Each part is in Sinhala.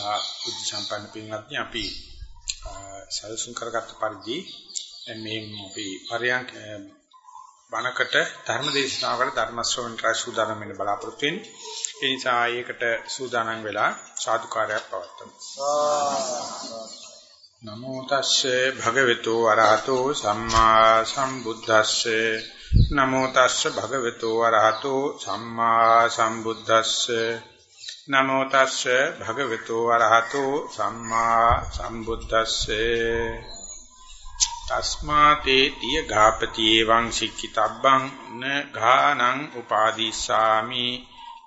ශ්‍රද්ධා බුද්ධ සම්පන්න පින්වත්නි අපි සල්සුන් කරගත්ත පරිදි මේ අපි පරයන්ක බණකට ධර්ම දේශනාවකට ධර්ම ශ්‍රවණට සූදානම් වෙන්න බලාපොරොත්තු වෙන්නේ. ඒ නිසා ඒකට සූදානම් වෙලා සාදුකාරයක් පවත්වමු. නමෝ තස්සේ භගවතු වරහතෝ සම්මා සම්බුද්දස්සේ නමෝ තස්සේ භගවතු වරහතෝ සම්මා සම්බුද්දස්සේ නමෝ තස්සේ භගවතු වරහතෝ සම්මා සම්බුද්දස්සේ. තස්මාතේ තිය ගාපති එවං සික්කිතබ්බං න ඝානං උපාදීසාමි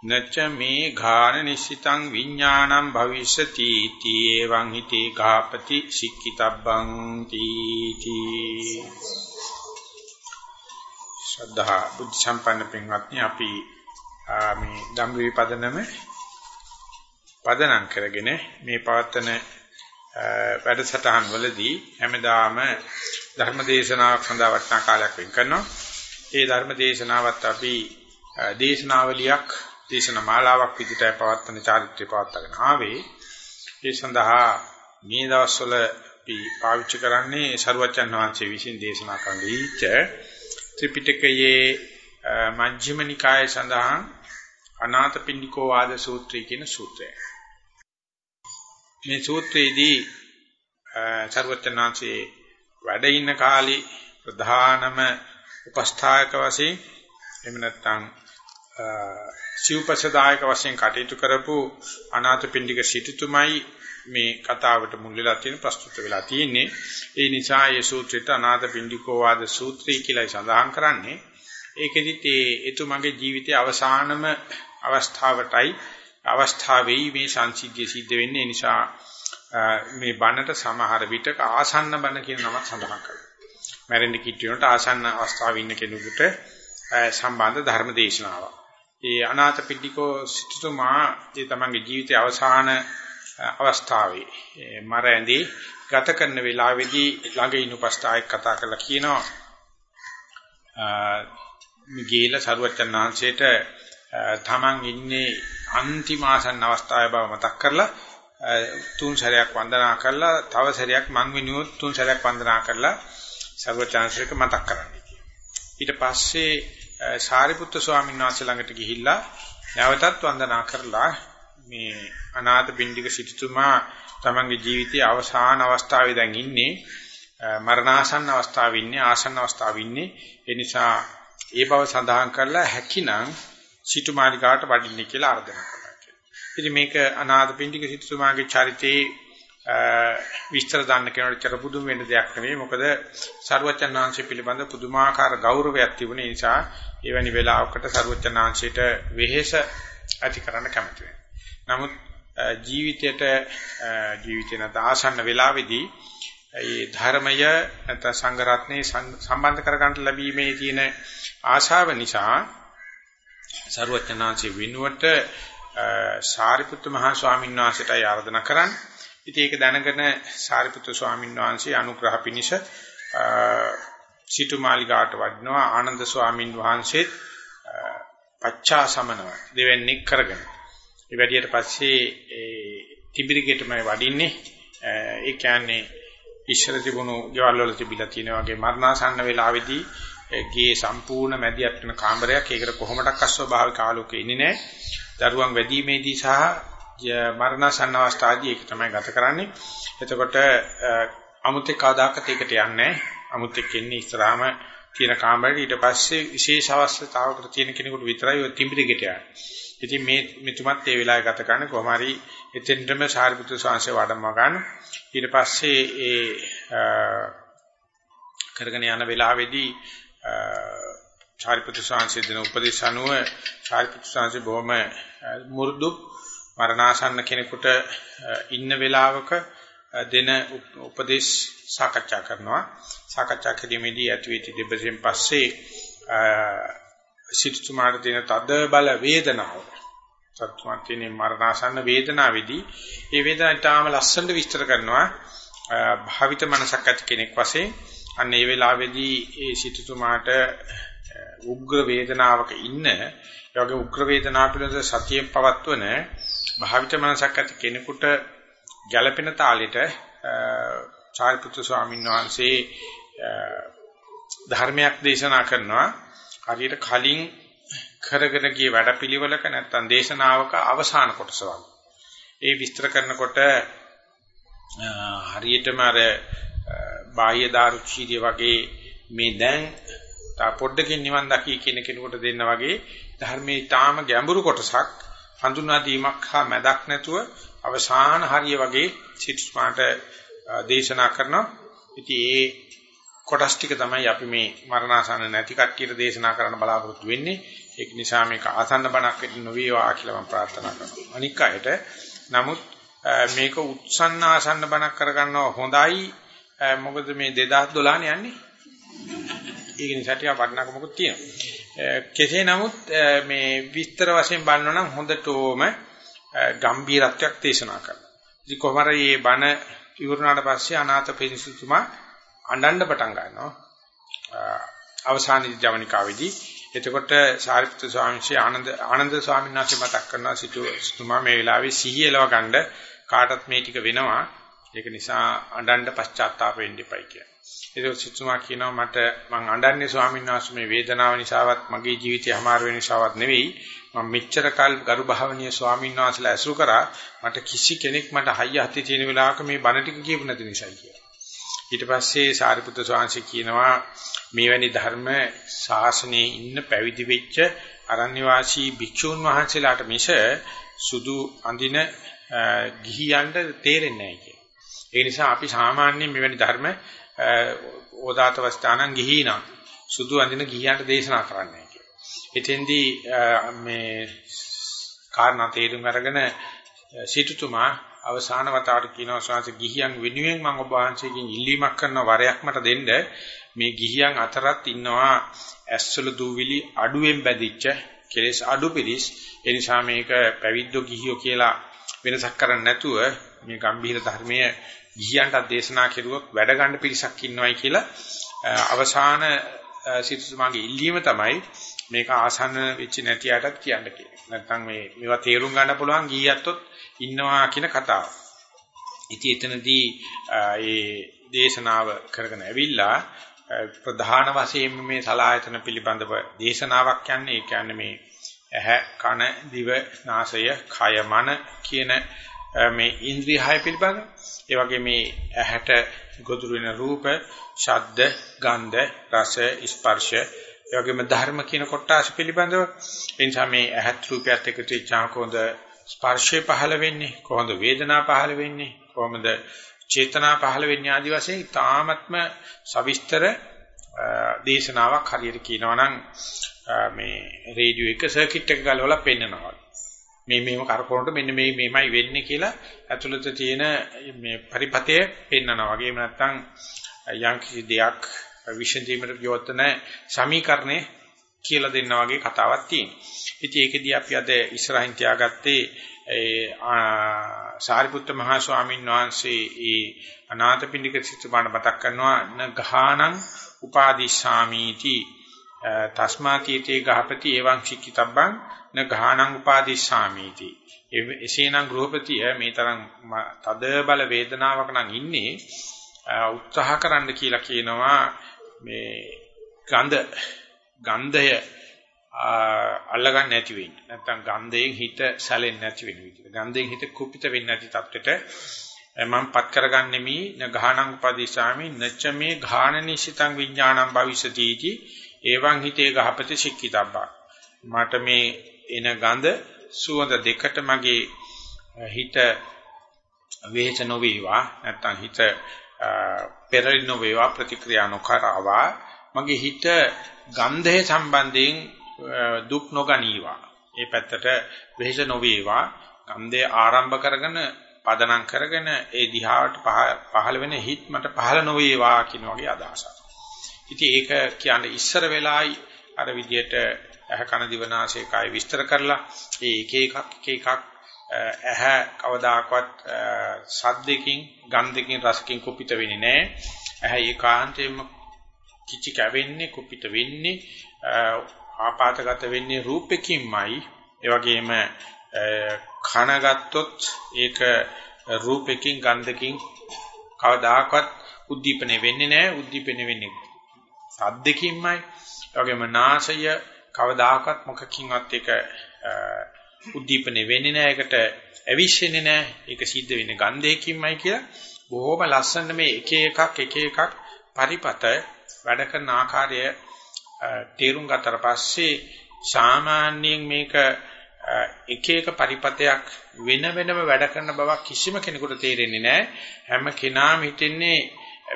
නච මේ ඝාන නිසිතං විඥානං භවිෂති තී එවං හිතේ ගාපති සික්කිතබ්බං තීති. ශ්‍රද්ධා බුද්ධ සම්පන්න පින්වත්නි අපි මේ ධම්ම විපදනම පදනම් කරගෙන මේ පවත්තන වැඩසටහන් වලදී හැමදාම ධර්ම දේශනාවක් සඳහා වටිනා කාලයක් වෙන් කරනවා. ඒ ධර්ම දේශනාවත් අපි දේශනාවලියක් දේශනා මාලාවක් විදිහට පවත්වන චාරිත්‍රය පවත්වාගෙන ආවේ. ඒ සඳහා මේ දවස්වල අපි පාවිච්චි කරන්නේ සරුවචන් වහන්සේ විසින් දේශනා කරන දීච්ච ත්‍රිපිටකයේ මජ්ක්‍ධිම නිකායේ සඳහන් අනාථපිණ්ඩිකෝ වාද සූත්‍රය කියන සූත්‍රය. මේ සූත්‍රයේදී සර්වචනාංශේ වැඩ ඉන්න කාලේ ප්‍රධානම උපස්ථායක වශයෙන් එහෙම නැත්නම් සිව්පසදායක වශයෙන් කටයුතු කරපු අනාථපිණ්ඩික සිටුතුමයි මේ කතාවට මුල් වෙලා තියෙන ප්‍රස්තුත වෙලා තියෙන්නේ. ඒ නිසා මේ සූත්‍රයට අනාථපිණ්ඩිකෝ වාද සූත්‍රය කියලා සඳහන් කරන්නේ. ඒකෙදිත් ඒ එතුමගේ ජීවිතයේ අවසානම අවස්ථාවටයි අවස්ථාවෙයි මේ සංසිද්ධිය සිද්ධ වෙන්නේ නිසා මේ බණට සමහර විටක ආසන්න බණ කියන නමක් සඳහන් කරනවා. මැරෙන්න කිට්ටියනට ආසන්න අවස්ථාවේ ඉන්න කෙනෙකුට සම්බන්ධ ධර්ම දේශනාවක්. ඒ අනාථ පිටිකෝ සිටුතුමා ඒ තමන්ගේ ජීවිතයේ අවසාන අවස්ථාවේ මර ඇඳේ ගත කරන වෙලාවේදී ළඟ ඉන්න උපස්ථායක කතා කරලා කියනවා මේ ගේල සරුවචනාංශයට තමන් ඉන්නේ අන්තිම ආසන්න අවස්ථාවේ බව මතක් කරලා තුන් සැරයක් වන්දනා කරලා තව සැරයක් මං වෙනුවොත් තුන් සැරයක් වන්දනා කරලා සර්වචාන්සික මතක් කරන්නේ. ඊට පස්සේ සාරිපුත්‍ර ස්වාමීන් වහන්සේ ළඟට ගිහිල්ලා නැවතත් වන්දනා කරලා මේ අනාථ බින්දික සිටුතුමා තමන්ගේ ජීවිතයේ අවසාන අවස්ථාවේ දැන් ඉන්නේ මරණාසන්න අවස්ථාවේ ඉන්නේ ආසන්න අවස්ථාවේ ඉන්නේ ඒ නිසා ඒ බව සඳහන් කරලා හැකිනම් සිටු මාලිකාවට වඩින්න කියලා ආර්දනා කරනවා කියලා. ඉතින් මේක අනාථපිණ්ඩික සිටුතුමාගේ චරිතේ විස්තර දාන්න කෙනෙකුට චර පුදුම වෙන්න දෙයක් නෙවෙයි. මොකද සරුවචනාංශය පිළිබඳ පුදුමාකාර ගෞරවයක් තිබුණ නිසා එවැනි වෙලාවකට සරුවචනාංශයට වෙහෙස ඇති කරන්න කැමති නමුත් ජීවිතයට ජීවිතේ නැත ආසන්න වෙලාවේදී ඒ ධර්මය නැත්නම් සංඝ රත්නේ සම්බන්ධ කරගන්න ලැබීමේ තියෙන ආශාව නිසා සරුවචනාංශي විනුවට සාරිපුත්ත මහ ස්වාමීන් වහන්සේටයි ආරාධනා කරන්නේ. ඉතින් ඒක දැනගෙන සාරිපුත්ත ස්වාමීන් වහන්සේ අනුග්‍රහ පිණිස සිටුමාලිගාට වඩිනවා ආනන්ද ස්වාමීන් වහන්සේත් පච්චා සමනව දෙවන්නේ කරගෙන. ඒ වැඩියට පස්සේ ඒ තිබිරිගෙටමයි වඩින්නේ. ඒ කියන්නේ ඉස්සර තිබුණු ගෙවල් වල තිබිලා තියෙන වගේ මරණාසන්න වෙලාවේදී ගේ සම්පූර්ණ මැදිහත් වෙන කාමරයක්. ඒකට කොහොමඩක් අස්වභාවික ආලෝකය ඉන්නේ නැහැ. දරුවන් වැඩිීමේදී සහ මරණසන්න අවස්ථාවේදී ඒක තමයි ගත කරන්නේ. එතකොට අමුත්තේ කවදාකත් ඒකට යන්නේ නැහැ. අමුත්තේ කෙන්නේ ඉස්සරහම තියෙන කාමරේට ඊට පස්සේ විශේෂ අවස්ථාවකට තියෙන කෙනෙකුට විතරයි ඔය තිඹිරිගෙට යන්නේ. ඉතින් මේ මෙතුමත් ඒ වෙලාවේ ගත කරන්නේ කොහොම හරි එතෙන්ටම සාරිපුත්‍ර ස්වාමීන් වඩම්ම ගන්න. ඊට පස්සේ ඒ කරගෙන යන වෙලාවේදී චාරිපුත්‍ර ස්වාමීන් දෙන උපදේශ අනුව චාරිපුත්‍ර ස්වාමීන් බොහොම මුරුදු මරණාසන්න කෙනෙකුට ඉන්න වෙලාවක දෙන උපදේශ සාකච්ඡා කරනවා. සාකච්ඡා කිරීමේදී ඇතිවෙච්ච දෙබසෙන් පස්සේ සිටුමාට දෙන තද බල වේදනාව සත්‍යමත් තියෙන මරණාසන්න වේදනාවේදී ඒ වේදනාව තාම ලස්සනට විස්තර කරනවා. භාවිත මනසක් ඇති කෙනෙක් වශයෙන් අන්න ඒ වෙලාවේදී ඒ සිටුතුමාට උග්‍ර වේදනාවක ඉන්න ඒ වගේ උග්‍ර වේදනාව පිළිබඳ සතියෙන් පවත්වන භාවිත මනසක් ඇති කෙනෙකුට ගැළපෙන තාලෙට චාරිපුත්‍ර ස්වාමීන් වහන්සේ ධර්මයක් දේශනා කරනවා හරියට කලින් කරගෙන ගිය වැඩපිළිවෙලක නැත්නම් දේශනාවක අවසාන කොටස වගේ. ඒ විස්තර කරනකොට හරියටම අර බාහ්‍ය දාරුචීරිය වගේ මේ දැන් තා පොඩ්ඩකින් නිවන් දකි කියන කෙනෙකුට දෙන්න වගේ ධර්මයේ ඊටාම ගැඹුරු කොටසක් හඳුනා දීමක් හා මැදක් නැතුව අවසාන හරිය වගේ සිට්ස්මාට දේශනා කරනවා. ඉතින් ඒ කොටස් ටික තමයි අපි මේ මරණාසන්න නැති කට්ටියට දේශනා කරන්න බලාපොරොත්තු වෙන්නේ. ඒක නිසා මේක ආසන්න බණක් වෙන්න නොවේවා කියලා මම ප්‍රාර්ථනා කරනවා. අනික් අයට නමුත් මේක උත්සන්න ආසන්න බණක් කරගන්නවා හොඳයි. මොකද මේ 2012 නේ යන්නේ. ඒක නිසා ටික වටිනාකමකුත් තියෙනවා. කෙසේ නමුත් මේ විස්තර වශයෙන් බලනවා නම් හොඳටම ගම්බීරත්වයක් දේශනා කරනවා. ඉතින් කොහොමද මේ බණ ඉවරනාට පස්සේ අනාථ පිරිසුතුමා අඬන්න පටන් ගන්නවා. අවසානයේ ජවනිකාවේදී එතකොට සාරිපුත්‍ර ස්වාමීන් වහන්සේ ආනන්ද ආනන්ද ස්වාමීන් වහන්සේ මතක් කරනවා සිටුතුමා මේ වෙලාවේ සිහිය එලව ගන්න කාටත් මේ ටික වෙනවා. ඒක නිසා අඬන්න පශ්චාත්තාප වෙන්න එපයි කියලා. ඒක සිටුතුමා කියනවා මට මං අඬන්නේ ස්වාමීන් වහන්සේ මේ වේදනාව නිසාවත් මගේ ජීවිතය හමාර වෙන නිසාවත් නෙවෙයි. මම මෙච්චර කල් ගරු භාවනීය ස්වාමීන් වහන්සේලා ඇසුරු කරා මට කිසි කෙනෙක් මට හයිය හති තියෙන වෙලාවක මේ බණ ටික කියපු නැති නිසායි කියලා. ඊට පස්සේ සාරිපුත්‍ර ස්වාමීන් කියනවා මේවැනි ධර්ම ශාසනයේ ඉන්න පැවිදි වෙච්ච අරණ්‍ය වාසී භික්ෂූන් වහන්සේලාට මිස සුදු අඳින ගිහියන්ට තේරෙන්නේ නැහැ කියන. ඒ නිසා අපි සාමාන්‍යයෙන් මෙවැනි ධර්ම ඕදාතවස්ථානන් ගිහිනා සුදු අඳින ගිහියන්ට දේශනා කරන්නේ කියන. එතෙන්දී මේ කාරණා තේරුම් අරගෙන සිටුතුමා අවසාන වතාවට කියනවා ශාස ගිහියන් වෙනුවෙන් මම ඔබ වහන්සේගෙන් ඉල්ලීමක් කරන වරයක් මට දෙන්න මේ ගිහියන් අතරත් ඉන්නවා ඇස්වල දූවිලි අඩුවෙන් බැඳිච්ච කෙලෙස් අඩු පිළිස් ඒ නිසා මේක පැවිද්දෝ ගිහියෝ කියලා වෙනසක් කරන්නේ නැතුව මේ ගම්භීර ධර්මයේ ගිහියන්ට දේශනා කෙරුවොත් වැඩ ගන්න පිරිසක් ඉන්නවයි කියලා අවසාන සිතුමාගේ ඉල්ලීම තමයි මේක ආසන්න වෙච්ච නැතියටත් කියන්න කියන්නේ. නැත්නම් මේ මේවා තේරුම් ගන්න පුළුවන් ගියත්තොත් ඉන්නවා කියන කතාව. ඉතින් එතනදී ඒ දේශනාව කරගෙන ඇවිල්ලා ප්‍රධාන වශයෙන් මේ සලායතන පිළිබඳව දේශනාවක් යන්නේ ඒ කියන්නේ මේ ඇහැ කන දිව නාසය කය මන කියන මේ ඉන්ද්‍රිය හය පිළිබඳව ඒ වගේ මේ ඇහැට ගොදුරු වෙන රූප ශබ්ද ගන්ධ රස ස්පර්ශ ඒ වගේම ධර්ම කියන කොටස් පිළිබඳව. එනිසා මේ ඇහත් රූපයත් එකතු වෙච්චාම කොහොමද ස්පර්ශය පහළ වෙන්නේ? කොහොමද වේදනා පහළ වෙන්නේ? කොහොමද චේතනා පහළ වෙන්නේ? ආදි වශයෙන් තාමත්ම සවිස්තර දේශනාවක් හරියට කියනවා නම් මේ රේඩියෝ එක සර්කිට් එක ගලවලා පෙන්නනවා මේ මේව කරකවනට මෙන්න මේ මේමයි වෙන්නේ කියලා ඇතුළත තියෙන මේ පරිපතය පෙන්නනවා වගේ එහෙම නැත්නම් යම් කිසි දෙයක් විශ්ෙන්දීමට යොතන සමීකරණේ කියලා දෙන්න වගේ කතාවක් තියෙනවා. ඉතින් ඒකෙදී අපි අද ඉස්සරහින් තියාගත්තේ ඒ සාරිපුත්ත මහා ස්වාමීන් වහන්සේ ඒ අනාථපිණ්ඩික සිතුමාන මතක් කරනවා නඝානං උපාදිශාමීති තස්මාතීතේ ගහපති එවං චිකිතබ්බං නඝානං උපාදිශාමීති එසේනම් ගෘහපතිය මේ තරම් තද බල වේදනාවක නම් ඉන්නේ උත්සාහ කරන්න කියලා කියනවා මේ ගඳ ගන්ධය අල්ලගන්න නැති වෙන්නේ. නැත්තම් ගන්ධයෙන් හිත සැලෙන්නේ නැති වෙන විදිහට. ගන්ධයෙන් හිත කුපිත වෙන්නේ නැති තත්ත්වෙට මම පත් කරගන්නේ මේ නඝාණං උපදීසාමි නච්ච මේ ඝාණ නිසිතං විඥානං භවිෂති इति එවං හිතේ ගහපති සික්කිතබ්බා. මට මේ එන ගඳ සුවඳ දෙකට මගේ හිත වේච නොවේවා නැත්තම් හිත පෙරලි නොවේවා ප්‍රතික්‍රියා නොකරවා මගේ හිත ගන්ධය සම්බන්ධයෙන් දුක් නොගනීවා. ඒ පැත්තට වෙහෙස නොවේවා. ගන්ධය ආරම්භ කරගෙන පදනම් කරගෙන ඒ දිහාවට පහළ වෙන හිත් මට පහළ නොවේවා කියන වගේ අදහසක්. ඉතින් ඒක කියන්නේ ඉස්සර වෙලායි අර විදියට ඇහ කන දිවනාසය කය විස්තර කරලා ඒ එක එකක් එක එකක් ඇහැ කවදාකවත් සද්දකින් ගන්ධකින් රසකින් කුපිත වෙන්නේ නැහැ. ඇහැ ඒකාන්තයෙන්ම කිචි කැවෙන්නේ කුපිත වෙන්නේ ආපాతගත වෙන්නේ රූපෙකින්මයි ඒ වගේම කන ගත්තොත් ඒක රූපකින් ගන්ධකින් කවදාකවත් උද්දීපනය වෙන්නේ නැහැ. උද්දීපනය වෙන්නේ සද්දකින්මයි. ඒ වගේම නාසය කවදාකවත් මොකකින්වත් ඒක උද්දීපනය වෙන්නේ නැහැ. ඒකට ඇවිස්සෙන්නේ නැහැ. ඒක සිද්ධ වෙන්නේ ගන්ධයකින්මයි කියලා බොහොම ලස්සන මේ එක එකක් එක එකක් පරිපත වැඩ කරන ආකාරය තේරුම් ගත්තට පස්සේ සාමාන්‍යයෙන් මේක එක එක පරිපතයක් වෙන වෙනම වැඩ කරන බවක් කිසිම කෙනෙකුට තේරෙන්නේ නැහැ. හැම කෙනාම හිතන්නේ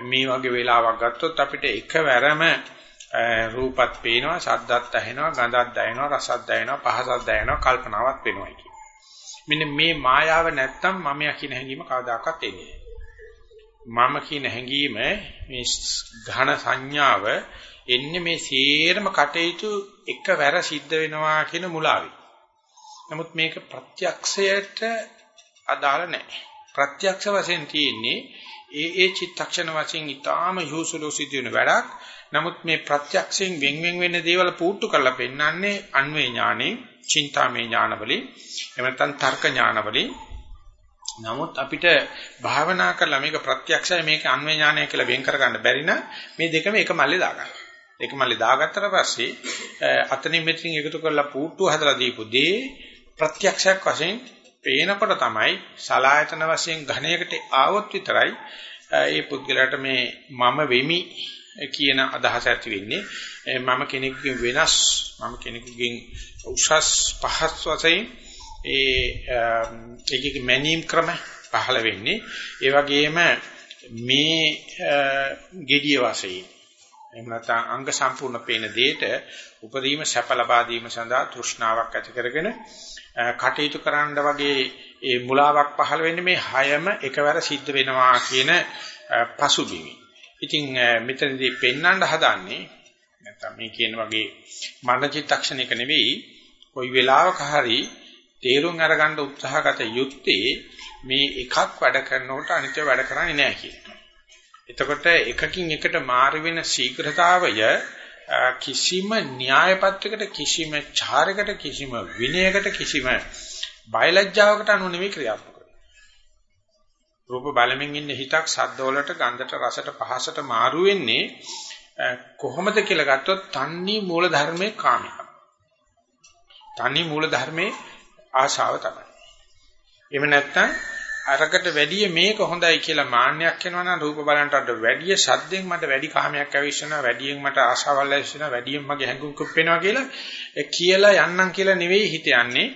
මේ වගේ වෙලාවක් ගත්තොත් අපිට එකවරම රූපත් පේනවා, ශබ්දත් ඇහෙනවා, ගඳත් දැනෙනවා, රසත් දැනෙනවා, පහසත් දැනෙනවා, කල්පනාවක් වෙනවා කියන. මෙන්න මේ මායාව නැත්තම් මම කියන හැඟීම කවදාකවත් එන්නේ මම කියන හැඟීම මේ ඝන සංඥාව එන්නේ මේ සේරම කටයුතු එකවර සිද්ධ වෙනවා කියන මුලාවයි. නමුත් මේක ප්‍රත්‍යක්ෂයට අදාළ නැහැ. ප්‍රත්‍යක්ෂ වශයෙන් තියෙන්නේ ඒ ඒ චිත්තක්ෂණ වශයෙන් ඊටාම යොසුලෝ සිදුවෙන වැඩක්. නමුත් මේ ප්‍රත්‍යක්ෂයෙන් වෙන් වෙන් වෙන දේවල් පුට්ටු කරලා පෙන්වන්නේ අන්වේ ඥානෙ, චින්තාමේ ඥානවලින්, එහෙම නැත්නම් තර්ක ඥානවලින්. නමුත් අපිට භාවනා කරලා මේක ප්‍රත්‍යක්ෂයි මේක අන්වේ ඥානය කියලා වෙන් කරගන්න බැරි නම් මේ දෙකම එක මල්ලේ දාගන්න. ඒක මල්ලේ දාගත්තට පස්සේ අතනින් මෙතනින් එකතු කරලා පුට්ටු හදලා දීපු දේ ප්‍රත්‍යක්ෂයක් වශයෙන් පේනකොට තමයි සලායතන වශයෙන් ඝණයකට ආවොත් විතරයි ඒ පුද්ගලයාට මේ මම වෙමි කියන අදහස ඇති වෙන්නේ. මම කෙනෙකුගෙන් වෙනස් මම කෙනෙකුගෙන් උසස් පහස් වශයෙන් ඒ ඒකේ මැනීම් ක්‍රම පහළ වෙන්නේ. ඒ වගේම මේ gediya වශයෙන් එහෙම නැත්නම් අංග සම්පූර්ණ පේන දෙයට උපරිම සැප ලබා දීම සඳහා තෘෂ්ණාවක් ඇති කරගෙන කටයුතු කරන්න වගේ ඒ මුලාවක් පහළ වෙන්නේ මේ හයම එකවර සිද්ධ වෙනවා කියන පසුබිමි. ඉතින් මෙතනදී පෙන්වන්න හදන්නේ නැත්නම් මේ කියන වගේ මරණ චිත්තක්ෂණයක නෙවෙයි කොයි වෙලාවක හරි තේරුම් අරගන්න උත්සාහගත යුත්තේ මේ එකක් වැඩ කරනකොට අනිත් වැඩ කරන්නේ නැහැ කියන එතකොට එකකින් එකට මාරු වෙන ශීඝ්‍රතාවය කිසිම න්‍යායපත්‍රයකට කිසිම චාරයකට කිසිම විනයකට කිසිම බයලජ්ජාවකට අනුව නෙවෙයි ක්‍රියාත්මක වෙන්නේ. රූප බලමින් ඉන්න හිතක් සද්දවලට ගන්ධට රසට පහසට මාරු වෙන්නේ කොහොමද කියලා ගත්තොත් තන්නේ මූල ධර්මයේ කාමයක්. තන්නේ මූල ධර්මයේ ආශාව තමයි. එහෙම නැත්නම් අරකට වැඩිය මේක හොඳයි කියලා මාන්නයක් එනවා නම් රූප බලන්ට වැඩිය ශබ්දෙන් මට වැඩි කාමයක් ඇවිස්සෙනවා වැඩියෙන් මට ආශාවල් ඇවිස්සෙනවා වැඩියෙන් මගේ හැඟුම් කුප්පෙනවා කියලා ඒ කියලා යන්නම් කියලා නෙවෙයි හිත යන්නේ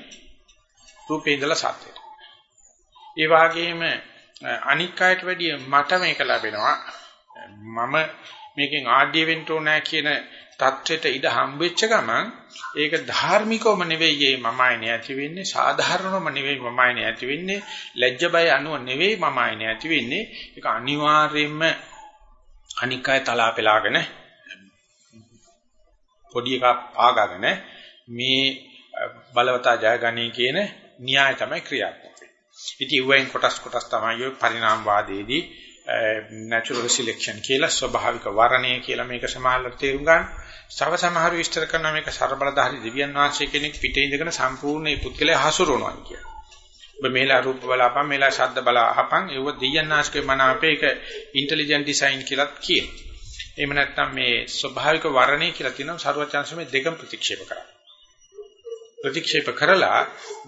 රූපේ ඉඳලා සත්‍යයට. ඒ වගේම අනික් අයට වැඩිය මට මේක ලැබෙනවා මම මේකෙන් ආඩ්‍ය වෙන්න ඕනෑ කියන தත්වෙට ඉඩ හම්බෙච්ච ගමන් ඒක ධාර්මිකවම නෙවෙයි මේ මමයිනේ ඇති වෙන්නේ සාධාරණවම නෙවෙයි මමයිනේ ඇති වෙන්නේ ලැජ්ජ බය අනුව නෙවෙයි මමයිනේ ඇති වෙන්නේ ඒක අනිවාර්යයෙන්ම අනික් අය තලා පෙලාගෙන පොඩි එකක් පාගගෙන මේ බලවතා ජයගනී කියන න්‍යාය තමයි ක්‍රියාත්මක වෙන්නේ. ඉතින් උවෙන් කොටස් කොටස් තමයි ඔය පරිණාමවාදයේදී natural selection කියලා ස්වභාවික වර්ණය කියලා මේක සමාහලට තේරුම් ගන්න. සව සමහරු විස්තර කරන මේක ਸਰබලධාරි දෙවියන් වහන්සේ කෙනෙක් පිටේ ඉඳගෙන සම්පූර්ණ මේ පුද්ගලයා හසුරවනවා කියලා. ඔබ මේලා රූප බලපන්, මේලා ශබ්ද බල අහපන්, ඒව දෙවියන් වහන්සේගේ මන අපේ ඒක ඉන්ටෙලිජන්ට් ඩිසයින් කියලාත් කියනවා. එහෙම නැත්නම් මේ ස්වභාවික වර්ණය කියලා තියෙනවා ਸਰවචාන්ස මේ දෙකම ප්‍රතික්ෂේප කරා. ප්‍රතික්ෂේප කරලා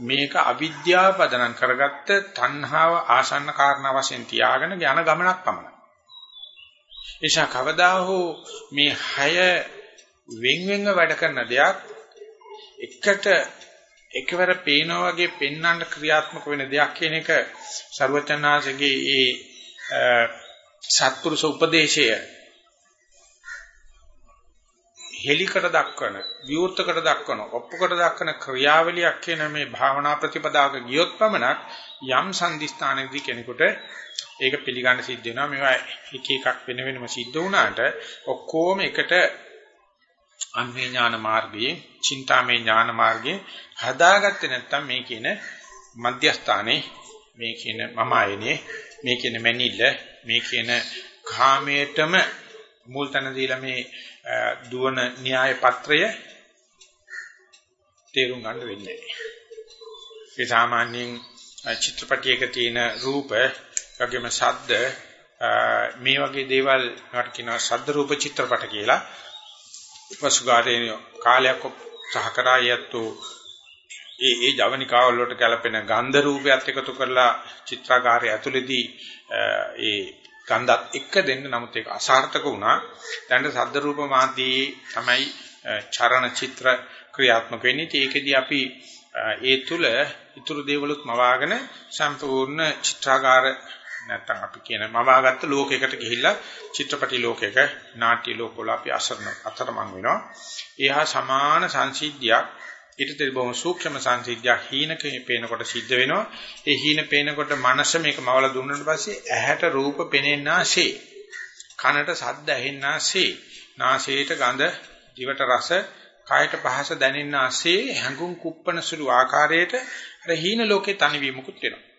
මේක අවිද්‍යාව පදනම් කරගත්ත තණ්හාව ආසන්න කාරණා වශයෙන් තියාගෙන යන ගමනක් පමණයි. එيشා කවදා හෝ මේ හය වෙන් වෙන්ව වැඩ කරන දෙයක් එකට එකවර පේනා වගේ පෙන්වන්න ක්‍රියාත්මක වෙන දෙයක් කියන එක ਸਰවචනාසගේ ඒ සත්පුරුෂ උපදේශය. හෙලිකට දක්වන විවෘතකට දක්වන ඔප්පුකට දක්වන ක්‍රියාවලියක් කියන මේ භාවනා ප්‍රතිපදාවක ගියොත් පමණක් යම් සම්දිස්ථානයකදී කෙනෙකුට ඒක පිළිගන්න සිද්ධ වෙනවා. මේවා එක එකක් වෙන වෙනම සිද්ධ වුණාට ඔක්කොම එකට අන්වේ ඥාන මාර්ගයේ චින්තාමේ ඥාන මාර්ගයේ හදාගත්තේ නැත්නම් මේ කියන මධ්‍යස්ථානේ මේ කියන මම ආයනේ මේ කියන මැනිල්ල මේ කියන කාමයටම මුල් තැන දීලා මේ දුවන න්‍යාය පත්‍රය තේරුම් ගන්න වෙන්නේ නැහැ. ඒ සාමාන්‍යයෙන් චිත්‍රපටයක තියෙන රූප, වගේම ශබ්ද මේ වගේ දේවල් නට කියනවා ශබ්ද රූප චිත්‍රපට කියලා. පසුගාතේ කාලයක් සහකරා යැත්තු ඒ ඒ ජවනිකාවල වලට ගැලපෙන ගන්ධ රූපයත් එකතු කරලා චිත්‍රාකාරය ඇතුළේදී ඒ ගන්ධත් එක්ක දෙන්න නමුත් ඒක අසාර්ථක වුණා. දැන් ශබ්ද රූප මාධ්‍යයේ තමයි චරණ චිත්‍ර ක්‍රියාත්මක වෙන්නේ. ඒකෙදී අපි ඒ තුල ඉතුරු දේවලුත් මවාගෙන සම්පූර්ණ චිත්‍රාකාර නැත්තම් අපි කියන මවාගත්ත ලෝකයකට ගිහිල්ලා චිත්‍රපටි ලෝකයක නාට්‍ය ලෝකවල අපි අසරණ අතරමං වෙනවා. ඒහා සමාන සංසිද්ධියක් ඊටතර බොහොම සූක්ෂම සංසිද්ධියක් හීනකේ පේනකොට සිද්ධ වෙනවා. ඒ හීන පේනකොට මනස මේක මවල දුන්නාට පස්සේ ඇහැට රූප පෙනෙන්නාසේ කනට ශබ්ද ඇහෙන්නාසේ නාසයට ගඳ දිවට රස කායට පහස දැනෙන්නාසේ හැඟුම් කුප්පන සුළු ආකාරයට අර හීන ලෝකේ තනිවීමකුත් වෙනවා.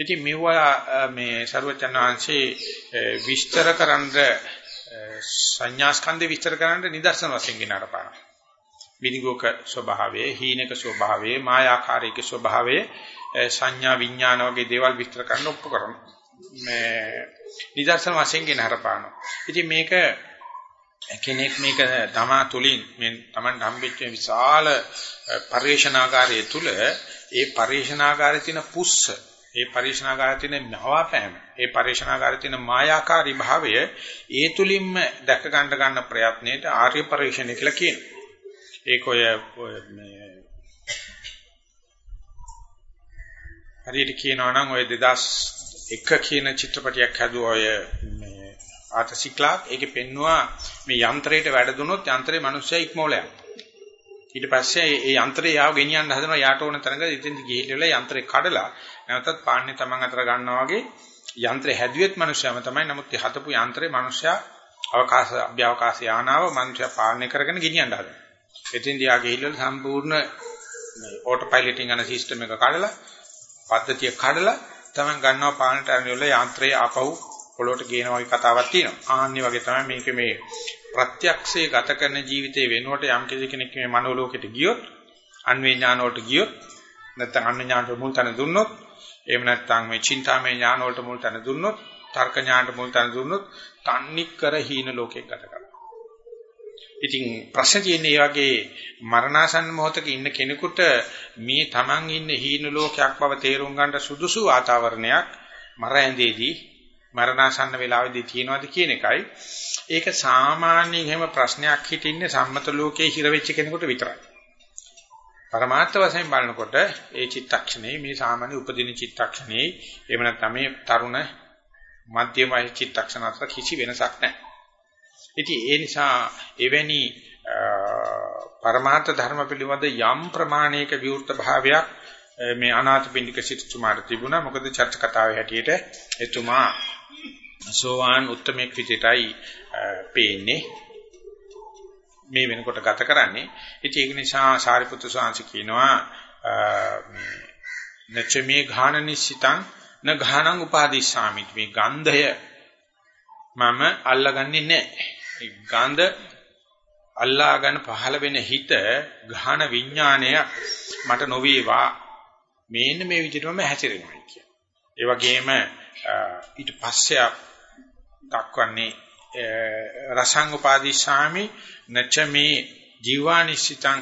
ඉතින් මෙවුවා මේ ਸਰවචනාංශේ විස්තර කරන්න සංඥා ස්කන්ධේ විස්තර කරන්න නිදර්ශන වශයෙන් ගෙන අරපාන. විනිගෝක ස්වභාවයේ, හීනක ස්වභාවයේ, මායාකාරීක ස්වභාවයේ සංඥා විඥාන වගේ දේවල් විස්තර කරන්න ඔප්පු කරන මේ නිදර්ශන වශයෙන් ගෙන අරපාන. ඉතින් මේක කෙනෙක් මේක තමා තුලින් මේ Taman හම්බෙච්ච විශාල පරිශනාකාරයේ තුල ඒ පරිශනාකාරයේ තියෙන පුස්ස ඒ පරිශනාකාරයේ තියෙන නවාපෑම ඒ පරිශනාකාරයේ තියෙන මායාකාරී භාවය ඒ තුලින්ම දැක ගන්න ගන්න ප්‍රයත්නයේට ආර්ය පරිශ්‍රණය කියලා කියනවා. ඒක ඔය මේ හරියට කියනවා නම් ඔය 2001 කියන චිත්‍රපටයක් හැදුවා ඔය මේ ආතසික්ලාක් ඒකේ පෙන්නවා මේ යන්ත්‍රයට වැඩ දුනොත් යන්ත්‍රේ මිනිස්සයා ඉක්මවල යනවා. ඊට පස්සේ ඒ යන්ත්‍රය යාව ගෙනියන්න හදනවා යාට ඕන තරඟ ඉතින් ගිහිල්ලා යන්ත්‍රේ කඩලා නැවතත් පාන්නේ Taman අතර ගන්නවා වගේ යන්ත්‍රය හැදුවෙත් මිනිස්සයාම තමයි නමුත් හතපු යන්ත්‍රේ මිනිස්සයා අවකාශ අභ්‍යවකාශ යානාව මිනිස්සයා පාලනය කරගෙන ගෙනියන්න හදනවා. එතින්දී ආ ගිහිල්ලා සම්පූර්ණ ඕටෝ පයිලටින් යන සිස්ටම් එක කඩලා පද්ධතිය කඩලා Taman ගන්නවා පාලනට අරගෙන යන්ත්‍රය ආපහු පොළොවට ගේනවා වගේ කතාවක් තියෙනවා. ආන්නේ වගේ තමයි මේක මේ ප්‍රත්‍යක්ෂයේ ගත කරන ජීවිතේ වෙනුවට යම් කෙනෙක් මේ මනෝලෝකෙට ගියොත් අන්වේ ඥාන වලට ගියොත් නැත්නම් අන්වේ ඥාන වලට මුල් තැන දුන්නොත් එහෙම නැත්නම් මේ චින්තාමය ඥාන වලට මුල් තැන දුන්නොත් තර්ක ඥානට මුල් තැන දුන්නොත් තන්නික් කර හීන ලෝකයක් ගත කරනවා. ඉතින් ප්‍රශ්න තියෙන්නේ මේ වගේ මරණාසන්න මොහොතක ඉන්න කෙනෙකුට මේ Taman ඉන්න හීන ලෝකයක් බව තේරුම් ගන්න සුදුසු වාතාවරණයක් මර ඇඳේදී මරණාසන්න වේලාවේදී තියෙනවද කියන එකයි. ඒක සාමාන්‍යයෙන් හැම ප්‍රශ්නයක් හිටින්නේ සම්මත ලෝකයේ හිර වෙච්ච කෙනෙකුට විතරයි. පරමාර්ථ වශයෙන් බලනකොට ඒ චිත්තක්ෂණේ මේ සාමාන්‍ය උපදින චිත්තක්ෂණේ එහෙම නැත්නම් මේ තරුණ මධ්‍යම වයස චිත්තක්ෂණ අතර කිසි වෙනසක් නැහැ. ඉතින් ඒ නිසා එවැනි පරමාර්ථ ධර්ම පිළිබඳ යම් ප්‍රමාණයක විවෘත භාවයක් මේ අනාථපිණ්ඩික සිටුමාට තිබුණා. මොකද චර්ච කතාවේ හැටියට එතුමා සෝවාන් උත්තමෙක් විදිහටයි පේන්නේ. මේ වෙනකොට ගත කරන්නේ. ඉතින් ඒක නිසා සාරිපුත්‍ර සාංශ කියනවා නචමේ ඝාන නිසිතං න ඝානං උපාදිස්සාමි. මේ ගන්ධය මම අල්ලගන්නේ නැහැ. ගන්ධ අල්ලාගෙන පහළ වෙන හිත ඝාන විඥාණය මට නොවේවා. මේන්න මේ විදිහටම හැසිරෙනවා කියන. ඒ වගේම ඊට පස්සේ දක්වන්නේ. රසං උපාදිශාමි නච මේ ජීවානිශ්චිතං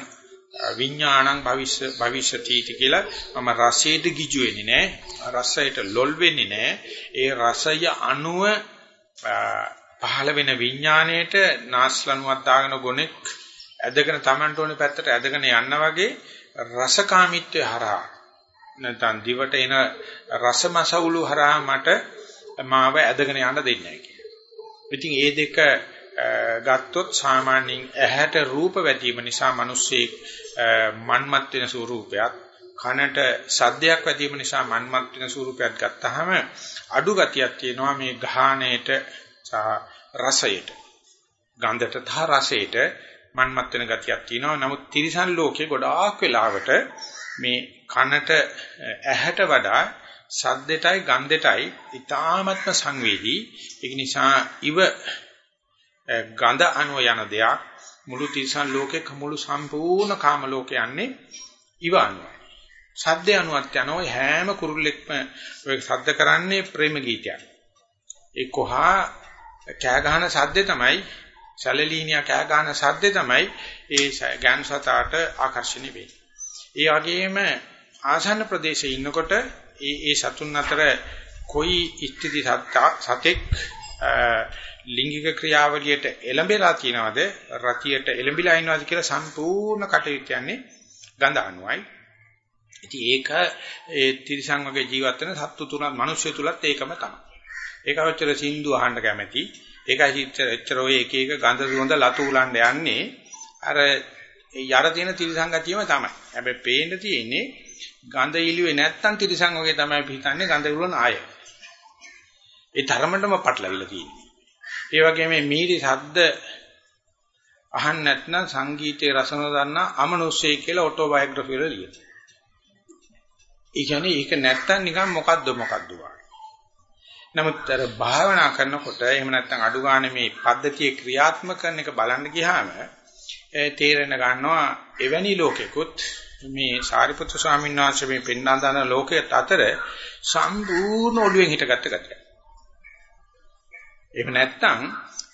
විඥාණං භවිෂ්‍ය භවිෂති කියලා මම රසයට ගිජු වෙන්නේ නැහැ රසයට ලොල් වෙන්නේ නැහැ ඒ රසය අණුව පහළ වෙන විඥාණයට නාස්ලනුවක් දාගෙන ගොනෙක් ඇදගෙන Tamanට ඕනේ පැත්තට ඇදගෙන යන්න වගේ රසකාමීත්වය හරහා නැත්නම් දිවට එන රසමසවුලු හරහා මට මාව ඇදගෙන යන්න දෙන්නේ නැහැ. ඉතින් ඒ දෙක ගත්තොත් සාමාන්‍යයෙන් ඇහැට රූප වැදීම නිසා මිනිස්සෙක් මන්මත් වෙන ස්වරූපයක් කනට සද්දයක් වැදීම නිසා මන්මත් වෙන ස්වරූපයක් ගත්තාම අඩු ගතියක් තියෙනවා මේ ගාහණයට සහ රසයට. ගන්ධට තා රසයට මන්මත් වෙන ගතියක් තියෙනවා. නමුත් තිරිසන් ලෝකේ ගොඩාක් වෙලාවට මේ කනට ඇහැට වඩා සද්දෙටයි ගන්ධෙටයි ඊ타ත්ම සංවේදී ඒක නිසා ඉව ගඳ අනුව යන දෙයක් මුළු තිසන් ලෝකේ මුළු සම්පූර්ණ කාම ලෝකේ යන්නේ ඉව අනුව සද්ද අනුවත් යනවා හැම කුරුල්ලෙක්ම ඔය සද්ද කරන්නේ ප්‍රේම ගීතයක්. ඒ කොහා කෑ ගහන සද්දේ තමයි සැලලීනියා කෑ ගහන සද්දේ තමයි ඒ ඥාන සතාට ආකර්ෂණය වෙන්නේ. ඒ වගේම ආසන්න ප්‍රදේශයේ ඉන්නකොට ඒ ඒ සතුන් අතර කොයි ස්ථಿತಿ සතෙක් ලිංගික ක්‍රියාවලියට එළඹෙලා තියනවද රතියට එළඹිලා ඉනවද කියලා සම්පූර්ණ කටයුතු යන්නේ ගඳ අනුවයි. ඉතින් ඒක ඒ තිරිසන් වගේ ජීවත් වෙන සත්තු තුනත් මිනිස්සු තුලත් ඒකම තමයි. ඒක ඔච්චර සින්දු අහන්න කැමැති. ඒකයි එච්චර ඔය එක එක ගඳ සුවඳ ලතු උලන්න යන්නේ අර යර තියෙන තිරිසන් ගතියම තමයි. හැබැයි පේන්න තියෙන්නේ ගඳ ඉලුවේ නැත්තම් තිරිසන් වගේ තමයි පිටන්නේ ගඳ උලන ආය. ඒ තරමටම පටලවිලා තියෙන්නේ. ඒ වගේම මේ මීරි ශබ්ද අහන්න නැත්නම් සංගීතයේ රස නොදන්නා අමනුෂ්‍යය කියලා ඔටෝබයෝග්‍රැෆි වල ලියනවා. ඒ කියන්නේ ඒක නැත්තම් නිකන් මොකද්ද මොකද්ද නමුත් අර භාවනා කරනකොට එහෙම නැත්නම් අඩු ගන්න මේ පද්ධතිය ක්‍රියාත්මක කරන එක බලන්න ගියාම තේරෙන ගන්නවා එවැනි ලෝකෙකුත් මේ සාරිපුත්‍ර ස්වාමීන් වහන්සේ මේ පෙන්නා දාන ලෝකයට අතර සම්පූර්ණ ඔළුවෙන් හිටගත්ත ගතිය. එහෙම නැත්නම්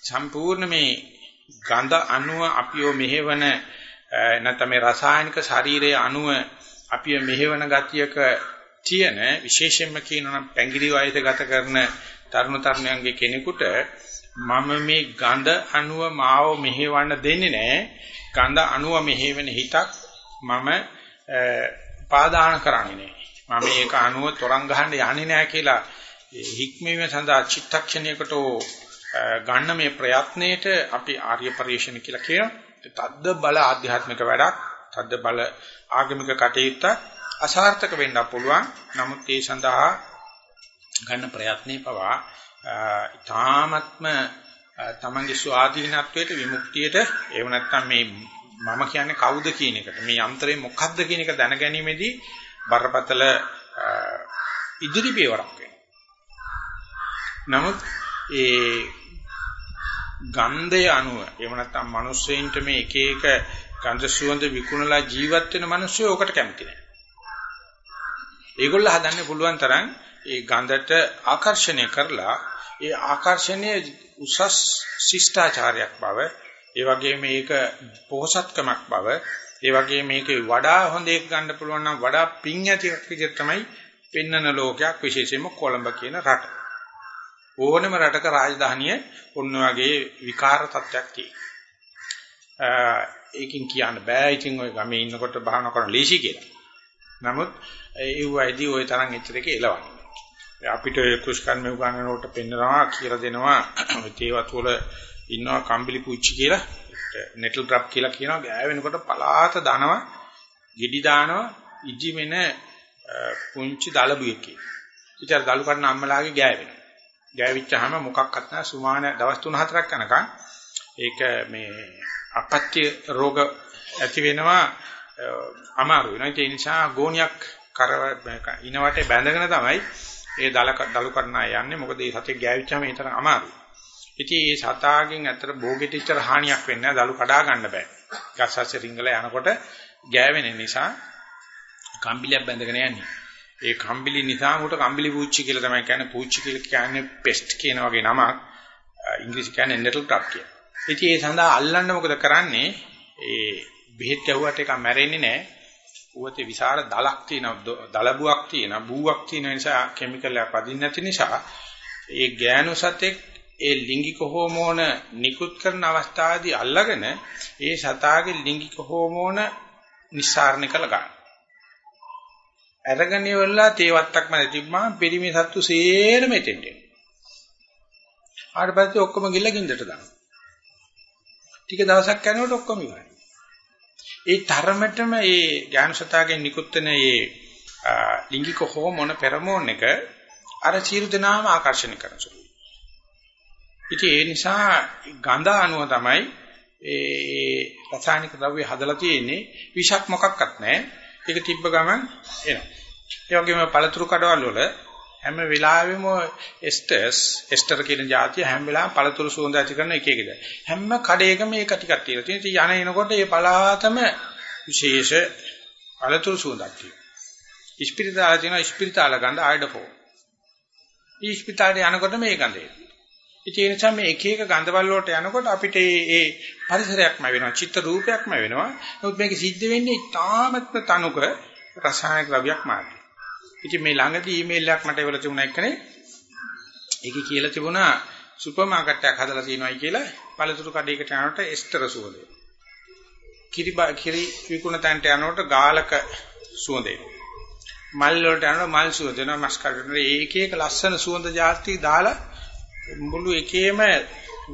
සම්පූර්ණ මේ ගඳ අණුව අපිව මෙහෙවන නැත්නම් මේ රසායනික ශරීරයේ අණුව අපිව මෙහෙවන ගතියක තියෙන විශේෂයෙන්ම කියනවා පැංගිරි වයස ගත කරන තරුණ තරුණයන්ගේ කෙනෙකුට මම මේ ගඳ අණුව මාව මෙහෙවන්න දෙන්නේ නැහැ ගඳ අණුව මෙහෙවෙන හිතක් මම පාදාන කරන්නේ නැහැ මම මේක අණුව තරංග ගහන්න යන්නේ නැහැ කියලා හික්මීම සඳහා චිත්තක්ෂණයකට ගන්න මේ ප්‍රයත්නයේට අපි ආර්ය පරිශ්‍රණ කියලා කියනවා. තද්ද බල ආධ්‍යාත්මික වැඩක්, තද්ද බල ආගමික කටයුත්ත අසාර්ථක වෙන්න පුළුවන්. නමුත් ඒ සඳහා ගන්න ප්‍රයත්නේ පවා ඊ타ත්ම තමන්ගේ ස්වාධීනත්වයට විමුක්තියට එහෙම නැත්නම් මේ මම කියන්නේ කවුද කියන එකට මේ යන්ත්‍රේ මොකක්ද කියන එක දැනගැනීමේදී බරපතල ඉදිරි පියවරක් වෙනවා. නමුත් ඒ ගන්ධය අනුව එහෙම නැත්නම් මිනිස්සෙයින්ට මේ එක එක ගන්ධ සුවඳ විකුණලා ජීවත් වෙන මිනිස්සු ඕකට කැමති නැහැ. ඒගොල්ලෝ හදන්න පුළුවන් තරම් ඒ ගන්ධට ආකර්ෂණය කරලා ඒ ආකර්ෂණය උසස් ශිෂ්ටාචාරයක් බව ඒ වගේම මේක පොහසත්කමක් බව ඒ වගේ මේකේ වඩා හොඳ එක ගන්න පුළුවන් නම් වඩා පිං ඇති එකක් විදිහට තමයි පෙන්වන ලෝකයක් විශේෂයෙන්ම කොළඹ කියන රට. ඕනම රටක රාජධානිය ඔන්න වගේ විකාර තත්ත්වයක් තියෙනවා. ඒකින් කියන්න බෑ ඉතින් ඔය ගමේ ඉන්නකොට භාවනා කරන ලේසි කියලා. නමුත් ඒ වයිදී ওই තරම් එච්චරක එලවන්නේ. අපිට කුෂ්කර්ම උගන්වනකොට පෙන්නනවා කියලා දෙනවා ඔය තේවත් වල ඉන්නවා කම්බිලි පුච්චි කියලා. නෙටල් ඩ්‍රොප් කියලා කියනවා. ගෑවෙනකොට පලාත දනවා ගෙඩි දානවා ඉජිමෙන පුංචි දලබුවෙක් කියලා. ඉතින් දලු කරන අම්මලාගේ ගෑවෙනවා. ගෑවිච්චාම මොකක්වත් නැහැ. සුමාන දවස් 3-4ක් යනකම් ඒක මේ අපත්‍ය රෝග ඇති වෙනවා අමාරු වෙනවා. ඒ නිසා ගෝණියක් කර ඉනවට බැඳගෙන තමයි ඒ දල දලු කරනා යන්නේ. මොකද මේ සතේ ගෑවිච්චාම ඒ තරම් අමාරුයි. ඉතින් මේ සතාගෙන් ඇත්තට භෝගෙට ඉච්චර හානියක් වෙන්නේ නැහැ. දලු කඩා ගන්න බෑ. ගස්සස්සේ රිංගල යනකොට ගෑවෙන නිසා කම්බිලියක් බැඳගෙන යන්නේ. ඒ කම්බිලි නිසා උට කම්බිලි පූච්චි කියලා තමයි කියන්නේ. පූච්චි කියලා කියන්නේ පෙස්ට් කියන වගේ නමක්. ඉංග්‍රීසි කියන්නේ නෙටල් ට්‍රප් කියලා. ඉතින් ඒ සඳහා අල්ලන්න මොකද කරන්නේ? ඒ බෙහෙත් යවුවට එක මැරෙන්නේ නැහැ. ඌවතේ විශාල දලක් තියෙනවා. දලබුවක් තියෙනවා. බූවක් තියෙන නිසා කිමිකල් එකක් වදින්න නැති නිසා ඒ ගෑනු සතෙක් ඒ ලිංගික හෝමෝන නිකුත් කරන අවස්ථාවේදී අල්ලගෙන ඒ සතාගේ ලිංගික හෝමෝන නිස්සාරණය කළ ගන්න. අරගෙන ඉවරලා තේවත්තක්ම නැතිවම පිරිමි සත්තු සේරම එතෙන්ට එනවා. ආට පස්සේ ඔක්කොම ගිල්ල ගින්දට දානවා. ටික දවසක් යනකොට ඔක්කොම ඉවරයි. ඒ තරමටම ඒ ඥානසතාවෙන් නිකුත් වෙන ඒ ලිංගික හෝමෝන පෙරමෝන් එක අර චීරු දනාම ආකර්ෂණය කරන සුළුයි. ඉතින් ඒ නිසා ගඳ අණුව තමයි ඒ රසායනික ද්‍රව්‍ය හදලා තියෙන්නේ විෂක් මොකක්වත් නැහැ. ඒක තිබ්බ ගමන් එනවා. ඒ වගේම පළතුරු කඩවල වල හැම වෙලාවෙම එස්ටර්ස් එස්ටර් කියන જાතිය හැම වෙලාවෙම පළතුරු සුවඳ ඇති කරන එක එකද හැම කඩේකම මේක ටිකක් තියෙනවා. ඉතින් යන එනකොට මේ පලාතම විශේෂ පළතුරු සුවඳක් තියෙනවා. ඉස්පිරිතාල තියෙනවා ඉස්පිරිතාල ගඳ ආයඩකෝ. ඉස්පිරිතාලේ යනකොට මේ ගඳේ. ඉතින් ඒ නිසා මේ එක එක ගඳවල වලට යනකොට අපිට ඒ පරිසරයක්ම වෙනවා චිත්ත රූපයක්ම වෙනවා. නමුත් මේක සිද්ධ වෙන්නේ තාමත්ම තනුක රසායනික ද්‍රව්‍යයක් මාර්ගය. ඉතින් මේ ළඟදී ඊමේල් එකක් මට එවල තිබුණා එක්කනේ. ඒකේ කියලා තිබුණා සුපර් මාකට් එකක් හදලා තියෙනවායි කියලා පළතුරු කඩේකට යනකොට එස්තර සුවඳ. කිරි කිරි විකුණ තැනට යනකොට ගාලක සුවඳ මල් වලට යනකොට මල් සුවඳ දෙනවා මස් කඩේට ඒක එක ලස්සන සුවඳ જાති දාලා මුළු එකේම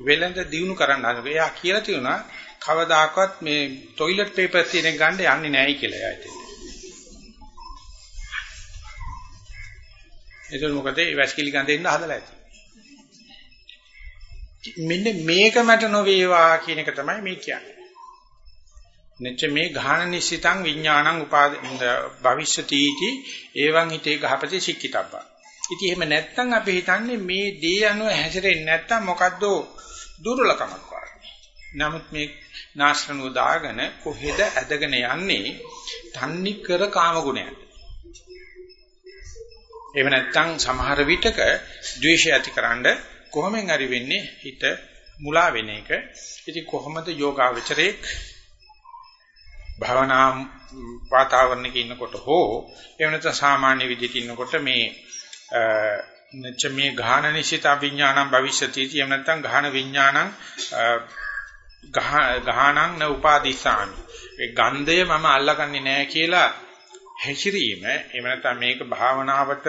වෙළඳ දිනු කරන්න හදනවා. එයා කියලා තියුණා කවදාකවත් මේ টয়ලට් পেපර් තියෙන ගන්න යන්නේ නැහැයි කියලා එයා හිතේ. ඒතර මොකද ඒ වැස්කිලි ගඳෙන්න හදලා ඇති. මෙන්න මේක මට නොවේවා කියන එක තමයි මේ කියන්නේ. නැච්ච මේ ඝාන නිසිතං විඥානං උපාද භවිෂ්‍යති इति එවං හිතේ ගහපති සික්කිතබ්බා. ඉතින් එහෙම නැත්නම් අපි හිතන්නේ මේ දේ අනුව හැසිරෙන්නේ නැත්නම් මොකද්ද දුර්වලකමක් වගේ. නමුත් මේ නාශනු දාගෙන කොහෙද ඇදගෙන යන්නේ? තන්නි කර කාම ගුණයක්. එහෙම නැත්නම් සමහර විටක ද්වේෂය ඇතිකරනද කොහොමෙන් හරි වෙන්නේ හිත මුලා වෙන එක. ඉතින් කොහොමද යෝගාවචරයේ භවනා වාතාවරණයක ඉන්නකොට හෝ එහෙම නැත්නම් සාමාන්‍ය විදිහට ඉන්නකොට මේ නච්ච මේ ගාහන නිසිත විඥානං භවිෂ්‍යති එහෙම නැත්නම් ගාහන විඥානං ගාහනං න උපාදිසාමි ඒ ගන්ධය මම අල්ලගන්නේ නැහැ කියලා හැසිරීම එහෙම නැත්නම් මේක භාවනාවට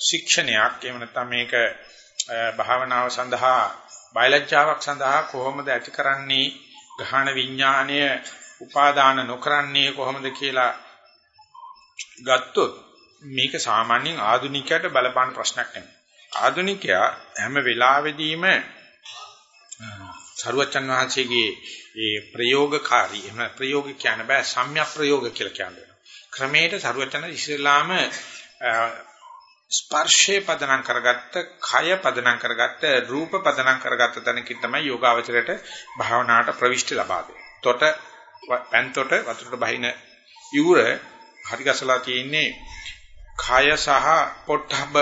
ශික්ෂණයක් එහෙම නැත්නම් මේක භාවනාව සඳහා බයලජ්ජාවක් සඳහා කොහොමද ඇති කරන්නේ? ගහන විඥාණය උපාදාන නොකරන්නේ කොහොමද කියලා ගත්තොත් මේක සාමාන්‍යයෙන් ආධුනිකයට බලපාන ප්‍රශ්නයක් නෙමෙයි. ආධුනිකයා හැම වෙලාවෙදීම සරුවචන් වහන්සේගේ ඒ ප්‍රයෝගකාරී එහෙම ප්‍රයෝග කියන බෑ සම්‍යක් ප්‍රයෝග කියලා කියන්නේ. ක්‍රමයට සරුවචන ඉස්ලාම ස්පර්ශේ පදනම් කරගත්ත, කය පදනම් කරගත්ත, රූප පදනම් කරගත්ත තැනකින් තමයි යෝගාවචරයට භාවනාවට ප්‍රවිෂ්ටි ලබා දෙන්නේ. තොට පන්තොට වතුරට බහින යූර හරි ගසලා තියෙන්නේ කය සහ පොට්ටබ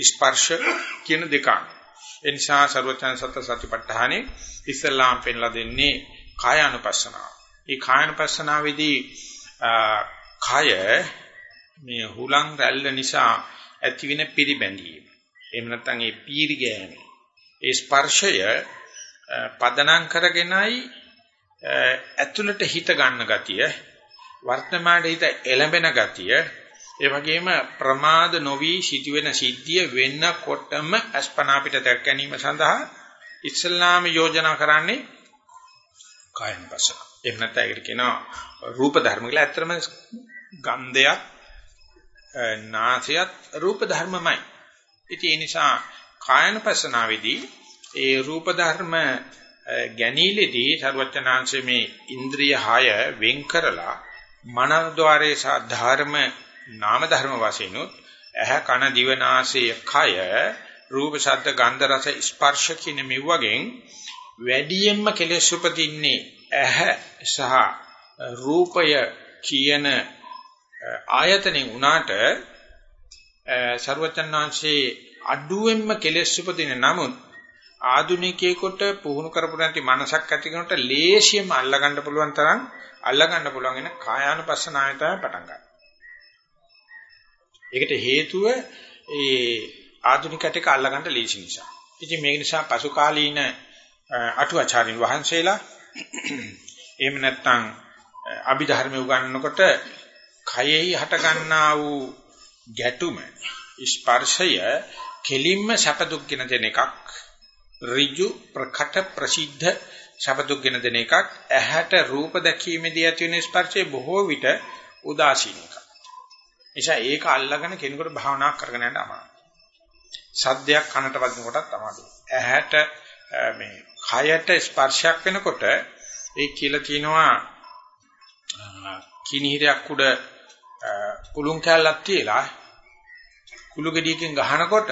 ස්පර්ශ කියන දෙක. ඒ නිසා ਸਰවචන් සත්‍ය සතිපට්ඨානේ ඉස්ලාම් පෙන්ලා දෙන්නේ කාය අනුපස්සනාව. මේ කාය අනුපස්සනාවේදී කය මේ හුලං රැල්ල නිසා ඇතිවෙන පිරිබැඳීම. එහෙම නැත්නම් ඒ පීරි ගෑම. ඒ ස්පර්ශය පදනම් කරගෙනයි ඇතුළට හිත ගන්න ගතිය, වර්තමානයේ හිත එළඹෙන ගතිය, ඒ වගේම ප්‍රමාද නොවි සිටින සිද්ධිය වෙන්නකොටම අස්පනා පිට දැක් ගැනීම සඳහා ඉස්ලාම යෝජනා කරන්නේ කායන පසන. එහෙම නැත්නම් ඒකට කියනවා රූප ධර්ම කියලා. ඇත්තටම ගන්ධයත් නාසයත් රූප ධර්මමයි. ඉතින් ඒ නිසා කායනපසනාවේදී ඒ රූප ධර්ම ගැනීමේදී ਸਰවචනාංශයේ මේ ඉන්ද්‍රිය 6 වෙන් කරලා මනෝද්වාරයේ සාධර්ම නාම ධර්ම වශයෙන් උත් ඇහ කන දිව නාසය කය රූප ශබ්ද ගන්ධ රස ස්පර්ශ කියන මෙව්වගෙන් වැඩියෙන්ම කෙලෙස් උපදින්නේ ඇහ සහ රූපය කියන ආයතනෙන් උනාට ਸਰවචන්නාංශේ අඩුවෙන්ම කෙලෙස් උපදින නමුත් ආදුනිකයෙකුට පුහුණු කරපු නැති මනසක් ඇති කෙනෙකුට ලේසියෙන්ම අල්ලගන්න පුළුවන් තරම් අල්ලගන්න පුළුවන් වෙන කායානුපස්සනාවෙන් තමයි පටන් ගන්න. ඒකට හේතුව ඒ ආදුනිකට එක අල්ලගන්න ලේසි නිසා. ඉතින් මේක නිසා පසු කාලීන අටුවාචාරින් වහන්සේලා එහෙම නැත්නම් අභිධර්ම උගන්වනකොට කයෙහි හට ගන්නා වූ ගැටුම ස්පර්ශය කෙලින්ම සැප දුක් ගෙන දෙන එකක් ඍජු ප්‍රකට ප්‍රසිද්ධ සැප දුක් ගෙන දෙන එකක් ඇහැට රූප දැකීමේදී ඇති වෙන ස්පර්ශය බොහෝ විට උදාසීන එකක්. එනිසා ඒක අල්ලගෙන කෙනෙකුට භාවනා කරගෙන යන්න අමාරුයි. සද්දයක් කනට වදින කොටත් අමාරුයි. ඇහැට මේ කයට ස්පර්ශයක් වෙනකොට ඒ කියලා කියනවා කිනිහිරයක් උඩ පුළුන් කැල්ලක් තියලා කුළු ගෙඩියකින් ගහනකොට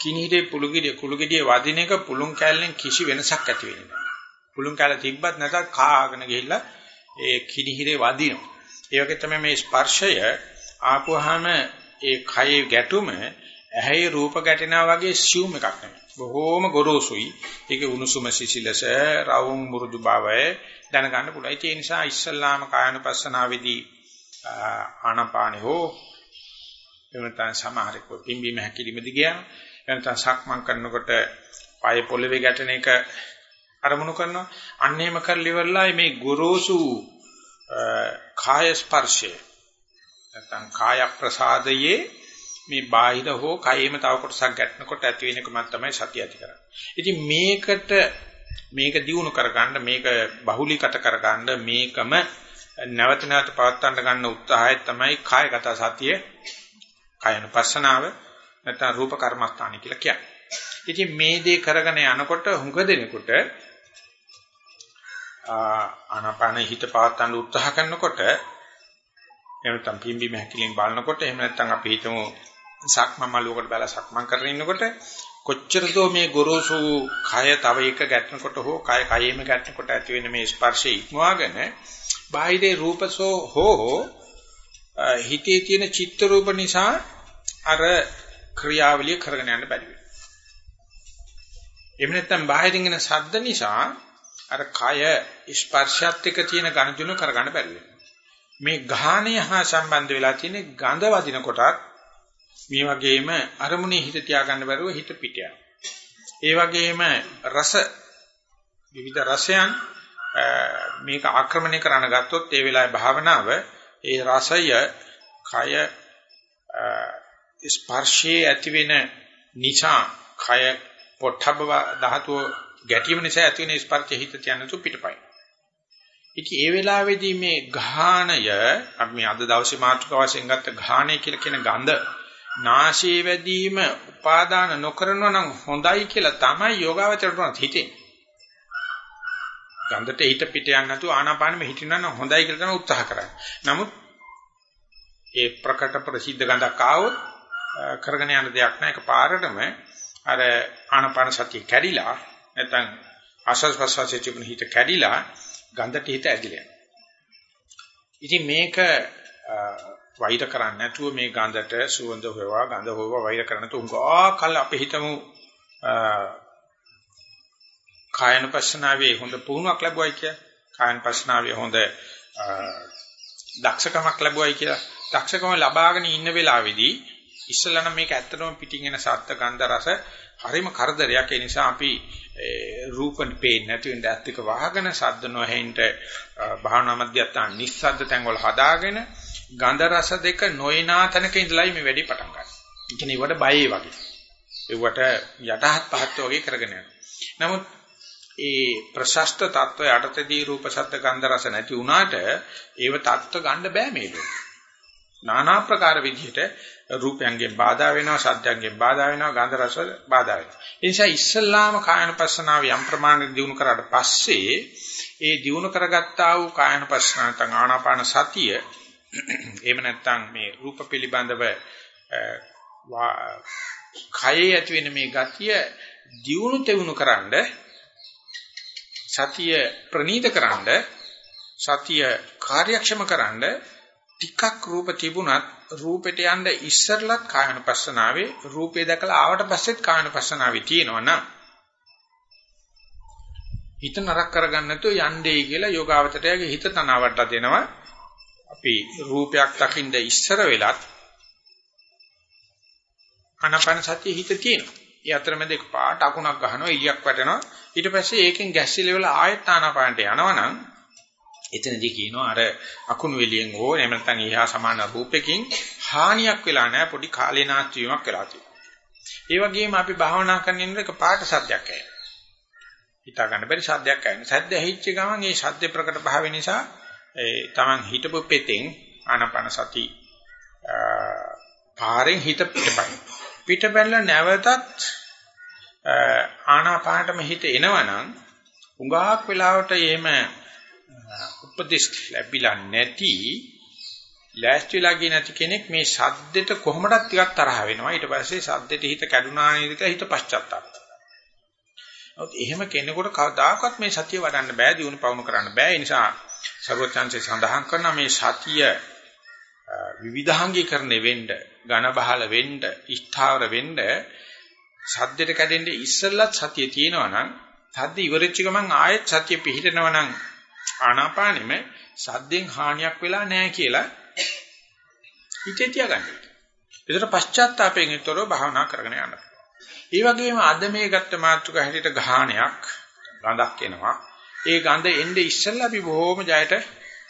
කිනිහිරේ පුළු ගෙඩිය කුළු ගෙඩිය වදින එක පුළුන් කැල්ලෙන් කිසි වෙනසක් ඇති වෙන්නේ නැහැ. පුළුන් කැල්ල තිබ්බත් නැතත් කාගෙන ගිහිල්ලා ඒ කිනිහිරේ වදිනවා. ඒ වගේ තමයි මේ ස්පර්ශය ආපුවාම ඒ කයේ ගැටුම ඇහැයි රූප ගැටෙනා වගේ සියුම් එකක් නෙමෙයි. බොහෝම ගොරෝසුයි. ඒකේ උණුසුම සිසිලස, රවුම් මුරුදු බවය දැනගන්න පුළුවන්. ඒ නිසා ඉස්සල්ලාම කායනුපස්සනාවේදී ආනාපානෙ හෝ එවනතන සමහරෙක් පිම්බීම හැකිලිමදි ගියා. එවනතන සක්මන් කරනකොට පාය පොළවේ ගැටෙන එක අරමුණු කරනවා. අන්න එහෙම කරලිවලා මේ ගොරෝසු කාය ස්පර්ශය නැත්නම් කාය ප්‍රසාදයේ මේ බාහිර හෝ කයෙම තව කොටසක් ගැටෙනකොට ඇති වෙන එකම තමයි සතිය ඇති කරන්නේ. ඉතින් මේකට මේක දියුණු කරගන්න මේක බහුලීගත කරගන්න මේකම නැවත නැවත පවත්වන්න ගන්න උත්සාහය තමයි කායගත සතිය කායනුපස්සනාව නැත්නම් රූප කර්මස්ථාන කියලා කියන්නේ. ඉතින් මේ දේ කරගෙන යනකොට හුඟ දෙනකොට ආනාපාන හිත පවත්වන්න උත්සාහ කරනකොට එහෙම නැත්නම් පිම්බි මහකිලින් බලනකොට එහෙම නැත්නම් අපි හිතමු සක්මන් මළුවකට බැලලා සක්මන් කරගෙන ඉන්නකොට කොච්චර දෝ මේ ගොරෝසු කය තව එක ගැටෙනකොට හෝ කය කයෙම ගැටෙනකොට ඇති වෙන මේ ස්පර්ශය ඉක්මවාගෙන බාහිරේ රූපසෝ හෝ හිතේ තියෙන චිත්ත රූප නිසා අර ක්‍රියාවලිය කරගෙන යන්න බැරි වෙනවා. එහෙම නැත්නම් බාහිරින් එන ශබ්ද නිසා අර කය ස්පර්ශයත් එක්ක තියෙන ගනුදෙනු කරගන්න බැරි වෙනවා. මේ ගාහණය හා සම්බන්ධ වෙලා තියෙන ගඳ වදින කොටත් මේ වගේම අරමුණේ හිත තියාගන්න බැරුව හිත පිට ඒ වගේම රස විවිධ රසයන් මේක ආක්‍රමණය කරන්න ගත්තොත් ඒ වෙලාවේ භාවනාව ඒ රසය කය ස්පර්ශයේ ඇතිවෙන නිසා කය පොට්ටබ්බ ධාතුව ගැටීම නිසා ඇතිවෙන ස්පර්ශ හිත තියන්නතු පිටපයි. ඉතින් ඒ වෙලාවේදී මේ ඝාණය අපි මේ අද දවසේ මාතෘකාව වශයෙන් ගත්ත ඝාණය කියලා කියන ගඳ නාශයේ වැදීම උපාදාන නොකරනවා නම් හොඳයි කියලා තමයි යෝගාවචරයට හිතෙන්නේ. ගන්ධට හිත පිට යන්නේ නැතුව ආනාපානෙම හිටිනවා නම් හොඳයි කියලා තමයි උත්සාහ කරන්නේ. නමුත් ඒ ප්‍රකට ප්‍රසිද්ධ ගඳක් ආවොත් කරගෙන යන දෙයක් නෑ ඒක පාරටම අර ආනාපාන සතිය කැඩිලා නැත්නම් ආශස් ප්‍රසවාසයේ තිබුණ හිත කැඩිලා ගන්ධට හිත ඇදිලා ඉතින් මේක වෛර කරන්නේ නැතුව මේ ගඳට සුවඳ හොයවා ගඳ හොයවා වෛර කරන තුංගා කල් අපි හිතමු කායන පස්සනාවේ හොඳ පුහුණුවක් ලැබුවයි කියලා. කායන පස්සනාවේ හොඳ දක්ෂකමක් ලැබුවයි කියලා. දක්ෂකම ලබාගෙන ඉන්න වෙලාවේදී ඉස්සලනම් මේක ඇත්තටම පිටින් එන සත්ත්ව ගන්ධ රස හරිම කරදරයක්. ඒ නිසා අපි ඒ රූපන් පේන්නේ නැති වෙන දැත් එක වහගෙන ශබ්ද නොහෙන්ට භාවනා මධ්‍යස්ථාන නිස්සද්ද තැන්වල හදාගෙන ගන්ධ රස දෙක නොයනා තැනක ඉඳලයි මේ වැඩේ පටන් ගන්න. ඒ කියන්නේ ඒවට බයයි වගේ. ඒවට යටහත් පහත් වගේ කරගෙන යනවා. නමුත් ඒ ප්‍රශස්ත தত্ত্বය යටතේදී රූප ශබ්ද ගන්ධ රස නැති වුණාට ඒව தত্ত্ব ගන්න බෑ මේ ලෝකේ. নানা ආකාර විදිහට රූපයන්ගෙන් බාධා වෙනවා ශබ්දයන්ගෙන් බාධා වෙනවා ගන්ධ රස බාධා වෙනවා. ඒ නිසා ඉස්සල්ලාම කායනපස්සනාව යම් ප්‍රමාණයක දිනු කරාට පස්සේ ඒ දිනු කරගත්තා වූ කායනපස්සනාව තං ආනාපාන සතිය එහෙම නැත්නම් මේ රූප පිළිබඳව කයේ ඇති වෙන මේ ගතිය දියුණු තෙවුණු කරන්න සතිය ප්‍රනීතකරනද සතිය කාර්යක්ෂම කරන්න ටිකක් රූප තිබුණත් රූපෙට යන්න ඉස්සරලත් කායනපස්සනාවේ රූපේ දැකලා ආවට පස්සෙත් කායනපස්සනාවේ තියෙනවනම් හිත නරක කරගන්න නැතුව යන්නේ කියලා යෝගාවචරයේ හිත තනවටලා දෙනවා අපි රූපයක් දකින්න ඉස්සර වෙලත් අනපන සතිය හිත තියෙනවා. ඒ අතරමැද එක පාට අකුණක් ගහනවා ඉලියක් වැටෙනවා. ඊට පස්සේ ඒකෙන් ගැස්සිල වල ආයෙත් ආනාපානට යනවනම් එතනදී කියනවා අර අකුණු වෙලියෙන් හෝ එහෙම නැත්නම් ඊහා සමාන රූපකින් හානියක් වෙලා නැහැ පොඩි කාලේනාස්ති වීමක් වෙලා තියෙනවා. ඒ වගේම අපි භාවනා කරන ඉන්න එක පාට සද්දයක් ඇහෙනවා. හිතා ගන්න බැරි සද්දයක් ඇහෙනවා. සද්ද ඇහිච්ච ගමන් ඒ සද්ද ප්‍රකට භාවය නිසා ඒ Taman හිටපු පෙතෙන් ආනපන සති පාරෙන් හිත පිටපයි. පිටබැලලා නැවතත් ආනාපානටම හිත එනවනම් උඟාක් වෙලාවට එහෙම උපදේශ ලැබිලා නැති ලෑස්තිලා ගිය නැති කෙනෙක් මේ සද්දෙට කොහොමදක් ටිකක් තරහ වෙනවා ඊට පස්සේ සද්දෙට හිත කැඩුනා නේද කියලා හිත පශ්චාත්තාප කරනවා. එහෙම කෙනෙකුට කවදාකවත් මේ සතිය වඩන්න බෑ දිනු පවුණු කරන්න බෑ ඒ නිසා සර්වචන්සේ සඳහන් කරන මේ සතිය විවිධාංගීකරණය වෙන්න ඝන බහල වෙන්න, ස්ථාවර වෙන්න සද්දෙට කැඩෙන්නේ ඉස්සෙල්ලත් සතිය තියෙනවා නම් සද්ද ඉවරෙච්ච ගමන් ආයෙත් සතිය පිහිටනවා නම් ආනාපානෙම සද්දෙන් හානියක් වෙලා නැහැ කියලා හිතේ තියාගන්න. ඒතර පශ්චාත්තාපයෙන් යුතරව භාවනා කරගෙන යන්න. ඒ වගේම අද මේ ගත්ත මාතෘක හැටියට ගහණයක් ගඳක් එනවා. ඒ ගඳ එන්නේ ඉස්සෙල්ලා අපි බොහොම ජයට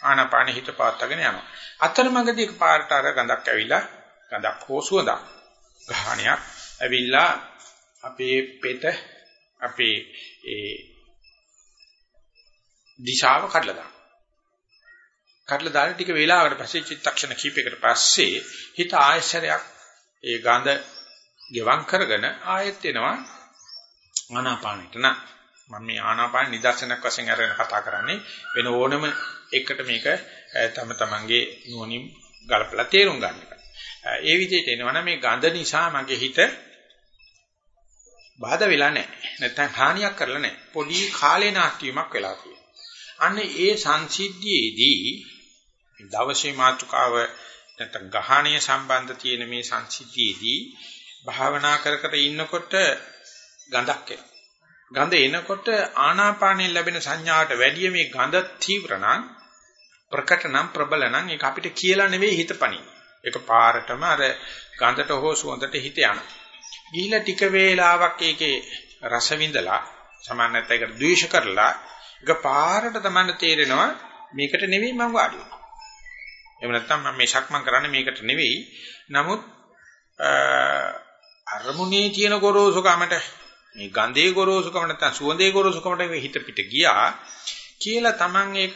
ආනාපාන හිත පාත්තගෙන යනවා. අතරමඟදී එක පාරට අර ගඳක් ඇවිල්ලා ගඳක් හෝ සුවඳක් ගහණයක් ඇවිල්ලා අපේ පෙත අපේ ඒ දිශාව කඩලා දානවා. කඩලා දාලා ටික වේලාවකට පස්සේ චිත්තක්ෂණ කීපයකට පස්සේ හිත ආයශරයක් ඒ ගඳ ගෙවම් කරගෙන ආයෙත් එනවා ආනාපානෙට නා මම මේ ආනාපාන නිදර්ශනයක් වශයෙන් අරගෙන කතා කරන්නේ වෙන ඕනම එකට මේක තම තමන්ගේ නුවණින් ගලපලා තේරුම් ගන්න එක. ඒ විදිහට එනවනම් මේ ගඳ නිසා මගේ හිත බාධා වෙලා නැහැ. නැත්නම් හානියක් කරලා නැහැ. පොඩි කාලේ නාට්‍යයක් වෙලා තියෙනවා. අන්න ඒ සංසිද්ධියේදී දවසේ මාතුකාව නැත්නම් ගහණීය සම්බන්ධ තියෙන මේ සංසිද්ධියේදී භාවනා කර කර ඉන්නකොට ගඳක් එනවා. ගඳ එනකොට ආනාපානයෙන් ලැබෙන සංඥාවට වැඩිය මේ ගඳ තීව්‍ර නම් ප්‍රකට නම් ප්‍රබල නම් ඒක අපිට කියලා නෙවෙයි හිතපණි. ඒක පාරටම අර ගඳට හෝ සුවඳට හිත යනවා. ගිහිලා ටික වේලාවක් ඒකේ රස විඳලා සමාන නැත්නම් ඒකට ද්වේෂ කරලා ඒක පාරට තමයි තේරෙනවා මේකට නෙවෙයි මම වාඩි වෙන්නේ. එහෙම නැත්නම් මම මේ ශක්මන් කරන්නේ මේකට නෙවෙයි. නමුත් අරමුණේ තියෙන ගොරෝසුකමට මේ ගන්ධේ ගොරෝසුකම නැත්නම් සුවඳේ ගොරෝසුකමට හිත පිට ගියා කියලා Taman ඒක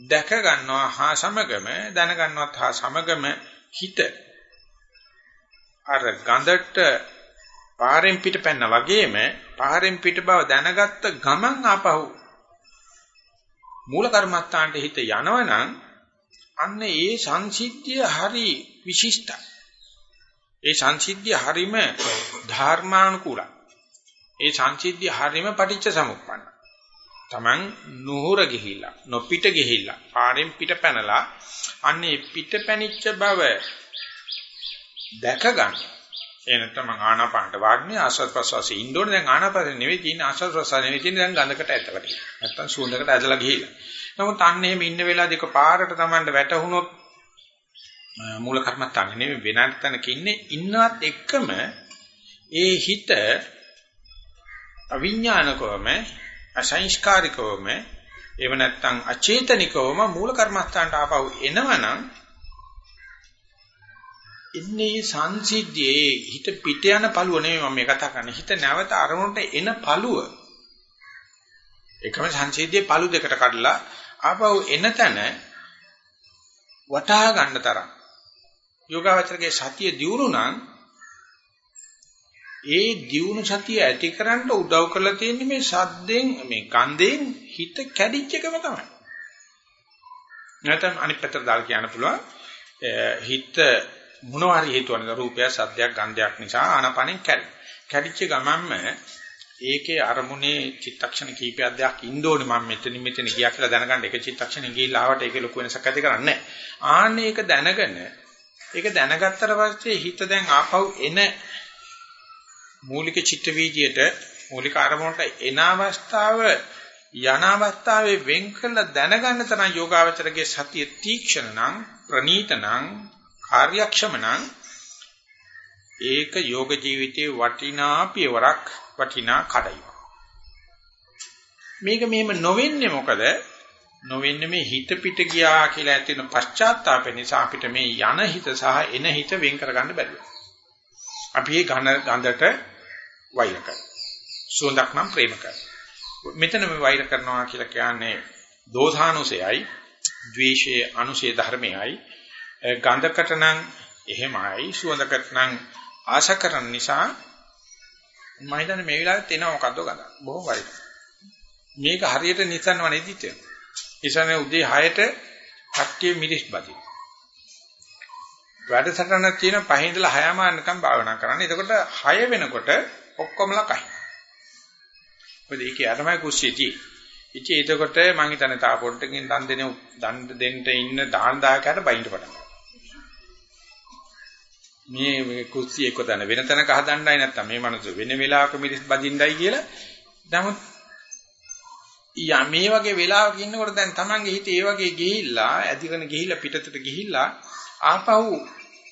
දැක ගන්නවා හා සමගම දැන ගන්නවත් හා සමගම හිත අර ගඳට පාරෙන් පිට පැනනා වගේම පාරෙන් පිට බව දැනගත්ත ගමන් ආපහු මූල කර්මත්තාන්ට හිත යනවනම් අන්න ඒ සංසිද්ධිය හරි විශිෂ්ටයි. ඒ සංසිද්ධිය හරිම ධර්මානුකූලයි. ඒ සංසිද්ධිය හරිම පටිච්ච සමුප්පන්න. Taman නුහුර ගිහිලා, නොපිට ගිහිලා, පාරෙන් පිට පැනලා අන්නේ පිට පැනිච්ච බව දැක ගන්න. ඒ නැත්නම් මං ආනාපානට වාග්නේ ආස්වාද ප්‍රසවාසයේ ඉන්න ඕනේ දැන් ආනාපානෙ නෙවෙයි තියෙන්නේ ආස්වාද ප්‍රසවාසය නෙවෙයි තියෙන්නේ දැන් ගඳකට ඇදලා තියෙනවා. නැත්නම් සුවඳකට ඇදලා ගිහිලා. නමුත් අන්න එහෙම ඉන්න වෙලාවදී පාරට Tamanට වැටහුනොත් මූල කර්මත්තානේ නෙවෙයි වෙනත් තැනක ඉන්නේ ඉන්නවත් එක්කම ඒ හිත අවිඥානිකවම අසංස්කාරිකවම එහෙම නැත්නම් අචේතනිකවම මූල කර්මස්ථානට ආපහු එනවනම් ඉන්නේ සංසිද්ධියේ හිත පිට යන පළුව නෙමෙයි මම මේ කතා කරන්නේ. හිත නැවත අරමුණට එන පළුව. එකම සංසිද්ධියේ පළු දෙකට කඩලා ආපහු එන තැන වටහා ගන්න තරම්. යෝගාවචරගේ සතිය දියුණු නම් ඒ දියුණු සතිය ඇතිකරන්න උදව් කරලා තියෙන්නේ මේ සද්දෙන් මේ ගන්ධෙන් හිත කැඩිච්ච එකම තමයි. නැත්නම් අනිත් පැත්තට දාලා කියන්න පුළුවන් හිත මොනවා හරි හේතුවක් රූපය සද්දයක් ගන්ධයක් නිසා ආනපනෙන් කැඩෙන. කැඩිච්ච ගමන්ම ඒකේ අරමුණේ චිත්තක්ෂණ කීපයක් දෙයක් ඉන්න ඕනේ මම මෙතන මෙතන ගියා කියලා දැනගන්න එක චිත්තක්ෂණ ගිහිල්ලා ආවට ඒක ලොකු වෙනසක් ඇති කරන්නේ නැහැ. ආන්නේ ඒක දැනගෙන ඒක දැනගත්තට පස්සේ හිත දැන් ආපහු එන මූලික චිත්ත වීදියට මූලික අරමුණට එන අවස්ථාව යන අවස්ථාවේ වෙන් කළ දැනගන්න තරම් යෝගාවචරගේ සතිය තීක්ෂණ නම් ප්‍රනීත නම් කාර්යක්ෂම නම් ඒක යෝග ජීවිතයේ වටිනා පියවරක් වටිනා කඩයිම මේක මෙහෙම නොවෙන්නේ මොකද නොවෙන්නේ මේ හිත පිට ගියා කියලා ඇතිවෙන පශ්චාත්තාප නිසා අපිට මේ යන හිත සහ එන හිත වෙන් කරගන්න බැහැ. අපි මේ ඝන ගඳට වෛර කරනවා. සුවඳක් නම් ප්‍රේම කරනවා. මෙතන මේ වෛර කරනවා කියලා කියන්නේ දෝධානුසයයි, ද්වේෂයේ අනුසය ධර්මයයි. ගන්ධකට නම් එහෙමයි, සුවඳකට නම් ආශ කරන නිසා මම හිතන්නේ මේ වෙලාවෙත් එනවා මොකද්ද ගඳ. බොහොම වෛර. මේක හරියට නිසන්ව නෙදිත් වෙනවා. ඉසනේ උදේ 6ට කට්ටිය මිරිස් බදින. වැඩසටහනක් තියෙන පහේ ඉඳලා 6 මාන්නකම් භාවනා කරන්න. එතකොට 6 වෙනකොට ඔක්කොමලා කයි. මොකද ඒකේ අරමයි කුස්සියදී. ඉතින් එතකොට මම හිතන්නේ තා පොඩ්ඩකින් දන් දෙන දන් දෙන්න ඉන්න දාන දායකයට බයින්ඩ පටන් ගන්නවා. මේ මේ කුස්සිය එක්ක තන වෙන තැනක හදන්නයි නැත්තම් මේ මනස වෙන වෙලාවක මිරිස් බදින්නයි කියලා. නමුත් යා මේ වගේ වෙලාවක ඉන්නකොට දැන් Tamange හිත ඒ වගේ ගිහිල්ලා ඇදිගෙන ගිහිල්ලා පිටතට ගිහිල්ලා ආපහු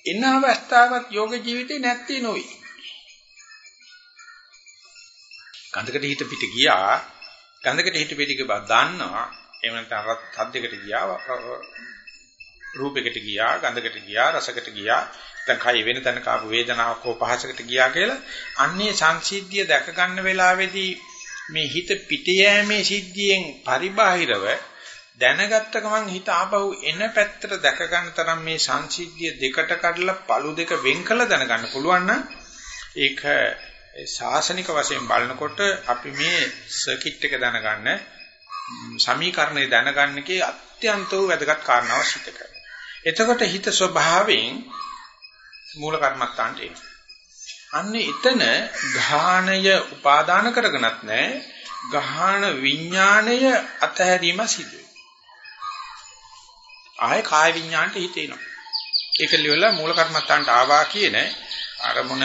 එන අවස්ථාවක් යෝග ජීවිතේ නැත්තේ නොයි. ගන්ධකට හිත පිට ගියා. ගන්ධකට හිත පිට ගිය බව දන්නවා. එහෙම නැත්නම් රත් සද්දයකට ගියා රූපයකට ගියා ගන්ධකට ගියා රසකට ගියා. දැන් කයි වෙන තැනක ආපු වේදනාවක් හෝ පහසකට ගියා කියලා අන්නේ සංසිද්ධිය දැක ගන්න වෙලාවේදී මේ හිත පිට යෑමේ සිද්ධියෙන් පරිබාහිරව දැනගත්ත ගමන් හිත ආපහු එන පැත්තට දැක ගන්න තරම් මේ සංසිද්ධිය දෙකට කඩලා පළු දෙක වෙන් කළ දැනගන්න පුළුවන් නම් ඒක සාසනික වශයෙන් බලනකොට අපි මේ සර්කිට් එක දැනගන්න සමීකරණය දැනගන්නකේ අත්‍යන්ත වූ වැදගත් කාරණාවක් සිද්ධ කරනවා. එතකොට හිත ස්වභාවයෙන් මූල කර්මත්තාන්ට එනවා. අන්න එතන ගාහණය උපාදාන කරගෙනත් නැහැ. ගාහන විඥාණය අතහැරීම සිදු ආයේ කාය විඥාණයට හිතේනවා. ඒක ලියවල මූල කර්මත්තාන්ට ආවා කියන අරමුණ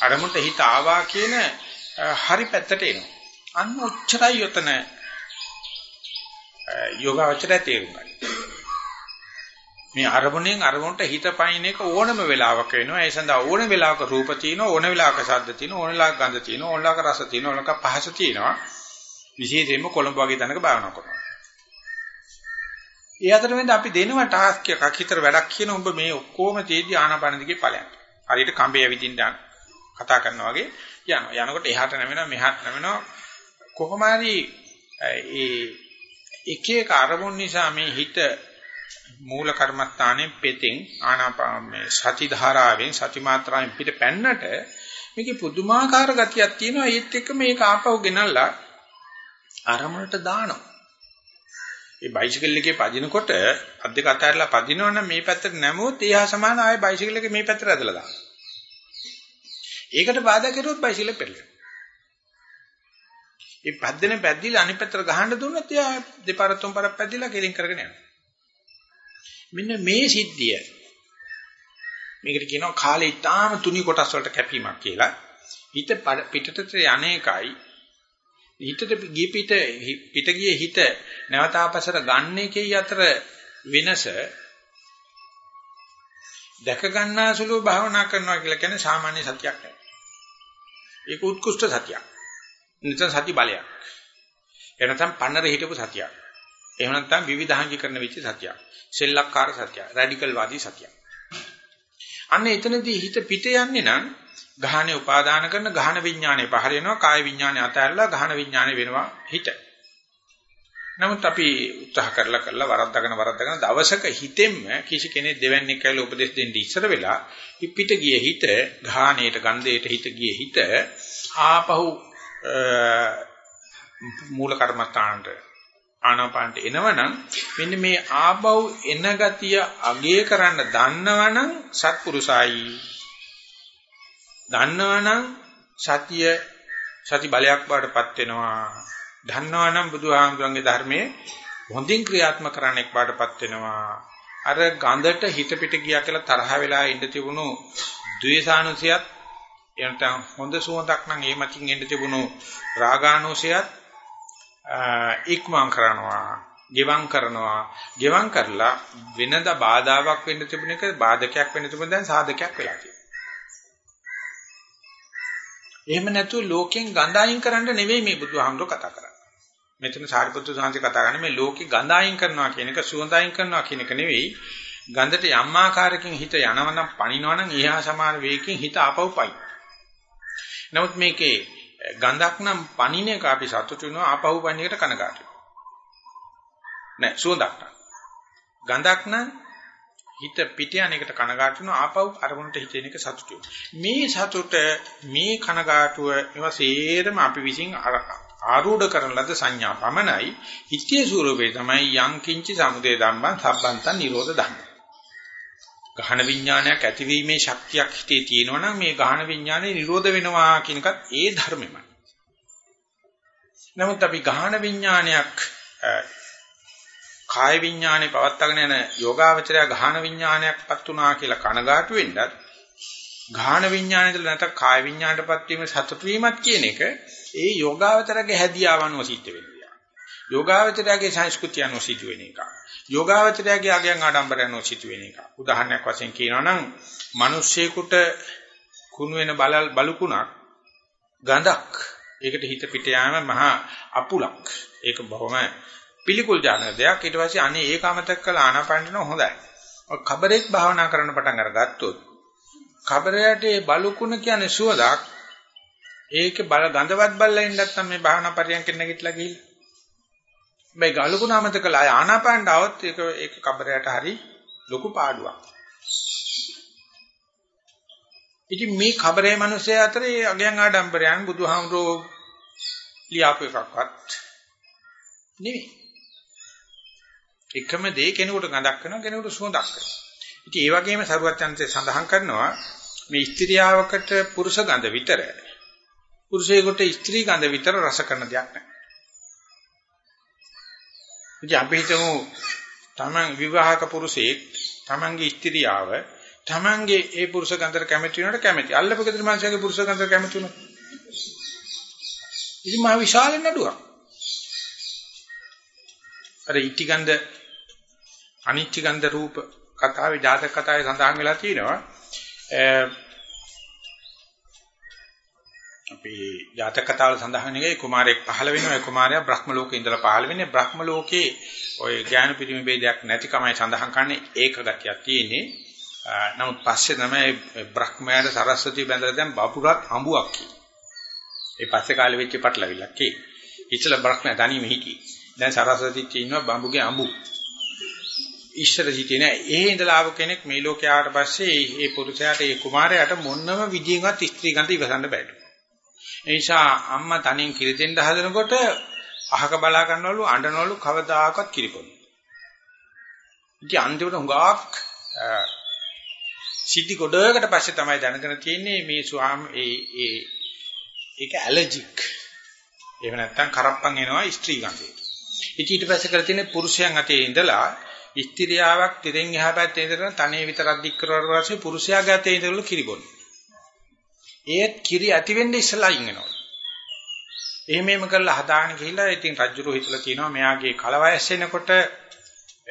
අරමුණට හිත ආවා කියන හරි පැත්තට එනවා. අන්න ඔච්චරයි යතන යෝගාවචරය තේරුම් ගන්න. මේ අරමුණෙන් අරමුණට හිත පයින් එක ඕනම වෙලාවක වෙනවා. ඒ සඳහා ඕන වෙලාවක රූප තියෙනවා, ඕන වෙලාවක ශබ්ද තියෙනවා, ඕන වෙලාවක ගන්ධ තියෙනවා, ඕන වෙලාවක රස තියෙනවා, ඕන වෙලාවක පහස තියෙනවා. විශේෂයෙන්ම කොළඹ වගේ තැනක භාවනා කරනවා. ඒ අතරමැද අපි දෙනවා ටාස්ක් එකක් හිතර වැඩක් කියන උඹ මේ ඔක්කොම තේදි ආනාපාන දිගේ ඵලයන්. හරියට කම්බේ ඇවිදින්න කතා කරනවා වගේ යනවා. යනකොට එහාට නැමෙනවා මෙහාට නැමෙනවා කොහොම හරි ඒ එක එක අරමුණ නිසා මේ හිත මූල කර්මස්ථානයේ පෙතෙන් ආනාපාමේ සති ධාරාවෙන් සති මාත්‍රාවෙන් පිට පැන්නට මේකේ පුදුමාකාර ගතියක් තියෙනවා ඒත් එක්ක මේක ආපහු ගෙනල්ලා අරමුණට දානවා ඒ බයිසිකල් එකේ පදිනකොට අත් දෙක අතහැරලා පදිනවනම් මේ පැත්තට නැමුවොත් ඒ හා සමාන ආයේ බයිසිකල් එක මේ පැත්තට ඇදලා දානවා. ඒකට බාධා කරුවොත් බයිසිකල් එක පෙරලෙනවා. ඒ පැද්දෙන පැද්දිලා අනිත් පැත්තට ගහන්න දුන්නොත් එයා දෙපාර තුන් පාරක් පැද්දිලා කෙලින් කරගෙන යනවා. මෙන්න මේ සිද්ධිය මේකට කියනවා කාලේ ඊටාම තුනි කොටස් වලට කැපීමක් කියලා. හිත පිටතට යන්නේකයි හිතට ගිය පිට පිට ගියේ හිත නැවත ආපසට ගන්න එකේ අතර වෙනස දැක ගන්නාසුලු භාවනා කරනවා කියලා කියන්නේ සාමාන්‍ය සතියක් නෙවෙයි. ඒක උත්කෘෂ්ඨ සතියක්. නිතර සති බලයක්. එහෙම නැත්නම් පන්නර හිටපු සතියක්. එහෙම නැත්නම් විවිධාංගීකරණ වෙච්ච සතියක්. සෙල්ලක්කාර සතියක්. රැඩිකල් වාදී සතියක්. අන්න එතනදී හිත පිට යන්නේ නම් ගහනේ උපාදාන කරන ගහන විඥානේ පහල වෙනවා කාය විඥානේ අතහැරලා ගහන විඥානේ වෙනවා හිත. නමුත් අපි උත්සාහ කරලා කරලා වරද්දාගෙන වරද්දාගෙන දවසක හිතෙන්ම කිසි කෙනෙක් දෙවන්නේක් කියලා උපදෙස් දෙන්න ඉස්සර වෙලා පිට ගිය හිත ගාහණයට ගන්ධයට හිත ගිය හිත ආපහු මූල කර්මස්ථානට ආනාපානට එනවනම් මෙන්න මේ ආපහු එන ගතිය අගේ කරන්න දන්නවනම් සත්පුරුසයි දන්නවනම් සතිය සති බලයක් බාටපත් වෙනවා. දන්නවනම් බුදුහාමුදුරන්ගේ ධර්මයේ හොඳින් ක්‍රියාත්මක කරන්නෙක් බාටපත් වෙනවා. අර ගඳට හිත පිට ගියා කියලා තරහ වෙලා ඉඳ තිබුණු ද්වේෂානුසයත් එනතම් හොඳ සුවඳක් නම් ඒ මතින් එන්න තිබුණු රාගානුසයත් ඉක්මන් කරනවා ගෙවම් කරනවා ගෙවම් කරලා වෙනද බාධාවක් වෙන්න තිබුණ එක බාධකයක් වෙන්න තිබුණ දැන් සාධකයක් වෙලා තියෙනවා එහෙම නැතුව ලෝකෙන් ගඳ අයින් කරන්න නෙවෙයි මේ බුදුහාමුදුරුවෝ කතා කරන්නේ. මෙතන සාරිපුත්‍ර සාංශේ කතා කරන්නේ මේ ලෝකෙ ගඳ අයින් කරනවා කියන එක සුවඳ අයින් කරනවා කියන එක නෙවෙයි. ගඳට යම් ආකාරයකින් හිත යනවනම් පණිනවනම් ඊහා සමාන වේගකින් හිත ආපහුපයි. නමුත් මේකේ ගඳක් නම් පණින එක අපි සතුටු වෙනවා ආපහු පණින එකට කනගාටුයි. නෑ සුවඳක් නම්. ගඳක් නම් හිත පිට යන එකට කනගාටු වෙනවා ආපහු අරමුණට හිතෙන එක සතුටු මේ සතුට මේ කනගාටුව ඒවා සේරම අපි විසින් ආරූඪ කරන ලද සංඥා පමණයි හිතේ ස්වරූපේ තමයි යං කිංචි සමුදේ ධම්මං සම්බන්තං නිරෝධ ධම්ම. ගහන විඥානයක් ඇතිවීමේ ශක්තියක් හිතේ තියෙනවා නම් මේ ගහන විඥානේ නිරෝධ වෙනවා කියන එකත් ඒ ධර්මෙමයි. නමුත් අපි ගහන විඥානයක් කාය විඥානේ පවත්වාගෙන යන යෝගාවචරය ගාහන විඥානයක්පත් උනා කියලා කනගාටු වෙන්නත් ඝාන විඥානයද නැත්නම් කාය විඥානටපත් වීම සතුට වීමත් කියන එක ඒ යෝගාවචරගේ හැදියාවනෝ සිද්ධ වෙනවා. යෝගාවචරගේ සංස්කෘතිය අනුව සිද්ධ වෙන එක. යෝගාවචරයේ අගයන් ආඩම්බරයන් සිදු වෙන එක. උදාහරණයක් වශයෙන් කියනවා නම් මිනිස්සෙකුට කුණු වෙන බල බලුකුණක් ගඳක් ඒකට හිත පිට යාම මහා අපුලක්. ඒක බොහොම පිළිකුල් ජනක දෙයක්. ඊට පස්සේ අනේ ඒක අමතක කළා ආනාපානන හොඳයි. ඔය කබරෙක් භාවනා කරන්න පටන් අරගත්තොත් කබරයට ඒ බලුකුණ කියන්නේ සුවදක්. ඒකේ බල ගඳවත් බල්ලා ඉන්න නැත්නම් මේ භාවනා පරියන්කෙන් නැගිටලා ගිහිල්ලා මේ ගලකුණ අමතකලා ආනාපානට આવත් ඒක ඒක කබරයට හරි ලොකු පාඩුවක්. ඉතින් මේ කබරේ මිනිස්සය අතරේ අගයන් ආඩම්බරයන් බුදුහාමුදුරෝ ලියාපු එකක්වත් නෙවෙයි. එකම දේ කෙනෙකුට ගඳක් කරනවා කෙනෙකුට සුවඳක් කරනවා. ඉතින් ඒ වගේම සරුවත්යන්සේ සඳහන් කරනවා මේ ස්ත්‍රියාවකට පුරුෂ ගඳ විතර පුරුෂයෙකුට ස්ත්‍රී ගඳ විතර රස කරන දෙයක් නැහැ. ඉතින් අපි හිතමු තමන් විවාහක පුරුෂයෙක් තමන්ගේ ස්ත්‍රියාව තමන්ගේ ඒ පුරුෂ ගන්ධර කැමති වෙනවට කැමති. අල්ලපගෙදර මාංශයේ පුරුෂ ගන්ධර කැමති වුණා. ඉතින් මහ විශාල නඩුවක්. අර ඉටි ගන්ධ අනිච්ච ගන්ධ රූප කතාවේ ජාතක කතාවේ සඳහන් වෙලා තියෙනවා. අපි ජාතක කතාවල සඳහන් වෙන එකයි කුමාරයෙක් පහළ වෙනවා ඒ කුමාරයා බ්‍රහ්ම ලෝකේ ඉඳලා පහළ වෙන්නේ. බ්‍රහ්ම ලෝකේ ওই ඥාන පිරිමි ભેදයක් නැතිකමයි සඳහන් කරන්නේ. ඒක ගැතියක් තියෙන්නේ. නමුත් පස්සේ තමයි බ්‍රහ්මයාට සරස්වති බැඳලා දැන් බපුරත් අඹුවක් කියන්නේ ඒ පස්සේ කාලෙ වෙච්ච පටලවිල්ලක් කියන්නේ ඉතල බ්‍රහ්මයා තනියම හිටියේ. දැන් සරස්වතිත් ඉන්නවා බඹුගේ අඹු. ඊශ්වර ජීතේ නෑ. ඒ ඉඳලා ආව කෙනෙක් මේ ලෝකයට පස්සේ මේ පුරුෂයාට මේ කුමාරයාට මොන්නම විදියෙන්වත් ස්ත්‍රී ගන්ධ ඉවසන්න බැහැ ඒ නිසා අම්මා තනින් කිරි දෙන්න හදනකොට අහක බලා ගන්නවලු අඬනවලු කවදාකවත් කිරිපොන්න. ඉතින් අන්තිමට හුඟක් සිද්ධි ගොඩකට පස්සේ තමයි දැනගෙන තියෙන්නේ මේ ස්වාම ඒ ඒ ඒක ඇලර්ජික්. එහෙම නැත්නම් කරප්පන් එනවා ස්ත්‍රී ගන්ධේ. ඉතින් ඊට පස්සේ කර තියෙන්නේ පුරුෂයන් අතේ ඉඳලා ස්ත්‍රියාවක් තිරෙන් එහා පැත්තේ ඉඳලා තනේ විතරක් දික් කරලා පස්සේ පුරුෂයාගේ අතේ ඉඳලා කිරිබොන්නේ. ඒත් කිරි ඇති වෙන්නේ ඉස්සලා අයින් වෙනවා. එහෙම එහෙම කරලා හදාගෙන ගිහිල්ලා ඉතින් රජුරෝ හිතලා තියෙනවා මෙයාගේ කලවයස් වෙනකොට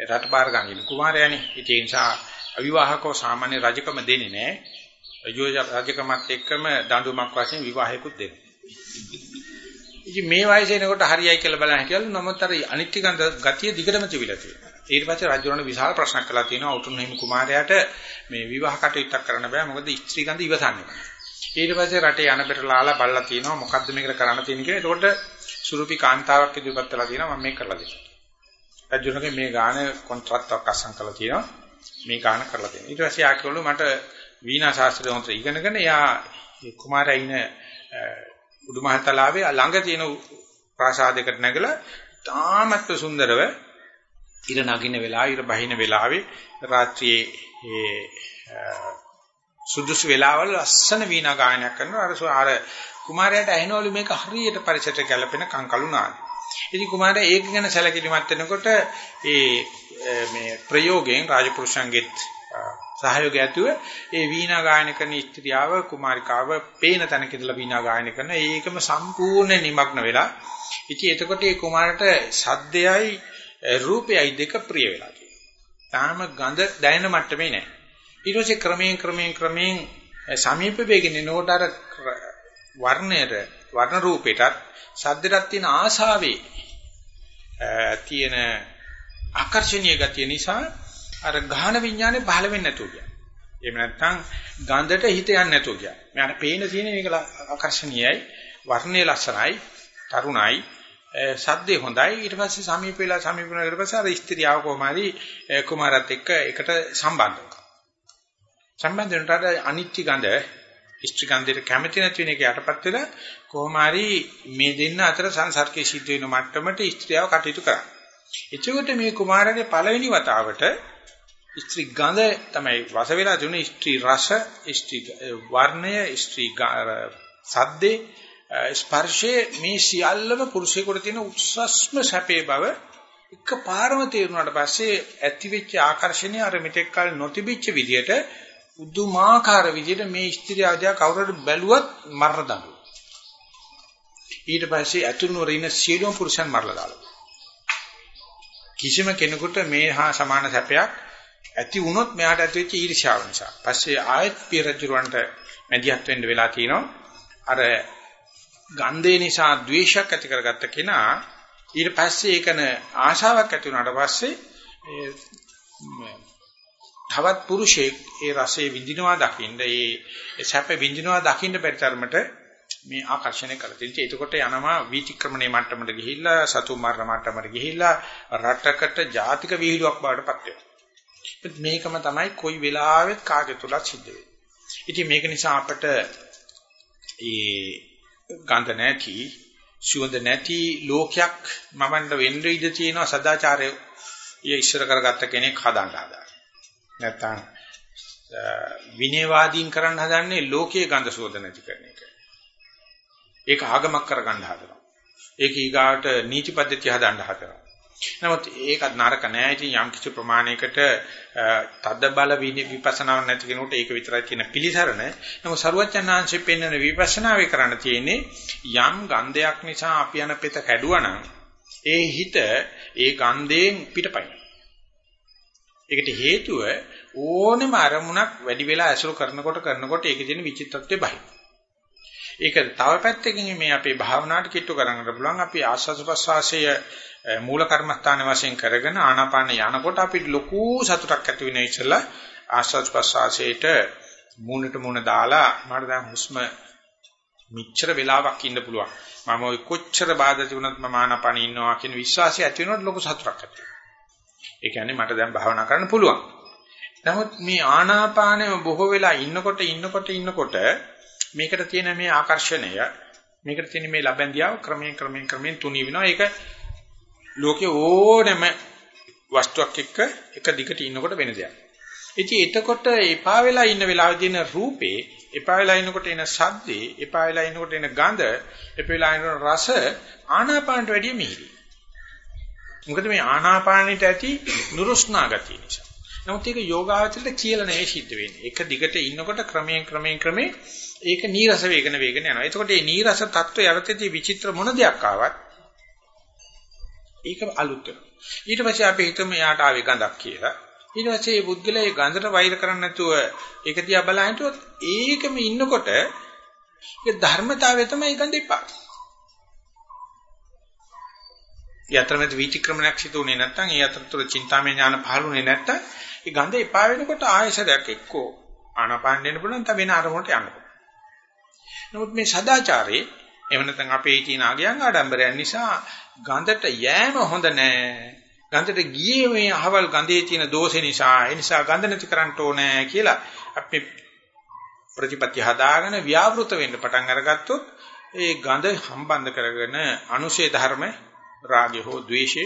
රටබාර ගංගින කුමාරයානේ. ඒ නිසා අවිවාහකව සාමාන්‍ය රජකම දෙන්නේ නැහැ. රජකමත් එක්කම දඬුවමක් වශයෙන් විවාහයකුත් දෙනවා. ඉතින් මේ වයසේ එනකොට හරියයි කියලා බලන්න හිටියලු නමුත් අර අනිත්‍ය ගතිය දිගටම තිබිලා තියෙනවා. ඊට පස්සේ රජුරණ විශාල ප්‍රශ්නයක් කළා තියෙනවා උතුම් හිමි කුමාරයාට මේ විවාහ කටයුත්තක් කරන්න බෑ මොකද ස්ත්‍රී ගඳ ඉවසන්නේ නැහැ. ඊට පස්සේ රටේ යන පෙරලාලා බලලා තිනවා මොකද්ද මේකට කරන්න තියෙන්නේ කියලා. ඒකට සුරුපි කාන්තාවක් ඉදිරිපත් කළා තියෙනවා මම මේක කරලා දෙන්න. රජුණගේ මේ ගාන කොන්ත්‍රාත්යක් අස්සම් කළා තියෙනවා. මේ ගාන කරලා දෙන්න. ඊට පස්සේ ආකවලු මට වීණා ශාස්ත්‍රය හොඳට ඉගෙනගෙන එයා කුමාරයා ඉන උඩුමහතලාවේ ළඟ තියෙන ප්‍රාසාදයකට නැගලා තාමත් සුන්දරව ඉර නගින වෙලාව ඉර බහින වෙලාවේ රාත්‍රියේ සුදුසු වෙලාවල් ලස්සන වීණා ගායනයක් කරනවා අර අර කුමාරයාට ඇහෙනවලු මේක හරියට පරිසරයට ගැලපෙන කංකලු නාද. ඉතින් කුමාරයා ඒක ගැන සැලකිලිමත් වෙනකොට ඒ මේ ප්‍රයෝගයෙන් රාජපුරුෂංගෙත් සහයෝගය ඇතුව ඒ වීණා ගායන කරන ස්ත්‍රියව කුමාරිකාව පේන තැනක ඉඳලා වීණා ගායන කරන ඒකම සම්පූර්ණ නිමග්න වෙලා ඉතින් එතකොට ඒ කුමාරට සද්දයයි රූපයයි දෙක ප්‍රිය වෙලා තියෙනවා. තාම ගඳ දැනෙන මට්ටමේ නැහැ. ඊට පස්සේ ක්‍රමයෙන් ක්‍රමයෙන් ක්‍රමයෙන් සමීප වේගෙන එනකොට අර වර්ණයට වර්ණ රූපයටත් ශබ්දයටත් තියෙන ආශාවේ තියෙන ආකර්ෂණීය ගතිය නිසා අර ගාහන විඥානේ පහළ වෙන්නේ නැතුව ගියා. එහෙම නැත්නම් ගන්ධට හිත යන්නේ නැතුව ගියා. මට පේන තියෙන මේක ආකර්ෂණීයයි, වර්ණයේ ලස්සනයි, තරුණයි, සද්දේ හොඳයි. ඊට පස්සේ සමීප වෙලා සමීප වෙලා ඊට පස්සේ අර ස්ත්‍රියව කොහොමරි කුමාරත් එක්ක එකට සම්බන්ධ වුණා. සම්බන්ධ වෙනට අනිත්‍ය ගඳ ඉෂ්ටි ගන්ධයට කැමති නැති වෙන එක යටපත් වෙලා කොහොම හරි මේ දෙන්න අතර සංසර්ගයේ සිද්ධ වෙන මට්ටමට ස්ත්‍රියව කටයුතු කරා. එතකොට මේ කුමාරගේ පළවෙනි වතාවට ස්ත්‍රී ගඳ තමයි රස වෙලා තුනේ ස්ත්‍රී රස ස්ත්‍රී වර්ණය ස්ත්‍රී සද්දේ ස්පර්ශයේ මේ සියල්ලම පුරුෂයෙකුට තියෙන උත්සස්ම සැපේ බව එකපාරම තේරුණාට පස්සේ ඇතිවෙච්ච ආකර්ෂණය අර මෙතෙක් කල නොතිබිච්ච විදියට උදුමාකාර විදිහට මේ ස්ත්‍රී ආදියා කවුරුහරි බැලුවත් මරණ දඬු. ඊට පස්සේ අතුරුනවර ඉන්න සියලුම පුරුෂයන් මරලා දාලා. කිසිම කෙනෙකුට මේ හා සමාන සැපයක් ඇති වුණොත් මෙයාට ඇති වෙච්ච ඊර්ෂ්‍යාව නිසා. පස්සේ ආයෙත් පිය රජුරවන්ට මැදිහත් වෙන්න වෙලා තිනවා. අර ගන්ධේ නිසා ද්වේෂයක් ඇති කරගත්ත කෙනා ඊට පස්සේ ඒකන ආශාවක් ඇති වුණාට පස්සේ තවත් පුරුෂයෙක් ඒ රසයේ විඳිනවා දකින්න ඒ සැප විඳිනවා දකින්න බැරි තරමට මේ ආකර්ෂණය කරලා තියෙනවා. එතකොට යනවා වීතික්‍රමණයේ මට්ටමට ගිහිල්ලා සතු මරණ මට්ටමට ගිහිල්ලා රටකට ජාතික විහිළුවක් බවට පත් වෙනවා. මේකම තමයි කොයි වෙලාවෙත් කාගේ තුලත් සිද්ධ වෙන්නේ. ඉතින් මේක නිසා අපට ඒ ගන්ධ නැති සුවඳ නැති ලෝකයක් මමන්න වෙන්න ඉඩ තියෙනවා සදාචාරය ඊ ඉස්සර කරගත්ත කෙනෙක් හදන්න හදා. නැත්තම් විනයවාදීන් කරන්න හදන්නේ ලෝකයේ ගඳ සුවඳ නැති කරන එක. ඒක ආගමක් කරගන්න හදනවා. ඒක ඊගාට නීති පද්ධතිය හදන්න හදනවා. නමුත් ඒකත් නරක නෑ. ඉතින් යම් කිසි ප්‍රමාණයකට තද බල විපස්සනාවක් නැති කෙනෙකුට ඒක විතරයි කියන පිළිසරණ. නමුත් සරුවචනාංශයෙන් පෙන්වන විපස්සනාවේ කරන්න තියෙන්නේ යම් ගන්ධයක් නිසා අපි යන පෙත කැඩුවා ඒ හිත ඒ ගන්ධයෙන් පිටපයින්. ඒකට හේතුව ඕනෙම අරමුණක් වැඩි වෙලා ඇසුරු කරනකොට කරනකොට ඒකේ තියෙන විචිත්තත්වය බහි. ඒක තව පැත්තකින් මේ අපේ භාවනාවට කිට්ටු කරගන්න පුළුවන්. අපි ආස්වාද ප්‍රසවාසය මූල කර්මස්ථාන වශයෙන් කරගෙන ආනාපාන යනකොට අපිට ලොකු සතුටක් ඇති වෙන ඉස්සලා ආස්වාද ප්‍රසවාසයට මූණට මූණ දාලා මට දැන් හුස්ම මිච්ඡර වෙලාවක් ඉන්න පුළුවන්. මම ওই කොච්චර බාධා තිබුණත් මම ආනාපාන ඉන්නවා කියන විශ්වාසය ඇති වෙනකොට ලොකු සතුටක් ඇති වෙනවා. ඒ කියන්නේ මට දැන් භාවනා කරන්න පුළුවන් නමුත් මේ ආනාපානය බොහෝ වෙලා ඉන්නකොට ඉන්නකොට ඉන්නකොට මේකට තියෙන මේ ආකර්ෂණය මේකට තියෙන මේ ලබැඳියාව ක්‍රමයෙන් ක්‍රමයෙන් ක්‍රමයෙන් තුනී වෙනවා ඒක ලෝකේ ඕනෑම වස්තුවක් එක්ක එක දිගට ඉන්නකොට වෙන දෙයක්. ඉතින් එතකොට එපා වෙලා ඉන්න වෙලාවදී එන රූපේ, එපා වෙලා ඉන්නකොට එන ශබ්දේ, එපා වෙලා ඉන්නකොට එන ගඳ, එපා වෙලා ඉන්න රස ආනාපානට වැඩිය මිහිරි. මොකද මේ ආනාපානෙට ඇති නුරුස්නා ගතිය නිසා. නමුත් ඒක යෝගාවචරයට කියලා නැහැ සිද්ධ වෙන්නේ. එක දිගට ඉන්නකොට ක්‍රමයෙන් ක්‍රමයෙන් ක්‍රමයෙන් ඒක නීරස වේගන වේගන යනවා. එතකොට මේ නීරස தত্ত্বය යටතේදී විචිත්‍ර මොන දෙයක් ආවත් ඒක අලුත් වෙනවා. ඊට පස්සේ අපි හිතමු යාට ආවේ ගඳක් කියලා. ඊට පස්සේ මේ පුද්ගලයා ඒ ගඳට වෛර කරන්නේ නැතුව ඒක දිහා බලන විට ඒකම ඉන්නකොට ඒ ධර්මතාවය තමයි ගඳ එපා. යතරමෙත් විචක්‍රමණයක් සිදුුනේ නැත්නම් ඒ අතරතුර චින්තාමය ඥාන පහළුනේ නැත්නම් ඒ ගඳ එපා වෙනකොට ආයසරයක් එක්කෝ ආනාපාන දෙන්න පුළුවන් තව වෙන අරමුණට යන්න පුළුවන්. නමුත් මේ සදාචාරයේ එහෙම නැත්නම් අපේ තියෙන ආගයන් ආඩම්බරයන් නිසා ගඳට යෑම හොඳ නෑ. ගඳට ගියේ මේ අහවල් ගඳේ තියෙන දෝෂේ නිසා ඒ නිසා ගඳ නැති කරන්න ඕනේ කියලා අපි ප්‍රතිපත්‍ය හදාගෙන ව්‍යාවෘත වෙන්න පටන් අරගත්තොත් ඒ ගඳ සම්බන්ධ කරගෙන අනුශේ ධර්ම රාගය හෝ ද්වේෂය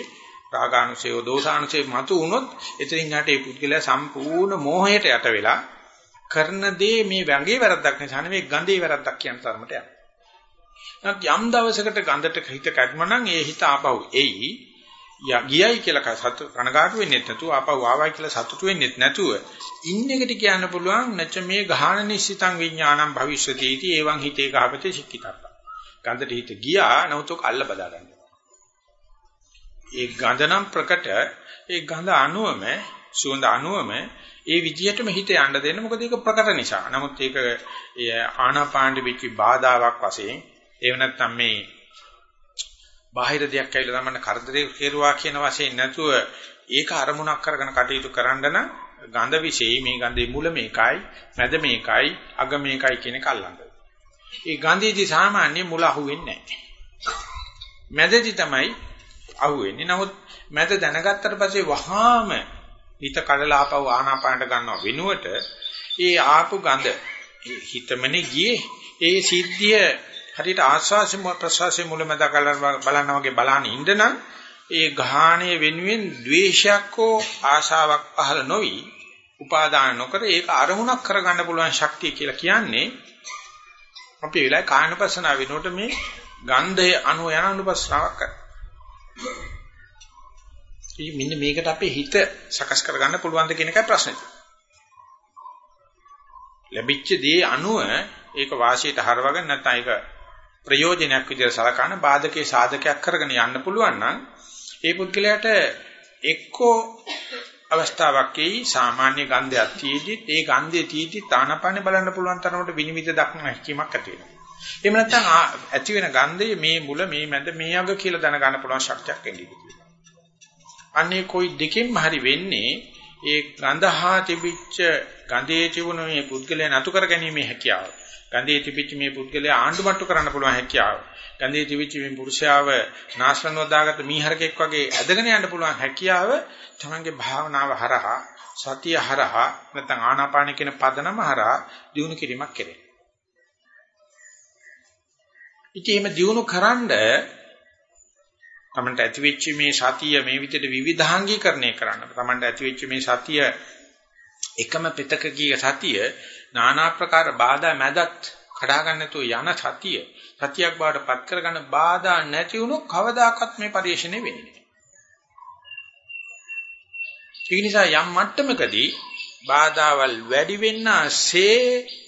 රාගානුසය හෝ දෝසානුසය මතු වුණොත් එතනින් යට ඒ පුද්ගලයා සම්පූර්ණ මෝහයට යට වෙලා කරන දේ මේ වැඟේ වැරද්දක් නිසා නෙවෙයි ගඳේ වැරද්දක් කියන තරමට යනවා. යම් දවසකට ගඳට හිත කැඩුණා නම් ඒ හිත ආපහු එයි. ගියයි කියලා සතු කනගාටු වෙන්නේ නැතුව ආපහු ආවයි කියලා සතුටු වෙන්නේ නැතුව ඉන්න එකට කියන්න පුළුවන් නැච මේ ගහන නිශ්චිතං විඥානං භවිෂ්‍යති इति එවං හිතේ ගහපතේ සික්කිතප්ප. ගඳට හිත ගියා නමුත් ඔක අල්ල බදා ගන්න. ඒ ගඳ නම් ප්‍රකට ඒ ගඳ අණුවම සුවඳ අණුවම ඒ විදිහටම හිත යන්න දෙන්න මොකද ඒක ප්‍රකට නිසා. නමුත් ඒක ආනාපාන වෙච්ච බාධාවක් වශයෙන් ඒව නැත්තම් මේ බාහිර දෙයක් ඇවිල්ලා තමයි කරදරේ කෙරුවා කියන වශයෙන් නැතුව ඒක අරමුණක් කරගෙන කටයුතු කරන්න නම් ගඳ විශේෂයි මේ ගඳේ මුල මේකයි මැද මේකයි අග මේකයි කියන එක අල්ලන්න. ඒ ගඳේදී සාමාන්‍ය මුල අහුවෙන්නේ නැහැ. මැදදී තමයි අහුවෙන්නේ. නමුත් මැද දැනගත්තට පස්සේ වහාම හිත කඩලා ආපහු ආනාපානට ගන්නව වෙනුවට ඒ ආපු ගඳ හිතමනේ ගියේ ඒ සිද්ධිය හරියට ආස්වාසි ප්‍රසවාසයේ මුලමඳ බලනවා වගේ බලන්න ඉඳනනම් ඒ ගාහණය වෙනුවෙන් ද්වේෂයක් හෝ ආශාවක් පහළ නොවි උපාදාන නොකර ඒක අරමුණක් කරගන්න පුළුවන් ශක්තිය කියලා කියන්නේ අපි වෙලාවේ කායනපසනාව වෙනකොට මේ ගන්ධය අනු යන අනුපස්සනාවක් කරනවා. මෙන්න මේකට අපේ හිත සකස් කරගන්න පුළුවන්ද කියන එකයි ප්‍රශ්නේ. ලැබිච්ච දේ අනුව ඒක වාසියට හරවගෙන නැත්නම් ඒක ප්‍රයෝජනයක් විදිහට සලකන බාධකේ සාධකයක් කරගෙන යන්න පුළුවන් නම් ඒ පුද්ගලයාට එක්කෝ අවස්ථාවක් එයි සාමාන්‍ය ගන්ධයක් තියෙද්දි ඒ ගන්ධයේ තියෙද්දි තානපන්නේ බලන්න පුළුවන් තරමට විනිවිද දක්න හැකියාවක් ඇති වෙනවා. එහෙම නැත්නම් ඇති වෙන ගන්ධයේ මේ මුල මේ මැද මේ අග කියලා දැනගන්න පුළුවන් ශක්තියක් එන්නේ. අනේ કોઈ දෙකෙන්ම හරි වෙන්නේ ඒ ගඳහා තිබිච්ච ගඳේ තිබුණ මේ පුද්ගලයා නතු කර ගැනීමේ හැකියාව. ගඳේ තිබිච්ච මේ පුද්ගලයා ආණ්ඩුමට්ටු කරන්න පුළුවන් හැකියාව. ගඳේ තිබිච්ච මේ පුරුෂයාව නාශනව දාගත්ත මීහරකෙක් වගේ ඇදගෙන යන්න පුළුවන් හැකියාව තමන්ගේ භාවනාව හරහා සතිය හරහා නැත්නම් ආනාපාන කියන පදනම හරහා දිනු කිරීමක් කෙරේ. ඉතින් එහෙම දිනු කරන්ඩ තමන්ට ඇතිවෙච්ච මේ සතිය මේ විදිහට විවිධාංගීකරණය කරන්න. තමන්ට ඇතිවෙච්ච මේ සතිය එකම පිටක ගිය සතිය নানা ප්‍රකාර බාධා මැදත් කඩා ගන්න තු යන සතිය සතියක් බවට පත් කරගන්න බාධා නැති වුණු කවදාකවත් මේ පරිශ්‍රණය වෙන්නේ නැහැ. ඒ නිසා යම් මට්ටමකදී බාධාවල් වැඩි වෙන්නාසේ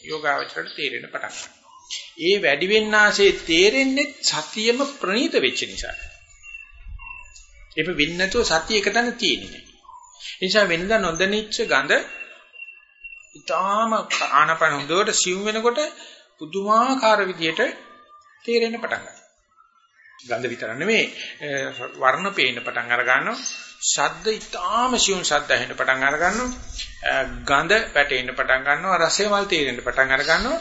යෝගාවචරයට තේරෙන පටන් ඒ වැඩි වෙන්නාසේ තේරෙන්නේ සතියම ප්‍රණීත වෙච්ච නිසා. ඒක වෙන්නේ නැතුව සතිය එක තැන තියෙන්නේ. ඒ නිසා වෙනදා නොදැනිච්ච ගඳ ඊටාම ආනපන හොඳට සිව් වෙනකොට පුදුමාකාර විදියට තේරෙන්න පටන් ගන්නවා. ගඳ විතර නෙමෙයි වර්ණ පේන්න පටන් අර ගන්නවා. ශබ්ද ඊටාම සිව් ශබ්ද ඇහෙන්න පටන් අර ගන්නවා. ගඳ වැටෙන්න පටන් ගන්නවා. රසේවල් තේරෙන්න පටන් අර ගන්නවා.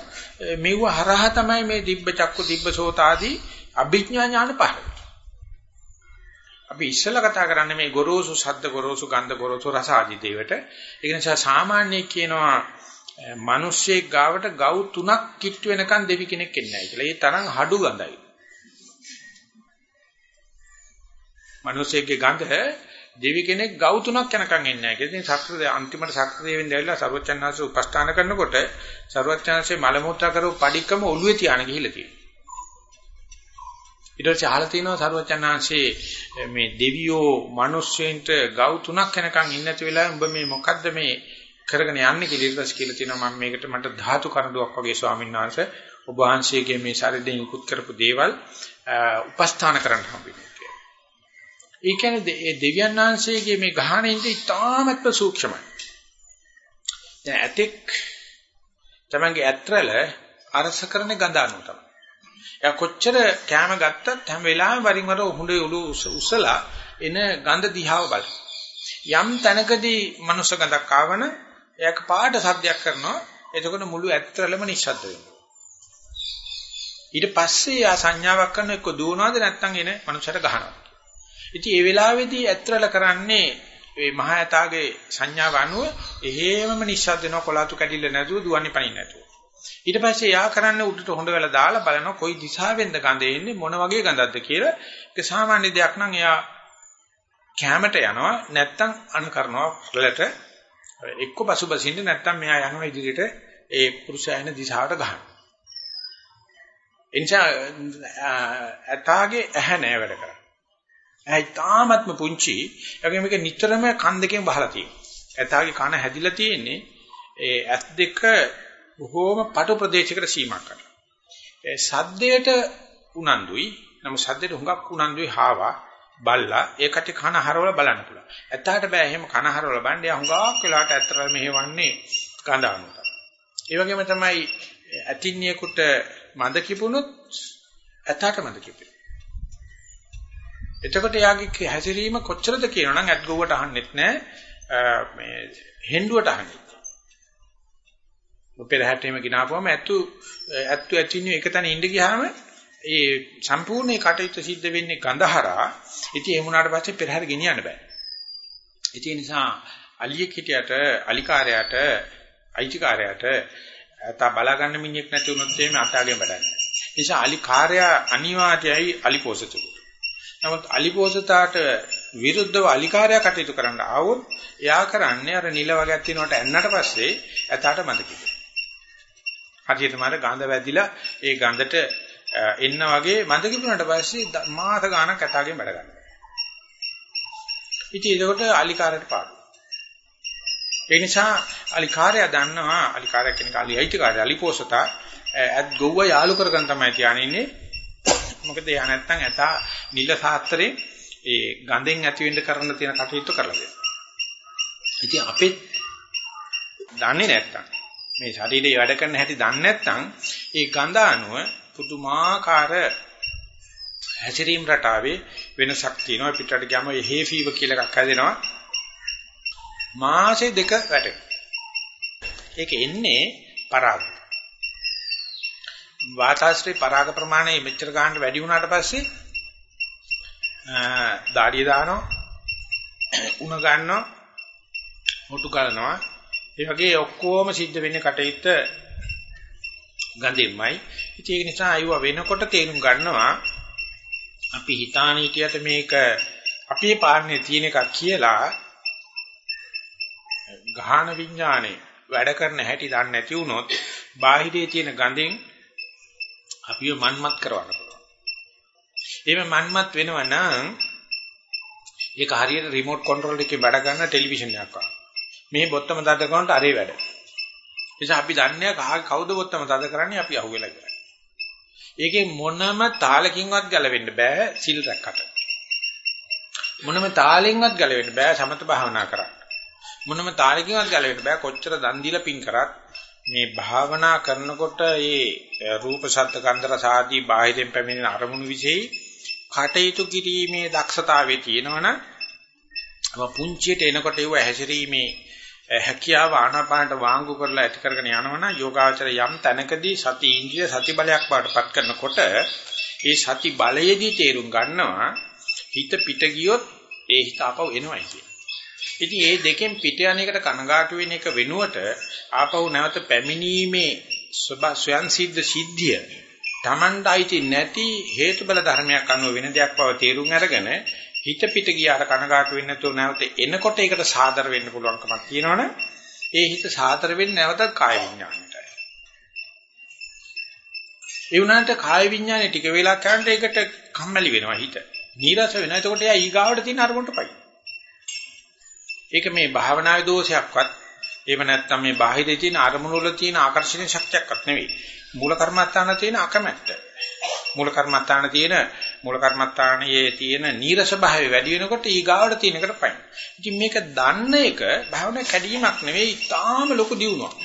මෙව හරහා තමයි මේ දිබ්බ චක්කු දිබ්බ සෝත ආදී අභිඥා ඥාන පහළ අපි ඉස්සෙල්ලා කතා කරන්නේ මේ ගොරෝසු ශබ්ද ගොරෝසු ගන්ධ ගොරෝසු රස ආදී දේවට. ඒ නිසා සාමාන්‍ය කියනවා මිනිස්සෙක් ගාවට ගව් තුනක් කිට්ටු වෙනකන් දෙවි කෙනෙක් එන්නේ නැහැ කියලා. ඒ තරම් හඩු ගඳයි. මිනිස්සෙක්ගේ ගඳ දෙවි කෙනෙක් ගව් තුනක් යනකන් එන්නේ නැහැ. ඉතින් සක්‍ර අන්තිමට සක්‍ර දෙවියන් දැවිලා සර්වචන්නාංශ උපස්ථාන කරනකොට සර්වචන්නාංශේ මල මුත්‍රා කරපු padikකම ඔළුවේ තියාන ගිහිල්ලා තියෙනවා. ඊට පස්සේ අහලා තිනවා සරුවචනාංශේ මේ දෙවියෝ මිනිස්සෙන්ට ගව් තුනක් යනකම් ඉන්න නැති වෙලාවෙ උඹ මේ මොකද්ද මේ කරගෙන යන්නේ කියලා ඊට පස්සේ කියලා තිනවා මම මේකට මට ධාතු කරඬුවක් වගේ ස්වාමීන් වහන්සේ ඔබ වහන්සේගේ මේ ශරීරයෙන් ඉක්ුත් කරපු දේවල් උපස්ථාන කරන්න හම්බෙන්නේ කියලා. ඒ කියන්නේ ඒ දෙවියන් වහන්සේගේ මේ ගහණින්ද ඉතාමත්ම සූක්ෂමයි. දැන් ඇතෙක් තමන්ගේ ඇත්‍රල අරස කරන ගඳ අනුව තමයි. එයා කොච්චර කැම ගත්තත් හැම වෙලාවෙම වරින් වර උහුඬේ උළු උසලා එන ගඳ දිහාව බලන. යම් තැනකදී මනුස්ස ගඳක් ආවන එයාක පාට සද්දයක් කරනවා. එතකොට මුළු ඇත්තරලම නිශ්ශබ්ද වෙනවා. ඊට පස්සේ යා සංඥාවක් කරන එක්ක දුවනවාද නැත්නම් එන මනුස්සයට ගහනවා. ඉතින් ඒ වෙලාවේදී ඇත්තරල කරන්නේ මේ මහා යතාගේ සංඥාව අනුව එහෙමම නිශ්ශබ්ද වෙනවා කොලාතු කැඩිල්ල නැතුව දුවන්නේ පනින්න නැතුව. ඊට පස්සේ යා කරන්නේ උඩට හොඳ වෙලා දාලා බලනවා කොයි දිශාවෙන්ද ගඳ එන්නේ මොන වගේ ගඳක්ද කියලා. ඒක සාමාන්‍ය දෙයක් නම් එයා කැමරට යනවා නැත්තම් අන් කරනවා වලට එක්ක පසුබසින්න නැත්තම් මෙයා යනවා ඉදිරියට ඒ පුරුෂයා එන දිශාවට ගහනවා. එනිසා ඇතාගේ ඇහැ නෑ වැඩ කරන්නේ. ඇයි තාමත්ම පුංචි. ඒගොල්ලෝ මේක නිතරම කන් දෙකෙන් බහලා තියෙනවා. ඇතාගේ කන හැදිලා තියෙන්නේ ඒ ඇස් දෙක බොහෝම පටු ප්‍රදේශයකට සීමා කරනවා. ඒ සද්දයට උනන්දුයි. නමුත් සද්දයට හුඟක් උනන්දුයි හාවා බල්ලා ඒකට කන හරවල බලන්න පුළුවන්. ඇත්තට බෑ එහෙම කන හරවල බලන්න. යා හුඟක් වෙලාවට ඇත්තට මෙහෙවන්නේ ගඳ අනුට. ඒ වගේම තමයි ඇතින්නියෙකුට මද කිපුණොත් ඇත්තට මද කිපෙනවා. එතකොට යාගේ හැසිරීම කොච්චරද කියනවනම් ඇත් ගොව්වට අහන්නෙත් නෑ මේ හෙන්ඩුවට අහන්නෙත් පෙරහැටේම ගినాපුවම ඇත්තු ඇත්තු ඇතින්නේ එක තැන ඉඳ ගියාම ඒ සම්පූර්ණ කටයුත්ත සිද්ධ වෙන්නේ ගඳහරා. ඉතින් එහෙම වුණාට පස්සේ පෙරහැර ගෙනියන්න බෑ. ඒ නිසා අලියෙක් හිටියට අලිකාරයාට අයිතිකාරයාට තා බලා ගන්න මිනිහෙක් නැති වුණොත් එහෙම අතාගෙන බඩන්නේ. ඒ නිසා අලිකාරයා අනිවාර්යයි අලිපෝසතුක. නමුත් අලිපෝසතාට විරුද්ධව අලිකාරයා කටයුතු කරන්න ආවොත් එයා කරන්නේ අර නිල වගේක් තිනවට ඇන්නට පස්සේ ඇතාට මද කිව්වා. හරියට මාර ගඳ වැදිලා ඒ ගඳට එන්න වගේ මඳ කිපුණාට පස්සේ මාස ගාණක් කතාවෙන් වැඩ ගන්නවා. ඉතින් ඒකට අලිකාරයට පාඩු. ඒ නිසා අලිකාරය දන්නවා අලිකාරය කෙනෙක් අලියිතිකාරය අලිපෝසතා ඇත් ගොව්ව යාලු කරගෙන තමයි තියාගෙන ඉන්නේ. මොකද එයා නැත්තම් ඇතා නිල සාත්‍රේ ඒ ගඳෙන් ඇති වෙන්න කරන්න තියෙන කටයුතු කරලා දෙනවා. ඉතින් අපේ දන්නේ නැත්තම් මේ ශරීරයේ වැඩ කරන හැටි දන්නේ නැත්තම් ඒ ගඳ අණුව පුදුමාකාර හැසිරීම් රටාවේ වෙනසක් තියෙනවා. පිටරට ගියාම හේ ෆීවර් කියලා එකක් හැදෙනවා. මාසේ දෙක වැටෙනවා. ඒක එන්නේ පරාග වාතාශ්‍රේ පරාග ප්‍රමාණය මෙච්චර ගන්න වැඩි වුණාට පස්සේ දාඩිය දානවා උණ ගන්නවා මුටු ගන්නවා ඒ වගේ ඔක්කොම සිද්ධ වෙන්නේ කටයුත්ත ගඳෙන්මයි. ඉතින් ඒක නිසා අයුව වෙනකොට තේරුම් ගන්නවා අපි හිතාන හිටියට මේක අපේ පාන්නේ තියෙන එකක් කියලා ගාහන විඥානේ වැඩ කරන හැටි දන්නේ නැති වුණොත් බාහිරේ තියෙන ගඳෙන් අපිව මන්මත් කරවන්න පුළුවන්. එහෙම මන්මත් වෙනවා නම් ඒක හරියට රිමෝට් කන්ට්‍රෝල් එකකින් වැඩ කරන ටෙලිවිෂන් එකක් වගේ. මේ බොත්තම තද කරනකොට අරේ වැඩ. නිසා අපි දන්නේ කවුද බොත්තම තද කරන්නේ අපි අහුවෙලා ඉවරයි. ඒකේ මොනම තාලකින්වත් ගැලවෙන්න බෑ සිල් රැක්කට. මොනම තාලෙන්වත් ගැලවෙන්න බෑ සමත භාවනා කරන්න. මොනම තාලකින්වත් ගැලවෙන්න බෑ කොච්චර දන් දීලා පින් කරත් මේ භාවනා කරනකොට මේ රූප ශබ්ද ගන්ධ රස ආදී බාහිරින් පැමිණෙන අරමුණු વિશે කටයුතු කිරීමේ දක්ෂතාවය තියෙනවනම් අප පුංචියට එනකොට ඒව හැසිරීමේ හැකියාව ආනාපානට වාංගු කරලා ඇති කරගෙන යනවනම් යෝගාචර යම් තැනකදී සති ඉන්ද්‍රිය සති බලයක් බාටපත් කරනකොට ඒ සති බලයේදී තේරුම් ගන්නවා හිත පිට ගියොත් ඒ හිත ආපහු එනවයි කියන්නේ. ඉතින් මේ දෙකෙන් පිට යන එකට කනගාටු වෙන එක වෙනුවට ආපහු නැවත පැමිණීමේ ස්වයන් සිද්ධ සිද්ධිය Tamanda අයිති නැති හේතුබල ධර්මයක් අනුව වෙන දෙයක් බව තේරුම් අරගෙන හිත පිට ගියාට කනගාටු වෙන්නේ නැතුව නැවත එනකොට ඒකට සාදර වෙන්න පුළුවන්කමක් තියෙනවනේ. ඒ හිත සාදර වෙන්නේ නැවත කාය විඥාණයටයි ඒ වුණාට කාය විඥානේ ටික වෙලා කරනට ඒකට කම්මැලි වෙනවා හිත. නීරස වෙනවා. එතකොට එයා ඊගාවට තියෙන අරමුණට පයි. ඒක මේ භාවනාවේ දෝෂයක්වත් එහෙම නැත්නම් මේ බාහිරේ තියෙන අරමුණු වල තියෙන ආකර්ෂණීය ශක්තියක්වත් නෙවෙයි මූල කර්මස්ථාන තියෙන අකමැත්ත මූල කර්මත්තාන තියෙන මූල කර්මත්තානයේ තියෙන නීරස භාවය වැඩි වෙනකොට ඊගාවට තියෙන එකට පයින්. ඉතින් මේක දන්න එක භාවනා කැඩීමක් නෙවෙයි, ඊටාම ලොකු දියුණුවක්.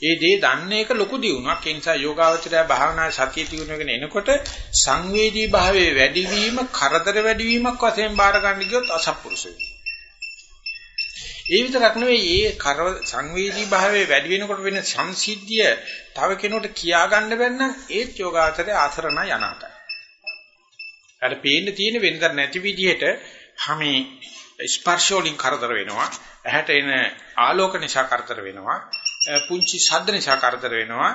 ඒ දේ දන්න එක ලොකු දියුණුවක්. ඒ නිසා යෝගාවචරය භාවනා සතිය දියුණුවගෙන එනකොට සංවේදී භාවයේ වැඩිවීම, කරදර වැඩිවීමක් වශයෙන් බාර ගන්න ගියොත් අසත්පුරුෂයි. ඒ විතරක් නෙවෙයි ඒ කර සංවේදී භාවයේ වැඩි වෙනකොට වෙන සංසිද්ධිය තව කෙනෙකුට කියා ගන්න බැන්නම් ඒත් යෝගාචරයේ ආසරණ යනාතයි. අර පේන්න තියෙන වෙනද නැති විදිහට හැමේ ස්පර්ශ වලින් කරදර වෙනවා. ඇහැට එන ආලෝක නිසා කරදර වෙනවා. පුංචි ශබ්ද නිසා කරදර වෙනවා.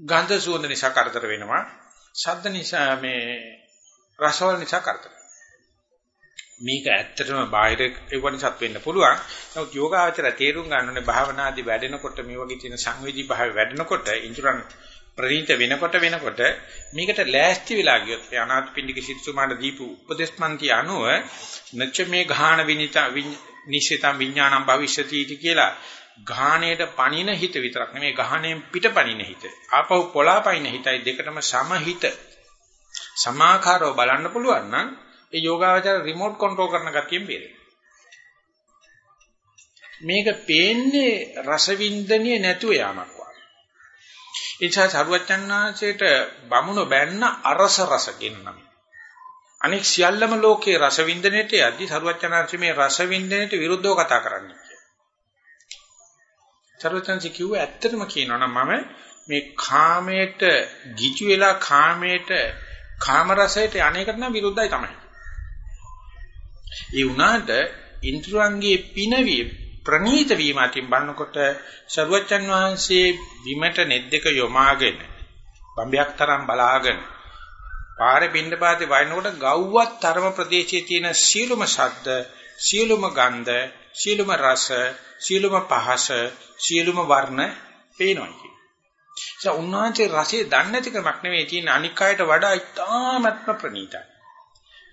ගන්ධ සුවඳ නිසා කරදර වෙනවා. ශබ්ද නිසා මේ රසවල නිසා කරදර මේක ඇත්තටම බාහිර ඒවනිසත් වෙන්න පුළුවන්. නමුත් යෝගාචර තේරුම් ගන්න ඕනේ භාවනාදී වැඩෙනකොට මේ වගේ තියෙන සංවේදී භාවය වැඩෙනකොට ඉන්ද්‍රයන් ප්‍රණීත වෙනකොට වෙනකොට මේකට ලෑස්ති වෙලා ගියොත් අනාථපිණ්ඩික සිත්තුමාට දීපු උපදේශමන්ති අනුව නච්ච මේ ඝාන විනිත නිශ්චිතම් විඥානම් භවිෂ්‍යති इति කියලා ඝාණයට පණින හිත විතරක් නෙමෙයි ඝාණයෙන් පිට පණින හිත. ආපහු පොළාපයින් හිතයි දෙකටම සමහිත සමාකාරව බලන්න පුළුවන් නම් ඒ යෝගාවචර රිමෝට් කන්ට්‍රෝල් කරන ගතියෙන් බේරෙනවා. මේක පේන්නේ රසවින්දනිය නැතුව යාමක් වගේ. ඒ නිසා සරුවච්චන්නාංශයට බමුණ බැන්න අරස රස කියනවා. අනෙක් සියල්ලම ලෝකේ රසවින්දනයේට යද්දි සරුවච්චන්නාංශ මේ රසවින්දනයට විරුද්ධව කතා කරන්නේ කියලා. සරුවච්චන්සි කිව්ව ඇත්තටම කියනවා නම් මම මේ කාමයට ගිජු වෙලා කාමයට කාම රසයට අනේකට නම් විරුද්ධයි තමයි. ඒ වුණාට ඉන්ද්‍රයන්ගේ පිනවි ප්‍රනීත වීම අතින් බලනකොට සර්වචන් වහන්සේ බිමට නෙත් දෙක යොමාගෙන බම්බයක් තරම් බලාගෙන පාරේ පින්නපාතේ වයින්කොට ගව්වත් තරම ප්‍රදේශයේ තියෙන සීලුම ශබ්ද සීලුම ගන්ධ සීලුම රස සීලුම පහස සීලුම වර්ණ පේනවා කියන්නේ. ඒ උන්වහන්සේ රසය දන්නේ නැති කමක් නෙවෙයි තියෙන අනික් අයට වඩා ඉතාමත්ම ප්‍රනීතයි.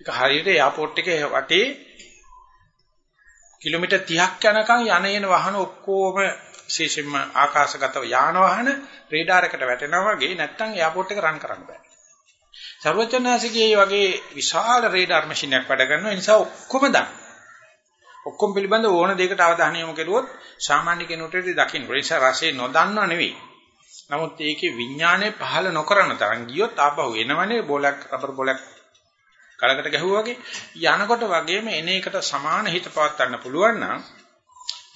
ඒක හරියට එයාපෝට් එකේ වටේ කිලෝමීටර් 30ක් යනකම් යන එන වාහන ඔක්කොම විශේෂයෙන්ම ආකාශගත යාන වාහන රේඩාර එකට වැටෙනවා වගේ නැත්තම් එයාපෝට් එක රන් කරන්න බෑ. සර්වචනාසිකේ වගේ විශාල රේඩාර් මැෂින් එකක් වැඩ කරනවා. ඒ නිසා ඔක්කොම දාන්න. ඔක්කොම පිළිබඳ ඕන දෙයකට අවධානය යොමු කරුවොත් සාමාන්‍ය කෙනෙකුට දකින්න. ඒ නිසා රසය නොදන්නව නෙවෙයි. නමුත් ඒකේ විඥානය පහළ නොකරන තරම් ගියොත් ආපහු එනවනේ බෝලයක් රබර් බෝලයක් කලකට ගැහුවා වගේ යනකොට වගේම එන එකට සමාන හිත පවත් ගන්න පුළුවන් නම්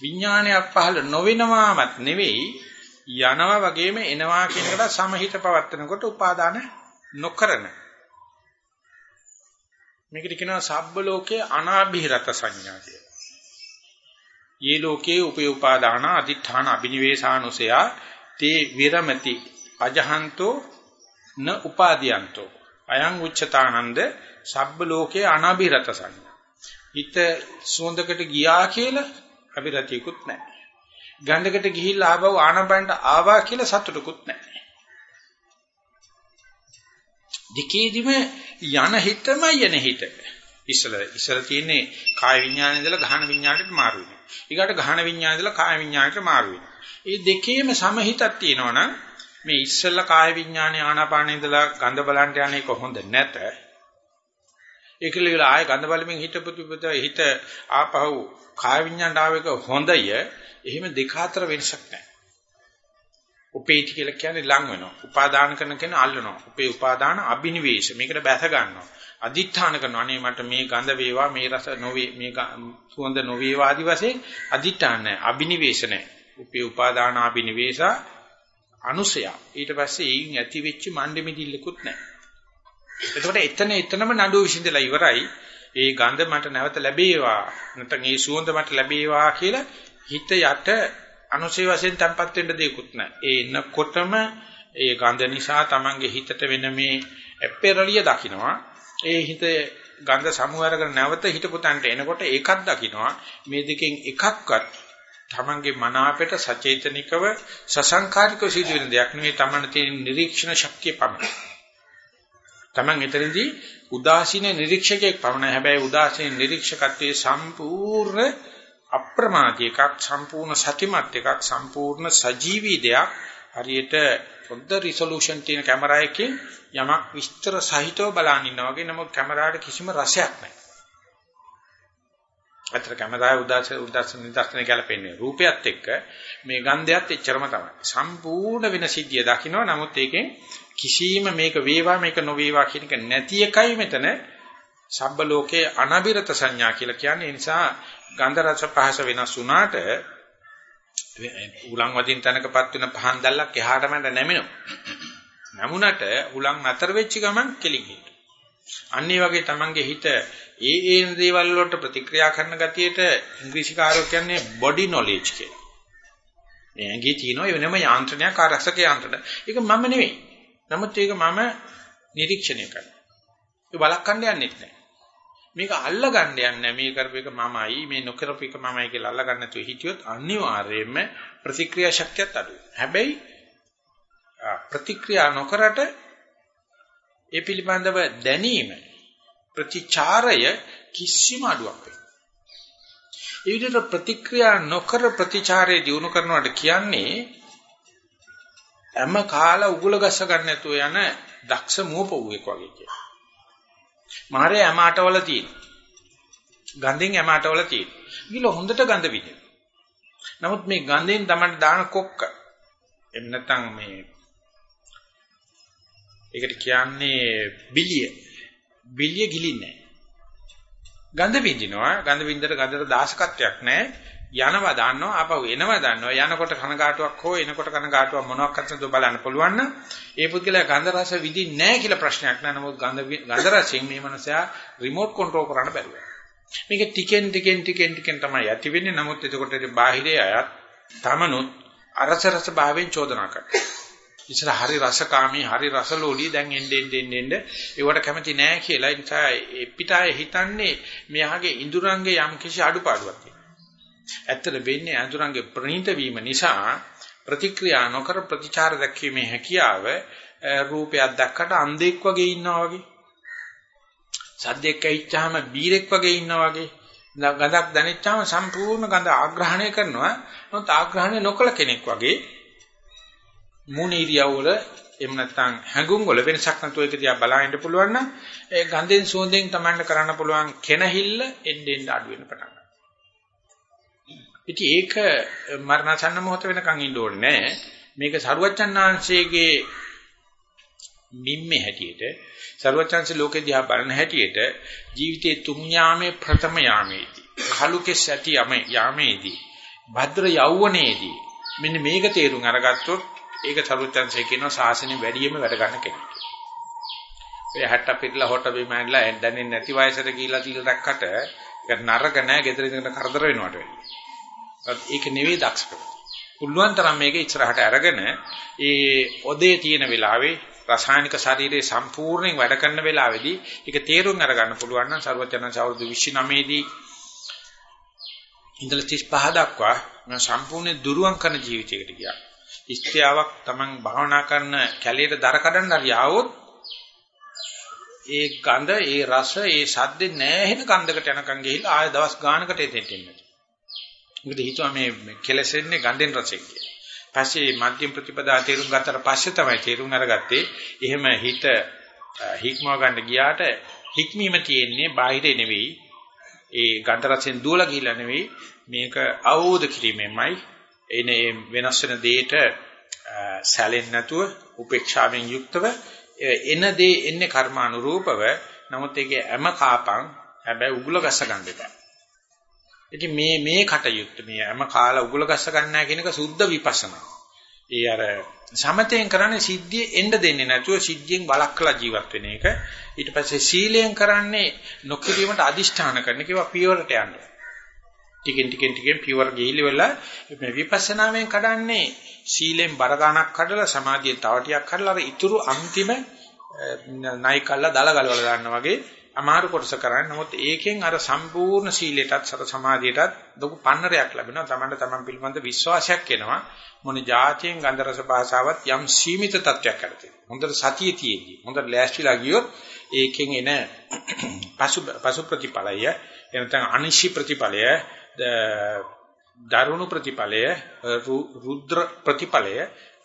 විඥානයක් පහළ නොවෙනවාමත් නෙවෙයි යනවා වගේම එනවා කියන එකට සමහිත පවත්නකොට උපාදාන නොකරන මේකට කියනවා සබ්බ ලෝකේ අනාභිරත සංඥා කියලා. යේ ලෝකේ උපේ උපාදාන අදිඨාන අබිනිවේෂානුසය තේ විරමති අජහන්තෝ න උපාදීයන්තෝ අයං උච්චතානන්ද සබ්බ ලෝකේ අනාභිරත සංඥා. හිත සුවඳකට ගියා කියලා අභිරතියකුත් නැහැ. ගඳකට ගිහිල්ලා ආවව ආනබන්ට ආවා කියලා සතුටුකුත් නැහැ. දෙකේදිම යන හිතමයි යන හිත. ඉස්සල ඉස්සල තියෙන්නේ කාය විඥානය ඉඳලා ගහන විඥානයට මාරු වෙනවා. ඊගාට ගහන විඥානය ඉඳලා කාය විඥානයට මාරු වෙනවා. මේ දෙකේම සමහිතක් තියෙනවනම් මේ ඉස්සල කාය විඥානය ආනාපානෙ ඉඳලා ගඳ බලන්න යන්නේ කොහොඳ නැත. ඒකල විලා ආය ගඳ බලමින් හිතපුතු හිත ආපහු කාය විඥාණයට ආව එක හොඳය. එහෙම දෙක අතර වෙනසක් නැහැ. උපේටි කියලා කියන්නේ ලං වෙනවා. උපාදාන කරන කෙනා අල්ලනවා. උපේ උපාදාන අබිනිවේෂ. මේකට බැස ගන්නවා. අදිඨාන කරනවා. අනේ මට මේ ගඳ වේවා, මේ රස නොවේ, මේ සුවඳ නොවේවා ආදි වශයෙන් අදිඨාන නැහැ. අබිනිවේෂ නැහැ. උපේ උපාදාන අබිනිවේෂ අනුසය. ඊට පස්සේ ඒන් ඇති වෙච්ච මණ්ඩෙ මිදිල්ලකුත් නැහැ. එතකොට එතන එතනම නඩුව විසඳලා ඉවරයි. ඒ ගඳ මට නැවත ලැබේවා. නැත්නම් ඒ සුවඳ මට ලැබේවා කියලා හිත යට අනුසය වශයෙන් තැම්පත් වෙන්න දෙයක්වත් නැහැ. ඒ එනකොටම ඒ ගඳ නිසා Tamange හිතට වෙන මේ පෙරලිය දකින්නවා. ඒ හිත ගඳ සමුවරගෙන නැවත හිතපු තැනට එනකොට ඒකක් දකින්නවා. මේ දෙකෙන් එකක්වත් තමන්ගේ මන අපට සචේතනිකව සසංකාරිකව සිදුවෙන දෙයක් නෙවෙයි තමන්න තියෙන නිරීක්ෂණ ශක්තිය පමණයි. Taman එතනදී උදාසීන නිරීක්ෂකයෙක් පමණයි. හැබැයි උදාසීන නිරීක්ෂකත්වයේ සම්පූර්ණ අප්‍රමාදී එකක් සම්පූර්ණ සතිමත් එකක් සම්පූර්ණ සජීවී දෙයක් හරියට පොඩ්ඩ රිසොලූෂන් තියෙන කැමරා එකකින් යමක් විස්තර සහිතව බලන් ඉන්නවා වගේ නමුත් කැමරාවට කිසිම රසයක් නැහැ. අතර කැමරාවේ උදාස උදාස නිදර්ශන ගැලපෙන්නේ රූපයත් එක්ක මේ ගන්ධයත් එච්චරම තමයි. සම්පූර්ණ වෙන සිද්ධිය දකින්න නමුත් ඒකෙන් කිසිම මේක වේවා මේක නොවේවා කියන එක නැති එකයි මෙතන සබ්බ ලෝකේ අනබිරත සංඥා කියලා කියන්නේ. ඒ නිසා ගන්ධ රස පහස වෙනස් වුණාට උලන් වදින් තැනකපත් වෙන පහන් දැල්ලක් එහාට මට නැමිනු. නැමුණට උලන් අතර වෙච්ච ගමන් කෙලින් හිට. අන්න වගේ Tamange හිත ඒ ඒ දේවල් වලට ප්‍රතික්‍රියා කරන ගතියට ඉංග්‍රීසි කාරෝ කියන්නේ body knowledge කියලා. මේ ඇඟේ තියෙන වෙනම යාන්ත්‍රණයක් ආරක්ෂක යාන්ත්‍රණ. ඒක මම නෙවෙයි. නමුත් ඒක මම නිරීක්ෂණය කරනවා. ඒක බලක්කන්න යන්නේ නැහැ. මේක අල්ල ගන්න යන්නේ මේ කරපු එක මමයි මේ නොකරපු එක මමයි කියලා අල්ල ගන්න නැතුව හිටියොත් අනිවාර්යයෙන්ම ප්‍රතික්‍රියා ශක්තියත් අඩුයි. හැබැයි ප්‍රතික්‍රියා නොකරට ඒ පිළිබඳව දැනීම ප්‍රතිචාරය කිසිම අඩුවක් වෙන්නේ. ඒ විදිහට ප්‍රතික්‍රියා නොකර ප්‍රතිචාරය දිනු කරනවට කියන්නේ හැම කාලා උගුල ගස්ස ගන්න නැතුව යන දක්ෂ මුවපොව්වෙක් වගේ කියලා. මාරේ හැම අටවල තියෙන. ගඳෙන් හැම අටවල තියෙන. ගිල හොඳට ගඳ විදින. නමුත් මේ ගඳෙන් තමයි දාන කොක්ක. එහෙම නැත්නම් මේ ඒකට කියන්නේ බිලිය. බිලිය ගිලින්නේ නැහැ. ගඳ විඳිනවා. ගඳ විඳතර ගඳට දාසකත්වයක් නැහැ. යනවා දන්නවා ආපහු එනවා දන්නවා. යනකොට කනගාටුවක් හෝ එනකොට කනගාටුවක් මොනවක් නැත්නම් බලන්න පුළුවන් නම් ඒ පුද්ගලයා ගන්ධ රස විඳින්නේ නැහැ කියලා ප්‍රශ්නයක් නෑ නමුත් ගන්ධ ගන්ධ රසයෙන් මේ මනුස්සයා රිමෝට් කන්ට්‍රෝල් කරන්න බැරුව. මේක ටිකෙන් ටිකෙන් ටිකෙන් ටිකෙන් තමයි ඇති වෙන්නේ. නමුත් එතකොට බාහිරේ අයත් තමනුත් අරස රස භාවයෙන් චෝදනා කරනවා. ඉතල හරි රසකාමී හරි රසලෝලී දැන් එන්නේ එන්නේ එන්නේ ඒවට කැමති නෑ කියලා. ඒ නිසා පිටායේ හිතන්නේ මෙයාගේ ඉඳුරංගේ යම් කිසි අඩුපාඩුවක්. තියෙනවා ඇත්තට වෙන්නේ අඳුරංගේ ප්‍රණීත වීම නිසා ප්‍රතික්‍රියා නොකර ප්‍රතිචාර දක්වීමේ හැකියාව රූපයක් දැක්කට අන්ධෙක් වගේ ඉන්නවා වගේ සද්දෙක් ඇහිච්චාම බීරෙක් වගේ ඉන්නවා වගේ ගඳක් දැනෙච්චාම සම්පූර්ණ ගඳ ආග්‍රහණය කරනවා. නමුත් ආග්‍රහණය නොකළ කෙනෙක් වගේ මූණ ඉරියව්වල එහෙම නැත්නම් හැඟුම් වල වෙනසක් නැතුව ඒක දිහා බලන්න පුළුවන් නම් ඒ ගඳෙන් සුවඳෙන් තමන්ට කරන්න පුළුවන් කෙනහිල්ල එන්න එන්න අඩු වෙන පටන් ගන්නවා. ඉතින් ඒක මරණසන්න මොහොත වෙනකන් ඉන්න ඕනේ නෑ. මේක සරුවච්චන්හන්සේගේ මිම්මේ හැටියට සරුවච්චන්සේ ලෝකෙ දිහා බලන හැටියට ජීවිතයේ තුන් යාමේ ප්‍රථම යාමේදී කලු කෙස් ඇති යාමේදී භද්‍ර යෞවනයේදී මෙන්න මේක තේරුම් අරගත්තොත් ඒක සරුවච්චන්සේ කියනවා ශාසනය වැඩියෙන්ම වැඩ ගන්න කෙනෙක්. ඒ 60 පිටලා හොට බිමැන්ලා දැනෙන්නේ නැති වයසට ගිහිලා තියලා දැක්කට ඒක නරක නෑ ගෙදර ඉඳන් කරදර වෙනවට වැඩිය. ඒක නෙවෙයි දක්ෂකම. පුළුවන් තරම් මේක ඉස්සරහට අරගෙන ඒ ඔදේ තියෙන වෙලාවේ රසායනික ශරීරයේ සම්පූර්ණයෙන් වැඩ කරන වෙලාවේදී ඒක තේරුම් අරගන්න පුළුවන් නම් ਸਰවඥාන්ස අවුරුදු 29 දී ඉඳලා 35 දක්වා මම සම්පූර්ණ දුරුවන් කරන ජීවිතයකට ගියා. ඉස්ත්‍යාවක් Taman භාවනා කරන කැලේට දර කඩන්න හරි ආවොත් ඒ ගඳ, ඒ රස, ඒ ශබ්ද නැහෙන කන්දකට යනකම් ගිහිල්ලා ආය දවස් ගානකට එතෙන්ට එන්න. මොකද හිතුවා මේ කෙලසෙන්නේ ගඳෙන් රසෙන් කියලා. පස්සේ මධ්‍යම ප්‍රතිපදා තේරුම් ගත්තට පස්සේ තමයි තේරුම් අරගත්තේ එහෙම හිත හික්මව ගන්න ගියාට හික්මීම තියෙන්නේ බාහිර නෙවෙයි. ඒ ගන්ධ රසෙන් දුවලා ගිහිල්ලා නෙවෙයි. මේක අවබෝධ කිරීමෙන්මයි. එනේ වෙනස් වෙන දෙයට සැලෙන්නේ නැතුව උපේක්ෂාවෙන් යුක්තව එන දේ එන්නේ කර්මානුරූපව. නමුත් ඒකේ හැම කාපන් හැබැයි උගුල ගස්ස ගන්න එපා ඉතින් මේ මේ කටයුත්ත මේ හැම කාලා උගුල ගස්ස ගන්නා කියන එක සුද්ධ විපස්සනා. ඒ අර සමතෙන් කරන්නේ සිද්ධිය එන්න දෙන්නේ නැතුව සිද්ධියෙන් බලක්කලා ජීවත් වෙන එක. ඊට පස්සේ සීලයෙන් කරන්නේ නොකිරීමට අදිෂ්ඨාන කරන කිව්වා පියවරට යන්න. ටිකෙන් ටිකෙන් ටිකෙන් පියවර ගිහිලිවලා මේ විපස්සනාවෙන් කඩන්නේ සීලෙන් බර ගන්නක් කඩලා සමාධියෙන් තව ටිකක් කඩලා අර ඉතුරු අන්තිම නයි කල්ලා දල ගලවලා ගන්නවා වගේ අමාරු කොටස කරන්නේ. නමුත් ඒකෙන් අර සම්පූර්ණ සීලයටත් සත සමාධියටත් ලොකු පන්නරයක් ලැබෙනවා. Tamanට Taman පිළිබඳ විශ්වාසයක් එනවා. මොන જાතියෙන් ගන්ධ රස භාෂාවත් යම් සීමිත තත්වයක් කරතේ. හොඳට සතිය තියෙද්දි. හොඳට ලෑස්තිලා ගියොත් ඒකෙන් එන පසු පසු ප්‍රතිපලය එනතන අනිශි ප්‍රතිපලය දරුණු ප්‍රතිපලය රුද්‍ර ප්‍රතිපලය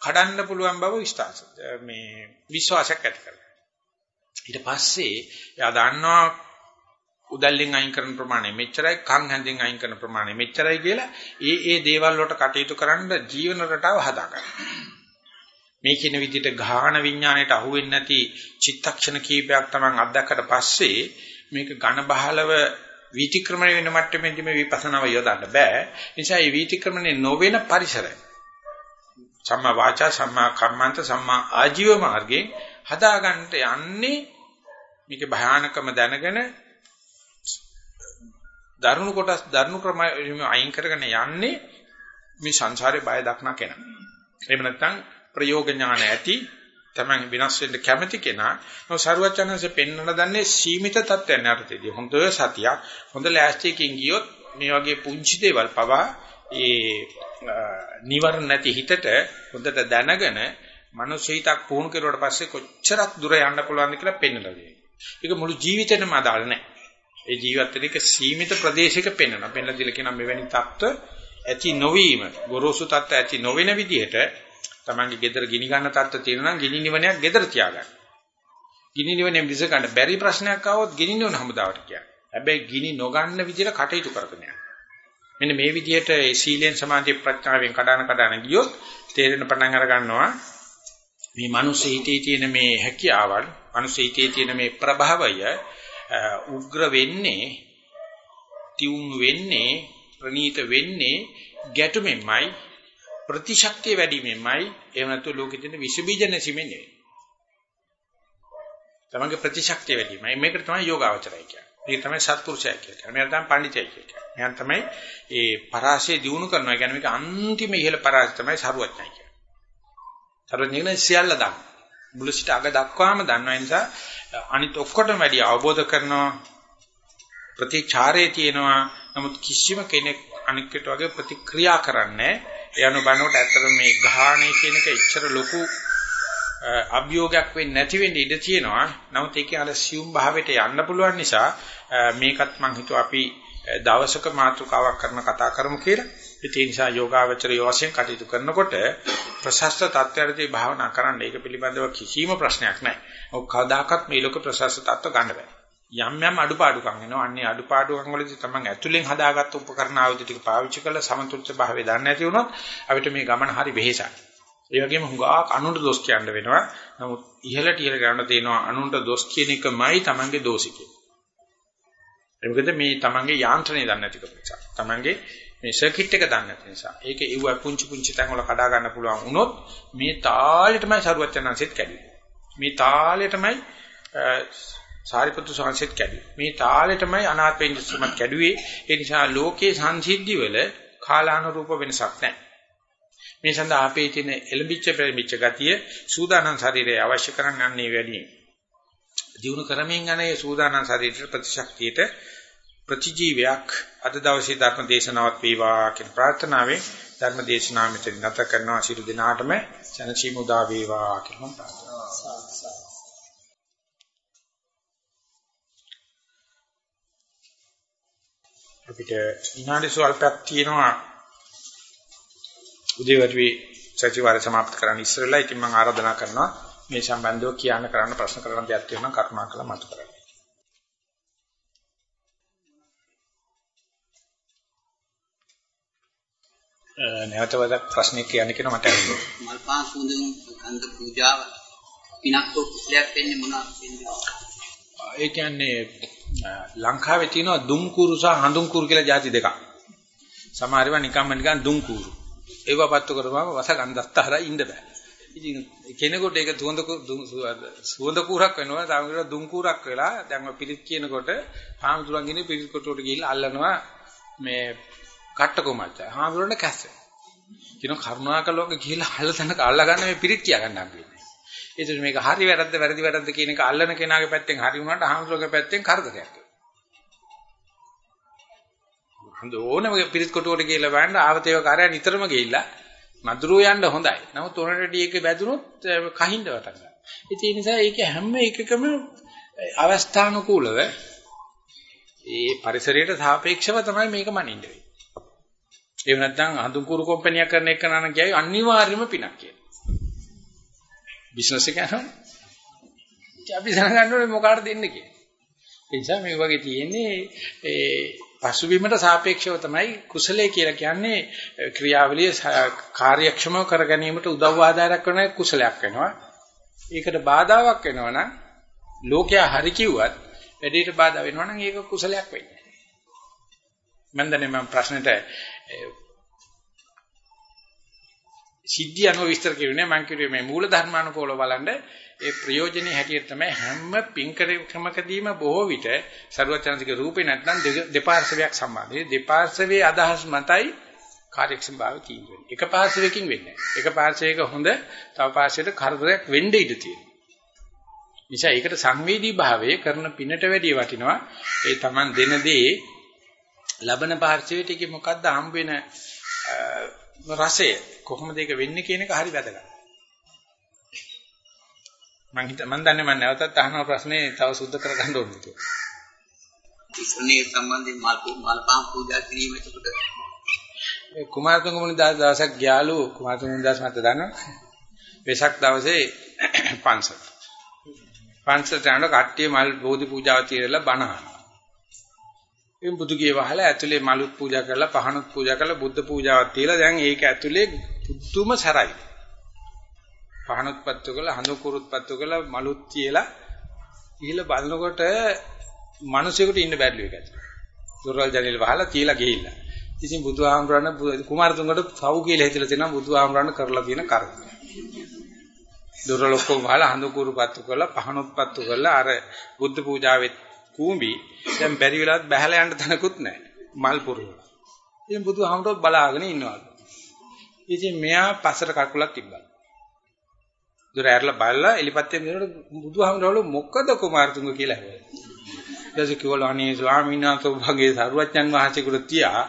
කඩන්න පුළුවන් බව විශ්වාස මේ විශ්වාසයක් ඇති කරගන්න. ඊට පස්සේ එයා දන්නවා උදැල්ලෙන් අයින් කරන ප්‍රමාණය මෙච්චරයි කන් හැන්දෙන් අයින් කරන ප්‍රමාණය මෙච්චරයි කියලා ඒ ඒ දේවල් වලට කටයුතු කරන්න ජීවන රටාව හදාගන්න. මේ කියන විදිහට ගාහන විඥාණයට අහු වෙන්නේ නැති චිත්තක්ෂණ කීපයක් තමයි අත්දැකලා පස්සේ මේක ඝන බහලව වීතික්‍රමණය වෙන මට්ටමේදී මේ විපස්සනාව යොදන්න බෑ. නිසා මේ වීතික්‍රමණය නොවන පරිසරය සම්මා වාචා සම්මා කම්මන්ත සම්මා ආජීව මාර්ගේ හදාගන්න යන්නේ මේකේ භයානකම දැනගෙන දරුණු කොටස් දරුණු ක්‍රම අයින් කරගෙන යන්නේ මේ සංසාරේ බය දක්නා කෙනා. එහෙම නැත්නම් ප්‍රයෝග ඥාන ඇති තමයි විනාශ වෙන්න කැමති කෙනා. නෝ සරුවචනanse පෙන්වන දන්නේ සීමිත තත්ත්වයන් යටතේදී. හොඳ සතියක් හොඳ ලෑස්තියකින් ගියොත් මේ වගේ පුංචි දේවල් පවා ඒ නිවර්ණ නැති හිතට හොඳට දැනගෙන මනුස්ස හිතක් පුහුණු කරුවාට පස්සේ කොච්චරක් දුර යන්න පුළුවන්ද කියලා පෙන්නලා දෙනවා. ඒක මුළු ජීවිතේටම අදාළ නැහැ. ඒ ජීවිතේට එක සීමිත ප්‍රදේශයක පෙන්නවා. පෙන්ලා දීලා කියනවා මෙවැනි தত্ত্ব ඇති නොවීම, ගොරෝසු தত্ত্ব ඇති නොවන විදිහට Tamange gedara gini ganna தত্ত্ব තියෙනවා නම් gini නිවනයක් gedara තියාගන්න. gini නිවනේ විස ගන්න බැරි ප්‍රශ්නයක් ආවොත් gini නිවන හමුදාවට කියන්නේ. හැබැයි gini නොගන්න විදිහට කටයුතු කරගෙන යන්න. මෙන්න මේ විදිහට ඒ සීලෙන් සමාධිය ප්‍රඥාවෙන් කඩන කඩන ගියොත් තේරෙන පටන් අර ගන්නවා මේ මනුස්ස හිතේ තියෙන මේ හැකියාවල් මනුස්ස හිතේ තියෙන මේ ප්‍රභාවය උග්‍ර වෙන්නේ තියුණු වෙන්නේ ප්‍රනීත වෙන්නේ ගැටුමෙන්මයි ප්‍රතිශක්තිය වැඩිමෙන්මයි එහෙම නැත්නම් ලෝකෙ තියෙන විස බීජ නැසීමෙන් නෙවෙයි. තමන්ගේ ප්‍රතිශක්තිය වැඩිමයි මේකට තමයි යෝගාවචරය කියන්නේ. මේක තමයි සත්පුරුෂය කියන්නේ. මේක තමයි පඬිතය කියන්නේ. මේක තමයි ඒ පරාසය දිනු කරනවා කියන්නේ මේක අන්තිම ඉහළ පරාසය තමයි සරුවඥයි කියන්නේ. සර්වඥයන් සියල්ල දන්න. මුල සිට අග දක්වාම දන්නා නිසා අනිත් ඔක්කොටම වැඩි අවබෝධ කරනවා ප්‍රතිචාරයේ තියෙනවා. නමුත් කිසිම කෙනෙක් අනිකට වගේ ප්‍රතික්‍රියා කරන්නේ ඒ අනුබනවට ඇත්තට මේ ගාහණය කියන එක ඉච්චර ලොකු අභියෝගයක් වෙන්නේ නැති වෙන්න ඉඩ තියෙනවා. නමුත් ඒකේ අර සියුම් භාවයට යන්න පුළුවන් නිසා මේකත් මම හිතුවා අපි දවසක මාතෘකාවක් කරන කතා කරමු කියලා. ඒ නිසා යෝගාවචර යෝසෙන් කටයුතු කරනකොට ප්‍රශස්ත තත්ත්වයටදී භාවනා කරන්න ඒක පිළිබඳව කිසිම ප්‍රශ්නයක් නැහැ. ඔක් කවදාකවත් මේ ලෝක ප්‍රශස්ත තත්ත්ව ගන්න බෑ. යම් යම් අඩුපාඩුකම් එනවා. අන්නේ අඩුපාඩුකම් වලදී තමන් ඇතුලෙන් හදාගත්ත උපකරණ ආයුධ ටික පාවිච්චි කරලා සමතුලිත භාවය දන්නේ නැති වුණොත් අපිට මේ ගමන හරි වෙහෙසයි. ඒ වගේම හුඟක් අනුන්ට දොස් කියන්න වෙනවා. නමුත් ඉහළට ඉහළ ගන්න තියෙනවා අනුන්ට දොස් කියන එකමයි තමන්ගේ දෝෂිකේ. ඒ මොකද මේ තමන්ගේ යාන්ත්‍රණය දන්නේ නැතිකම නිසා. තමන්ගේ මේ සර්කිට් එක දන්නේ නැති නිසා. ඒක ඉව පුංචි පුංචි තැන් වල කඩා ගන්න පුළුවන් වුණොත් මේ තාලෙටමයි සරුවචනanset කැඩෙන්නේ. මේ තාලෙටමයි සාරිපුත්තු සංසෙත් කැඩුවේ. මේ තාලෙටමයි අනාත්මින්දසමත් කැඩුවේ. ඒ නිසා ලෝකේ සංසිද්ධි වල කාලානුරූප වෙනසක් නැහැ. මේ සඳහා අපේ තියෙන එලඹිච්ච පෙරමිච්ච ගතිය සූදානම් ශරීරය අවශ්‍ය කරන්නේ වැඩි. දිනු කරමින් යන්නේ සූදානම් ශරීරයට ප්‍රතිශක්තියට ප්‍රතිජීවයක් අද දවසේ ධර්ම දේශනාවත් වේවා කියන ප්‍රාර්ථනාවෙන් ධර්ම දේශනාව මෙතන නැත කරනවා ශිරු දිනාටම ජනචීම උදා වේවා කියලා මම ප්‍රාර්ථනා කරනවා. අපිට විනාඩි සුවල්පයක් තියෙනවා උදේවරුේ සතිವಾರ સમાપ્ત කරන්න ඉස්සෙල්ලා ඉතින් මම ආරාධනා කරනවා මේ සම්බන්ධව කියන්න කරන්න ප්‍රශ්න කරන්න දෙයක් තියෙනවා කර්මා කළා මතක කරගන්න. නැවත වදක් ප්‍රශ්නයක් කියන්න කියන මට අහන්න. මල් පාන් සුඳුන් අන්ද පූජාව පිනක් කුසලයක් වෙන්නේ මොනවද කියන්නේ? ඒ කියන්නේ ලංකාවේ තියෙනවා දුම්කුරු සහ හඳුන්කුරු කියලා ಜಾති දෙකක්. සමහර ඒවා නිකම්ම නිකන් දුම්කුරු. ඒවා පත්තු කරපුවම වස ගන්ධස්තරයි ඉන්න බෑ. ඉතින් කෙනෙකුට ඒක සුවඳ සුවඳ කුරක් වෙනවා තාම දුම් කුරක් වෙලා දැන් පිළිත් කියනකොට හාමුදුරන් ඉන්නේ පිළිත් කොටුවට ගිහිල්ලා අල්ලනවා මේ කට්ට කොමච්ච. හාමුදුරන්ට කැස්ස. කියන කරුණාකලෝක ගිහිල්ලා අල්ල තැනක අල්ල ගන්න මේ පිළිත් කියා ගන්න අපි. ඒතර මේක හරි වැරද්ද වැරදි වැරද්ද කියන එක අල්ලන කෙනාගේ පැත්තෙන් හරි වුණාට හාමුදුරගේ පැත්තෙන් කරදරයක්. හඳ ඕනම පිරිත් කොටුවට ගිහලා බලන්න ආවතේව කාර්යය නිතරම ගිහිල්ලා මදුරුව යන්න හොඳයි. නමුත් උනරටි එක බැදුනොත් කහින්ද වටන් ගන්නවා. ඒ නිසා ඒක හැම එකකම අවස්ථානුකූලව ඒ පරිසරයට සාපේක්ෂව තමයි මේක මනින්න වෙන්නේ. එහෙම නැත්නම් හඳුන් කුරු කම්පැනියක් කරන එක නන කියයි අනිවාර්යයෙන්ම පිනක් කියලා. බිස්නස් එක යනවා. අපි දැනගන්න ඕනේ මොකාටද දෙන්නේ කියලා. ඒ නිසා මේ වගේ තියෙන්නේ ඒ පසුබිමට සාපේක්ෂව තමයි කුසලයේ කියලා කියන්නේ ක්‍රියාවලිය කාර්යක්ෂමව කර ගැනීමට උදව් ආධාරයක් කරන කුසලයක් වෙනවා. ඒකට බාධාවක් වෙනවා නම් ලෝකයා හරි කිව්වත් වැඩේට බාධා වෙනවා නම් ඒක කුසලයක් වෙන්නේ. මම දන්නේ මම ප්‍රශ්නෙට සිද්ධිය අනුව විස්තර කෙරුවේ මම කිව්වේ මේ මූල ධර්මානුකූලව බලන්න ඒ ප්‍රයෝජනේ හැටියට තමයි හැම පින්කරකමකදීම බොහෝ විට ਸਰවචනසික රූපේ නැත්නම් දෙපාර්ශවයක් සම්බන්ධයි දෙපාර්ශවයේ අදහස් මතයි කාර්යක්ෂම භාවය තීන්දුව වෙන්නේ. එක පාර්ශවයකින් වෙන්නේ එක පාර්ශවයක හොඳ තව පාර්ශවයකට කරදරයක් වෙන්න ඉඩ තියෙනවා. නිසා ඒකට සංවේදී භාවයේ කරන පිනට වැඩිය වටිනවා. ඒ Taman දෙන දේ ලබන පාර්ශවයට ඒකේ මොකද්ද හම්බ වෙන රසය කොහොමද ඒක වෙන්නේ කියන එක හරි වැදගත්. මම හිත මම දන්නේ මම නැවතත් අහන ප්‍රශ්නේ තව සුද්ධ කරගන්න ඕනේ කියලා. ඉස්නේ සම්බන්ධයෙන් මල් මල් පාන් පූජා කිරීම එතකොට ඒ කුමාරතුංග මුනි දවසක් ගියාලු කුමාරතුංග මුනි දවස් මත දන්නවා. වෙසක් දවසේ පන්සල්. පන්සල් යන කට්ටිය මල් බෝධි පූජාව තියලා බණ අහනවා. එම් බුදුගේ වහලා ඇතුලේ මලුත් පූජා කරලා පහනුත් පූජා කරලා බුද්ධ පූජාවක් තියලා දැන් ඒක ඇතුලේ පුදුම සරයි. පහනුත් පත්තු කරලා හඳු කුරුත් පත්තු කරලා මලුත් තියලා ගිහිල්ලා බලනකොට මිනිසෙකුට ඉන්න බැරිලු ඒක ඇතුලේ. දුර්වල් ජනෙල් වහලා තියලා ගිහිල්ලා. ඉතින් බුදුහාමරණ කුමාරතුංගට සව් කියලා හිතලා තියෙනවා බුදුහාමරණ කරලා තියෙන කර්ම. දුර්වල ඔක්කොම වහලා හඳු කුරු පත්තු කරලා පහනුත් පත්තු කරලා අර බුද්ධ පූජාවෙත් කූඹි දැන් බැරි වෙලාවත් බහැලා යන්න තැනකුත් නැහැ. මල් පුරවල. ඉතින් බුදුහාමුදුරුවෝ බලාගෙන ඉන්නවා. ඉතින් මෙයා පස්සට කකුලක් තිබ්බා. දොර ඇරලා බලලා එලිපත්තෙන් දෙනකොට බුදුහාමුදුරුවෝ මොකද කුමාරතුංග කියලා ඇහුවා. ඊට කිව්වලු අනේ ස්වාමීන් වහන්සේ වගේ සරුවච්චන් වහන්සේකට තියා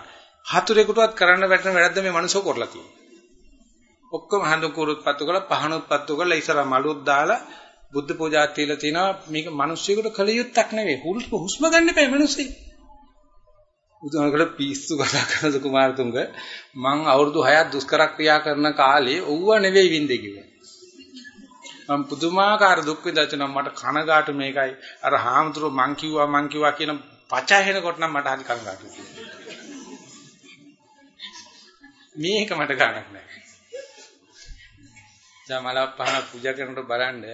හතුරෙකුටවත් කරන්න බැටන වැඩක්ද මේ මනුස්සෝ කරලා තියෙන්නේ. ඔක්කොම හඳුන් කුරුත් පත්තු කරලා පහනුත් පත්තු කරලා ඉස්සර මලුත් දාලා බුද්ධ පූජා තියලා තිනවා මේක මිනිස්සුෙකුට කල යුත්තක් නෙවෙයි හුස්ම හුස්ම ගන්න එපා මිනිස්සෙ බුදුහාමකට පිස්සු කතා කරන කුමාරතුංග මං අවුරුදු 6ක් දුෂ්කර ක්‍රියා කරන කාලේ ඔව්ව නෙවෙයි වින්දේ කිව්වා. මම පුදුමාකාර දුක් විඳලා මට කනගාටු මේකයි. අර හාමුදුරුවෝ මං කිව්වා මං කිව්වා කියන පචහෙනකොට නම් මට හරි කනගාටුයි. මේක මට ගන්නක් නැහැ. ජමල පහන පූජා කරනකොට බලන්න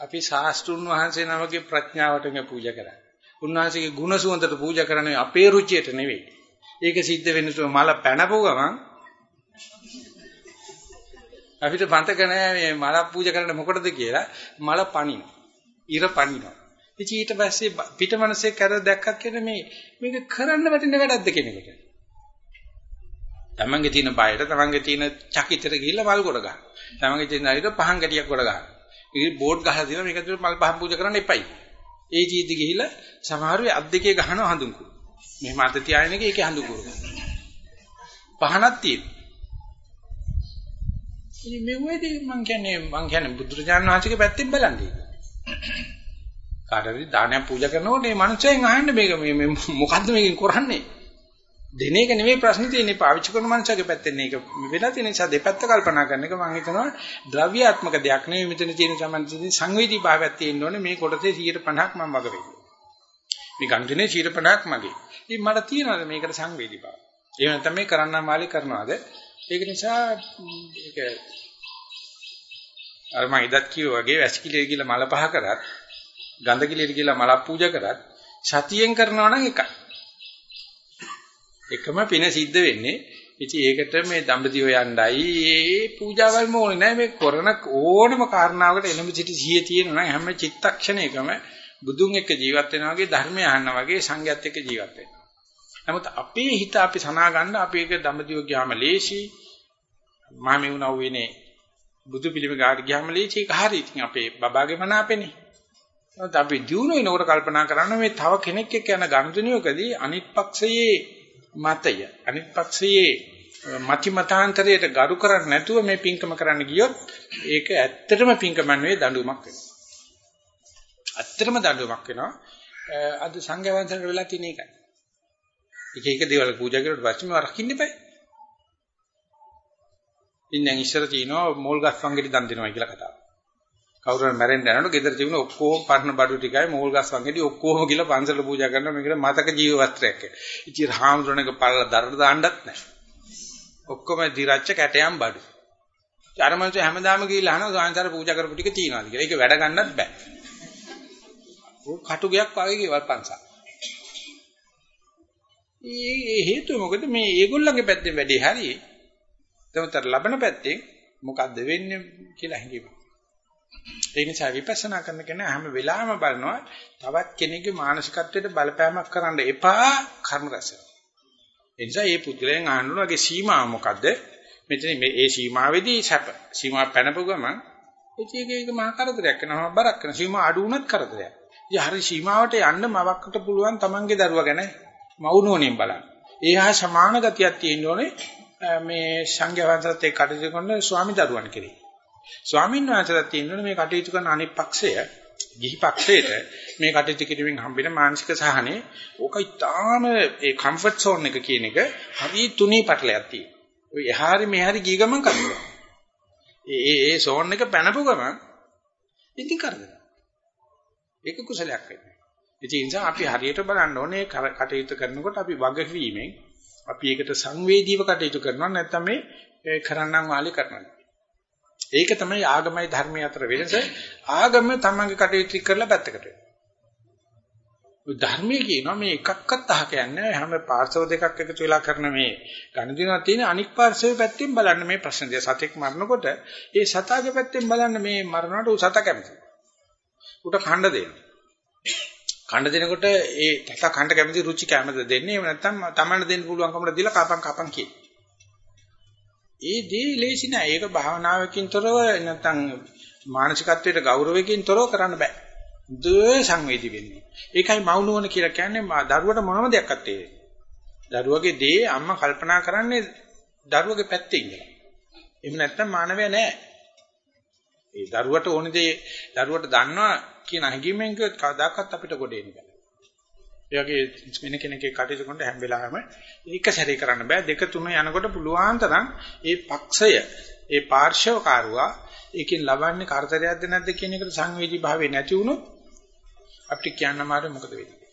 අපි ශාස්ත්‍රුන් වහන්සේ නමගේ ප්‍රඥාවට මේ පූජා කරන්නේ. උන්වහන්සේගේ ගුණ සුවඳට පූජා කරන්නේ අපේ රුචියට නෙවෙයි. ඒක සිද්ධ වෙන්න මල පැනපුව ගමන් අපිට බන්තක නෑ මේ මල පූජා කරන්න මොකටද කියලා මල පණින. ඉර පණිනවා. ඉතින් ඊට පස්සේ පිටමනසේ කර දැක්කත් කියන මේ මේක කරන්න වටින වැඩක්ද කෙනෙකුට. තමන්ගේ තියෙන බයයට තමන්ගේ තියෙන චකිතට ගිහිල්ලා මල් කොට ගන්න. තමන්ගේ තියෙන අයිට පහන් ගැටියක් කොට ගන්න. ඉතින් බෝඩ් ගහලා තියෙනවා මේක ඇතුලේ මල් පහන් පූජා කරන්න එපයි. ඒ ජීවිත ගිහිල්ලා සමහරව අත් දෙකේ ගහනවා හඳුන්කු. මෙහෙම අත තියාගෙන එක ඒකේ හඳුන්කු. පහනක් තියෙනවා. ඉතින් මෙව්වේදී මං කියන්නේ මං කියන්නේ බුදුරජාණන් වහන්සේගේ පැත්තෙන් බලන්නේ. කාටද දානයක් පූජා කරනකොට මේ මනුස්සයෙන් අහන්නේ මේක මේ මොකද්ද මේකෙන් කරන්නේ? දෙන එක නෙමෙයි ප්‍රශ්නේ තියෙන්නේ පාවිච්චි කරන මනුස්සයගේ පැත්තෙන් මේක වෙලා තියෙන නිසා දෙපැත්ත කල්පනා කරන එක මම හිතනවා ද්‍රව්‍යාත්මක දෙයක් නෙවෙයි මෙතන තියෙන සම්බන්ධයෙන් සංවේදී භාවයක් තියෙන්න ඕනේ මේ කොටසේ 150ක් මම වග වෙන්නේ. මේ ගන්ධනේ 150ක් මගේ. ඉතින් මට තියෙනවාද මේකට සංවේදී භාවය? එහෙම නැත්නම් මේ කරන්නා මාලි කරනවාද? ඒක නිසා ඒක අර මම ඉදත් කිව්වා වගේ වැසිකිළිය කියලා මල පහ කරත් ගන්ධ කිළිය කියලා මල පූජා කරත් සතියෙන් කරනවා නම් එකයි. එකම පින සිද්ධ වෙන්නේ. ඉතින් ඒකට මේ දඹදිව යණ්ඩයි ඒ පූජාවල්ම ඕනේ නෑ මේ කරන ඕනම කාරණාවකට එළඹ සිටි සිහිය තියෙනවා නම් හැම චිත්තක්ෂණයකම බුදුන් එක්ක ජීවත් වෙනා වගේ ධර්මය අහනවා වගේ සංඝයත් එක්ක ජීවත් වෙනවා. නමුත් අපේ හිත අපි සනා ගන්න අපි ඒක දඹදිව ගියාම ලේසි. මම මෙවුනව වෙන්නේ බුදු පිළිම ගාට ගියාම ලේසි ඒක හරි. ඉතින් අපේ බබාගේ මන අපේනේ. නමුත් අපි දිනු වෙනකොට කල්පනා කරන්න මේ තව කෙනෙක් එක්ක යන ගනුදෙනුවකදී අනිත් පක්ෂයේ මතය අනිත් පක්ෂයේ මති මතාන්තරයට ගරු කරන්නේ නැතුව මේ පින්කම කරන්න ගියොත් ඒක ඇත්තටම පින්කම නෙවෙයි දඬුවමක් වෙනවා. ඇත්තටම දඬුවමක් වෙනවා. අද සංඝ වංශනට වෙලා තියෙන එකයි. එක එක දේවල් පූජා කරුවට පස්සේ මේවා රකින්න eBay. ඉන්නේ ඉස්සර තියෙනවා මෝල් ගස් වංගෙඩි දන් දෙනවා කියලා කතාව. කවුරුහරි මැරෙන්න යනකොට ගෙදර තිබුණ ඔක්කොම පරණ බඩු ටිකයි මෝල් ගස් වංගෙඩි ඔක්කොම ගිහලා පන්සල පූජා කරනවා මේකට මතක ජීව වස්ත්‍රයක්. ඉතින් හාමුදුරනක පළල දරට දාන්නත් නැහැ. ඔක්කොම දිරච්ච කැටයම් බඩු. අර මනුස්සය හැමදාම ගිහිල්ලා අහනවා සායන්තර පූජා කරපු ටික තියනවාද කියලා. ඒක වැඩ ගන්නත් බෑ. ਉਹ කටුගයක් වගේ ගෙවල් පන්සල්. ඒ හේතුව මොකද මේ ඒගොල්ලන්ගේ පැත්තෙන් වැඩි හරි. තමතර ලබන පැත්තෙන් මොකද්ද වෙන්නේ කියලා හැඟීම. ඒ නිසා විපස්සනා කරන කෙනා හැම වෙලාවෙම බලනවා තවත් කෙනෙකුගේ මානසිකත්වයට බලපෑමක් කරන්න එපා කර්ම රැස. ඒ නිසා මේ පුද්ගලයන් අහන්නවගේ සීමාව මොකද්ද? මෙතන මේ ඒ සීමාවේදී සැප. සීමාව පැනපු ගමන් ඒක ඒක මහා කරදරයක් වෙනවා බරක් වෙනවා. සීමාව අඩු වුණත් කරදරයක්. ඉතින් හරි සීමාවට යන්න මවක්කට පුළුවන් තමන්ගේ දරුවා ගැන මවුනෝනින් බලන්න. ඒහා සමාන ගතියක් තියෙන්න ඕනේ මේ සංඝයා වහන්සේත් එක්ක කටයුතු කරන ස්වාමි දරුවන් කෙරෙහි. ස්වාමීන් වහන්සේලා තියෙනවනේ මේ කටයුතු කරන අනිත් පක්ෂය ගිහි පක්ෂයට මේ කටයුතු කිරීමෙන් හම්බෙන මානසික සහනේ ඕක ඉතාම ඒ කම්ෆර්ට් සෝන් එක කියන එක හරි තුනී පටලයක් තියෙනවා. ඔය එහාරි මෙහාරි ගිය ගමන් කරනවා. ඒ ඒ ඒ සෝන් එක පැනපු ගමන් ඉතින් කරදර. ඒක කුසලයක් වෙන්නේ. ඉතින් ඒ නිසා අපි හරියට බලන්න ඕනේ කටයුතු කරනකොට අපි වගකීමෙන් අපි ඒකට සංවේදීව කටයුතු කරනවා නැත්නම් මේ කරන්නම් වාලේ කරනවා. ඒක තමයි ආගමයි ධර්මයි අතර වෙනස. ආගම තමන්ගේ කටයුතු කරලා පැත්තකට වෙනවා. ධර්මයේ කියනවා මේ එකක්වත් අහක යන්නේ හැම පාර්ශව දෙකක් එකතු වෙලා කරන මේ ගණදිනවා තියෙන අනික් පාර්ශවයේ පැත්තෙන් බලන්න මේ ප්‍රශ්න දෙය සතෙක් මරනකොට ඒ සතාගේ පැත්තෙන් බලන්න මේ මරනකොට උ සතා කැමති. උට ඛණ්ඩ දෙන්න. ඛණ්ඩ දෙනකොට ඒ තත ඛණ්ඩ කැමති රුචි කැමති දෙන්නේ එහෙම නැත්නම් තමන්න දෙන්න පුළුවන් කමකට දීලා කපන් කපන් කියන. ඒ දේ ලේසි නෑ. ඒක භාවනාවකින් තොරව නැත්නම් මානසිකත්වයට ගෞරවයෙන් තොරව කරන්න බෑ. දේ සංවේදී වෙන්නේ. ඒකයි මවුනුවන කියලා කියන්නේ දරුවට මොනම දෙයක්වත් තේරෙන්නේ. දරුවගේ දේ අම්මා කල්පනා කරන්නේ දරුවගේ පැත්තේ ඉඳලා. එහෙම නැත්නම් මානවය නෑ. ඒ දරුවට ඕන දේ දරුවට දන්නවා කියන හැඟීමෙන් කවදාකවත් අපිට ගොඩ එන්න බෑ. ඒ වගේ වෙන කෙනෙක්ගේ කටයුතු කරන හැම වෙලාවෙම එක සැරේ කරන්න බෑ දෙක තුන යනකොට පුළුවන් තරම් ඒ පක්ෂය ඒ පාර්ශවකාරුවා ඒකෙන් ලබන්නේ කාර්යයක්ද නැද්ද කියන එකට සංවේදී භාවය නැති වුණොත් අපිට කියන්න මාරු මොකද වෙන්නේ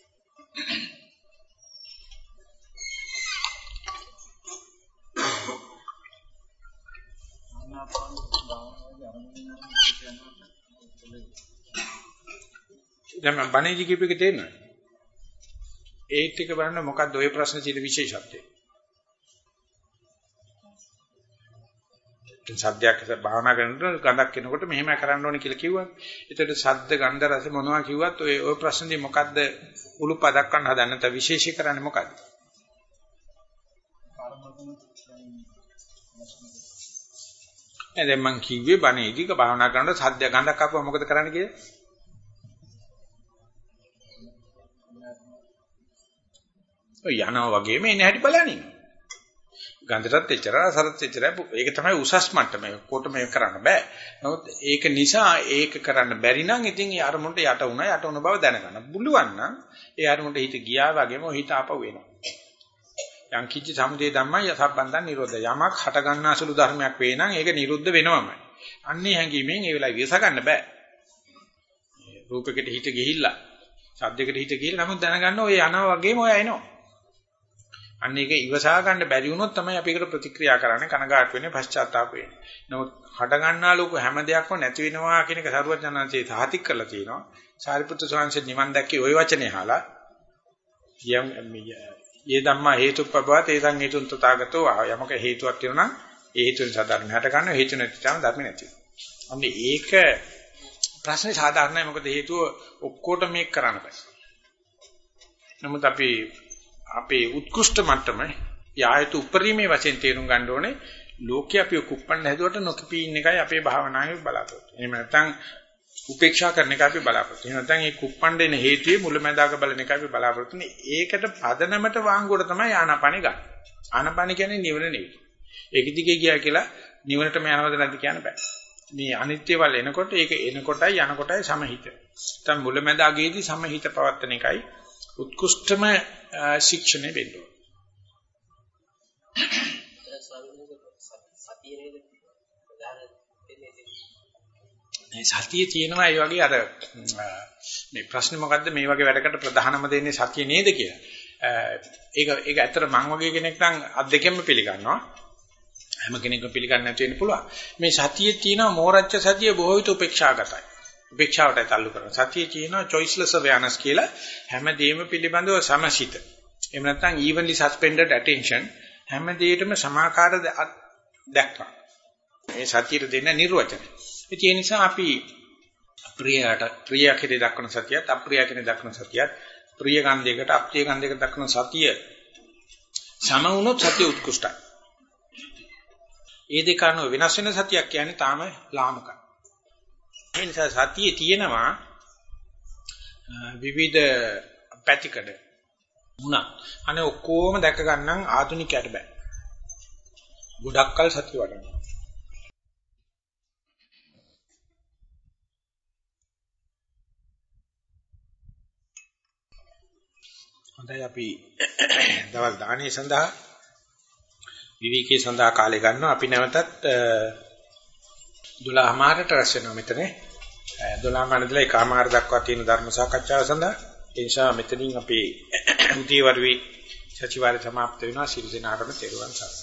දැන් මම බණේජි කියපු එක තේරෙනවද? ඒ ටික බලන්න මොකද්ද ওই ප්‍රශ්න තියෙන විශේෂත්වය? සද්දයක් භාවනා කරනකොට ගඳක් එනකොට මෙහෙම කරන්න ඕනේ කියලා කිව්වා. ඒතකොට සද්ද ගන්ධ රස මොනවා කිව්වත් ඔය ඔය ප්‍රශ්නේ මොකද්ද උළුප දක්වන්න හදන්න නැත්නම් විශේෂී කරන්නේ මොකද්ද? දැන් මං කිව්වේ බණේදී ක භාවනා කරනකොට සද්ද ගඳක් ආපුවා මොකද කරන්න කියලා? ඔය යනවා වගේම එන්නේ හැටි බලන්නේ. ගන්ධයටත් එච්චර රසටත් එච්චර ඒක තමයි උසස් මට්ටම. කොට මේක කරන්න බෑ. නමුත් ඒක නිසා ඒක කරන්න බැරි නම් ඉතින් ඒ අරමුණට යට වුණා යට වුණ බව දැනගන්න. බුලුවන් නම් ඒ අරමුණට හිත ගියා වගේම හිත ආපහු වෙනවා. යම් කිච්ච සමුදේ ධම්මයි යසබ්බන්දන් නිරෝධ. යමක් හට ගන්නාසුළු ධර්මයක් වේ නම් ඒක නිරුද්ධ වෙනවමයි. අන්නේ හැඟීමෙන් ඒ වෙලාවේ විස ගන්න බෑ. රූපයකට හිත ගිහිල්ලා, ශබ්දයකට හිත ගිහිල්ලා නමුත් දැනගන්න ඔය යනවා වගේම ඔය එනවා. අන්න ඒක ඉවසා ගන්න බැරි වුණොත් තමයි අපි ඒකට ප්‍රතික්‍රියා කරන්නේ කනගාටු වෙන්නේ පශ්චාත්තාප වෙන්නේ. නමුත් හට ගන්නා ලෝක හැම දෙයක්ම නැති වෙනවා කියන එක සරුවචනංශේ සාහිතික කරලා තියෙනවා. සාරිපුත්‍ර ස්වාමීන් නිවන් දැක්කේ ওই වචනේ අහලා යම් මේ ධම්මා හේතුප්පබවත් ඒසං හේතුන් තථාගතෝ යමක හේතුවක් තියෙනවා නම් ඒ හේතුන් සාධාරණ හට ගන්න හේතු නැතිවම ධර්ම නැති. අන්න ඒක ප්‍රශ්නේ සාධාරණයි මොකද හේතුව ඔක්කොටම මේක කරන්න බෑ. නමුත් අපි අපේ උත්කෘෂ්ඨ මට්ටම යායතු උපරිමේ වශයෙන් තේරුම් ගන්න ඕනේ ලෝකේ අපි කුප්පන්න හැදුවට නොකිපී ඉන්න එකයි අපේ භාවනාවේ බලාපොරොත්තු. එහෙම නැත්නම් උපේක්ෂා කරන එක අපි බලාපොරොත්තු. එහෙම නැත්නම් මේ කුප්පණ්ඩ එන හේතුවේ මුලැමැදාක බලන එක අපි බලාපොරොත්තු වෙන්නේ. ඒකට පදනමට වාංගුවට තමයි ආනාපානෙ ගන්න. ආනාපානෙ කියන්නේ නිවන නෙවෙයි. ඒක දිගේ ගියා කියලා නිවනටම යනවද නැද්ද කියන්න බෑ. මේ අනිත්‍යවල එනකොට ඒක එනකොටයි යනකොටයි සමහිත. නැත්නම් මුලැමැදාගේදී සමහිත පවත්තන එකයි උත්කෘෂ්ඨම ශික්ෂණය වෙන්න ඕන. මේ සතියේ තියෙනවා ඒ වගේ අර මේ ප්‍රශ්නේ මොකද්ද මේ වගේ වැඩකට ප්‍රධානම දෙන්නේ සතිය නේද කියලා. ඒක ඒක ඇත්තට මං වගේ කෙනෙක් නම් අත් දෙකෙන්ම පිළිගන්නවා. හැම කෙනෙක්ම පිළිගන්න නැති වෙන්න පුළුවන්. මේ සතියේ තියෙනවා මෝරච්ච සතිය බොහෝ විට උපේක්ෂාගතයි. උපේක්ෂාවට تعلق කරනවා. සතියේ තියෙනවා choiceless awareness කියලා හැමදේම පිළිබඳව සමසිත. එහෙම නැත්නම් evenly suspended attention හැම දෙයකටම සමාකාර දැක්කා. මේ සතියේ දෙන්න නිර්වචන. ඒ නිසා අපි ප්‍රියයට ප්‍රිය කෙරේ දක්වන සතියත් අප්‍රිය කෙරේ දක්වන සතියත් ප්‍රිය ගන්ධයකට අප්‍රිය ගන්ධයකට දක්වන සතිය සම වුණොත් සතිය උත්කෘෂ්ටයි. ඒ දෙක අනුව වෙනස් වෙන සතියක් කියන්නේ තාම ලාමකයි. ඒ නිසා සතියේ තියෙනවා විවිධ පැතිකඩ වුණා. අනේ ඔක්කොම දැක ගන්නම් ආධුනිකයට බෑ. ගොඩක්කල් සතිය වඩන්න. හොඳයි අපි දවල් දානේ සඳහා විවිකේ සඳහා කාලය ගන්නවා අපි නැවතත් 12:00මාරට රැස් වෙනවා මෙතන. 12:00මාරදලා එකමාර දක්වා තියෙන ධර්ම සාකච්ඡාව සඳහා ඒ නිසා මෙතනින් අපි උදේ වරුවේ සතිವಾರේ સમાપ્ત වෙනවා. සිල් දිනාටම තෙරුවන් සරණයි.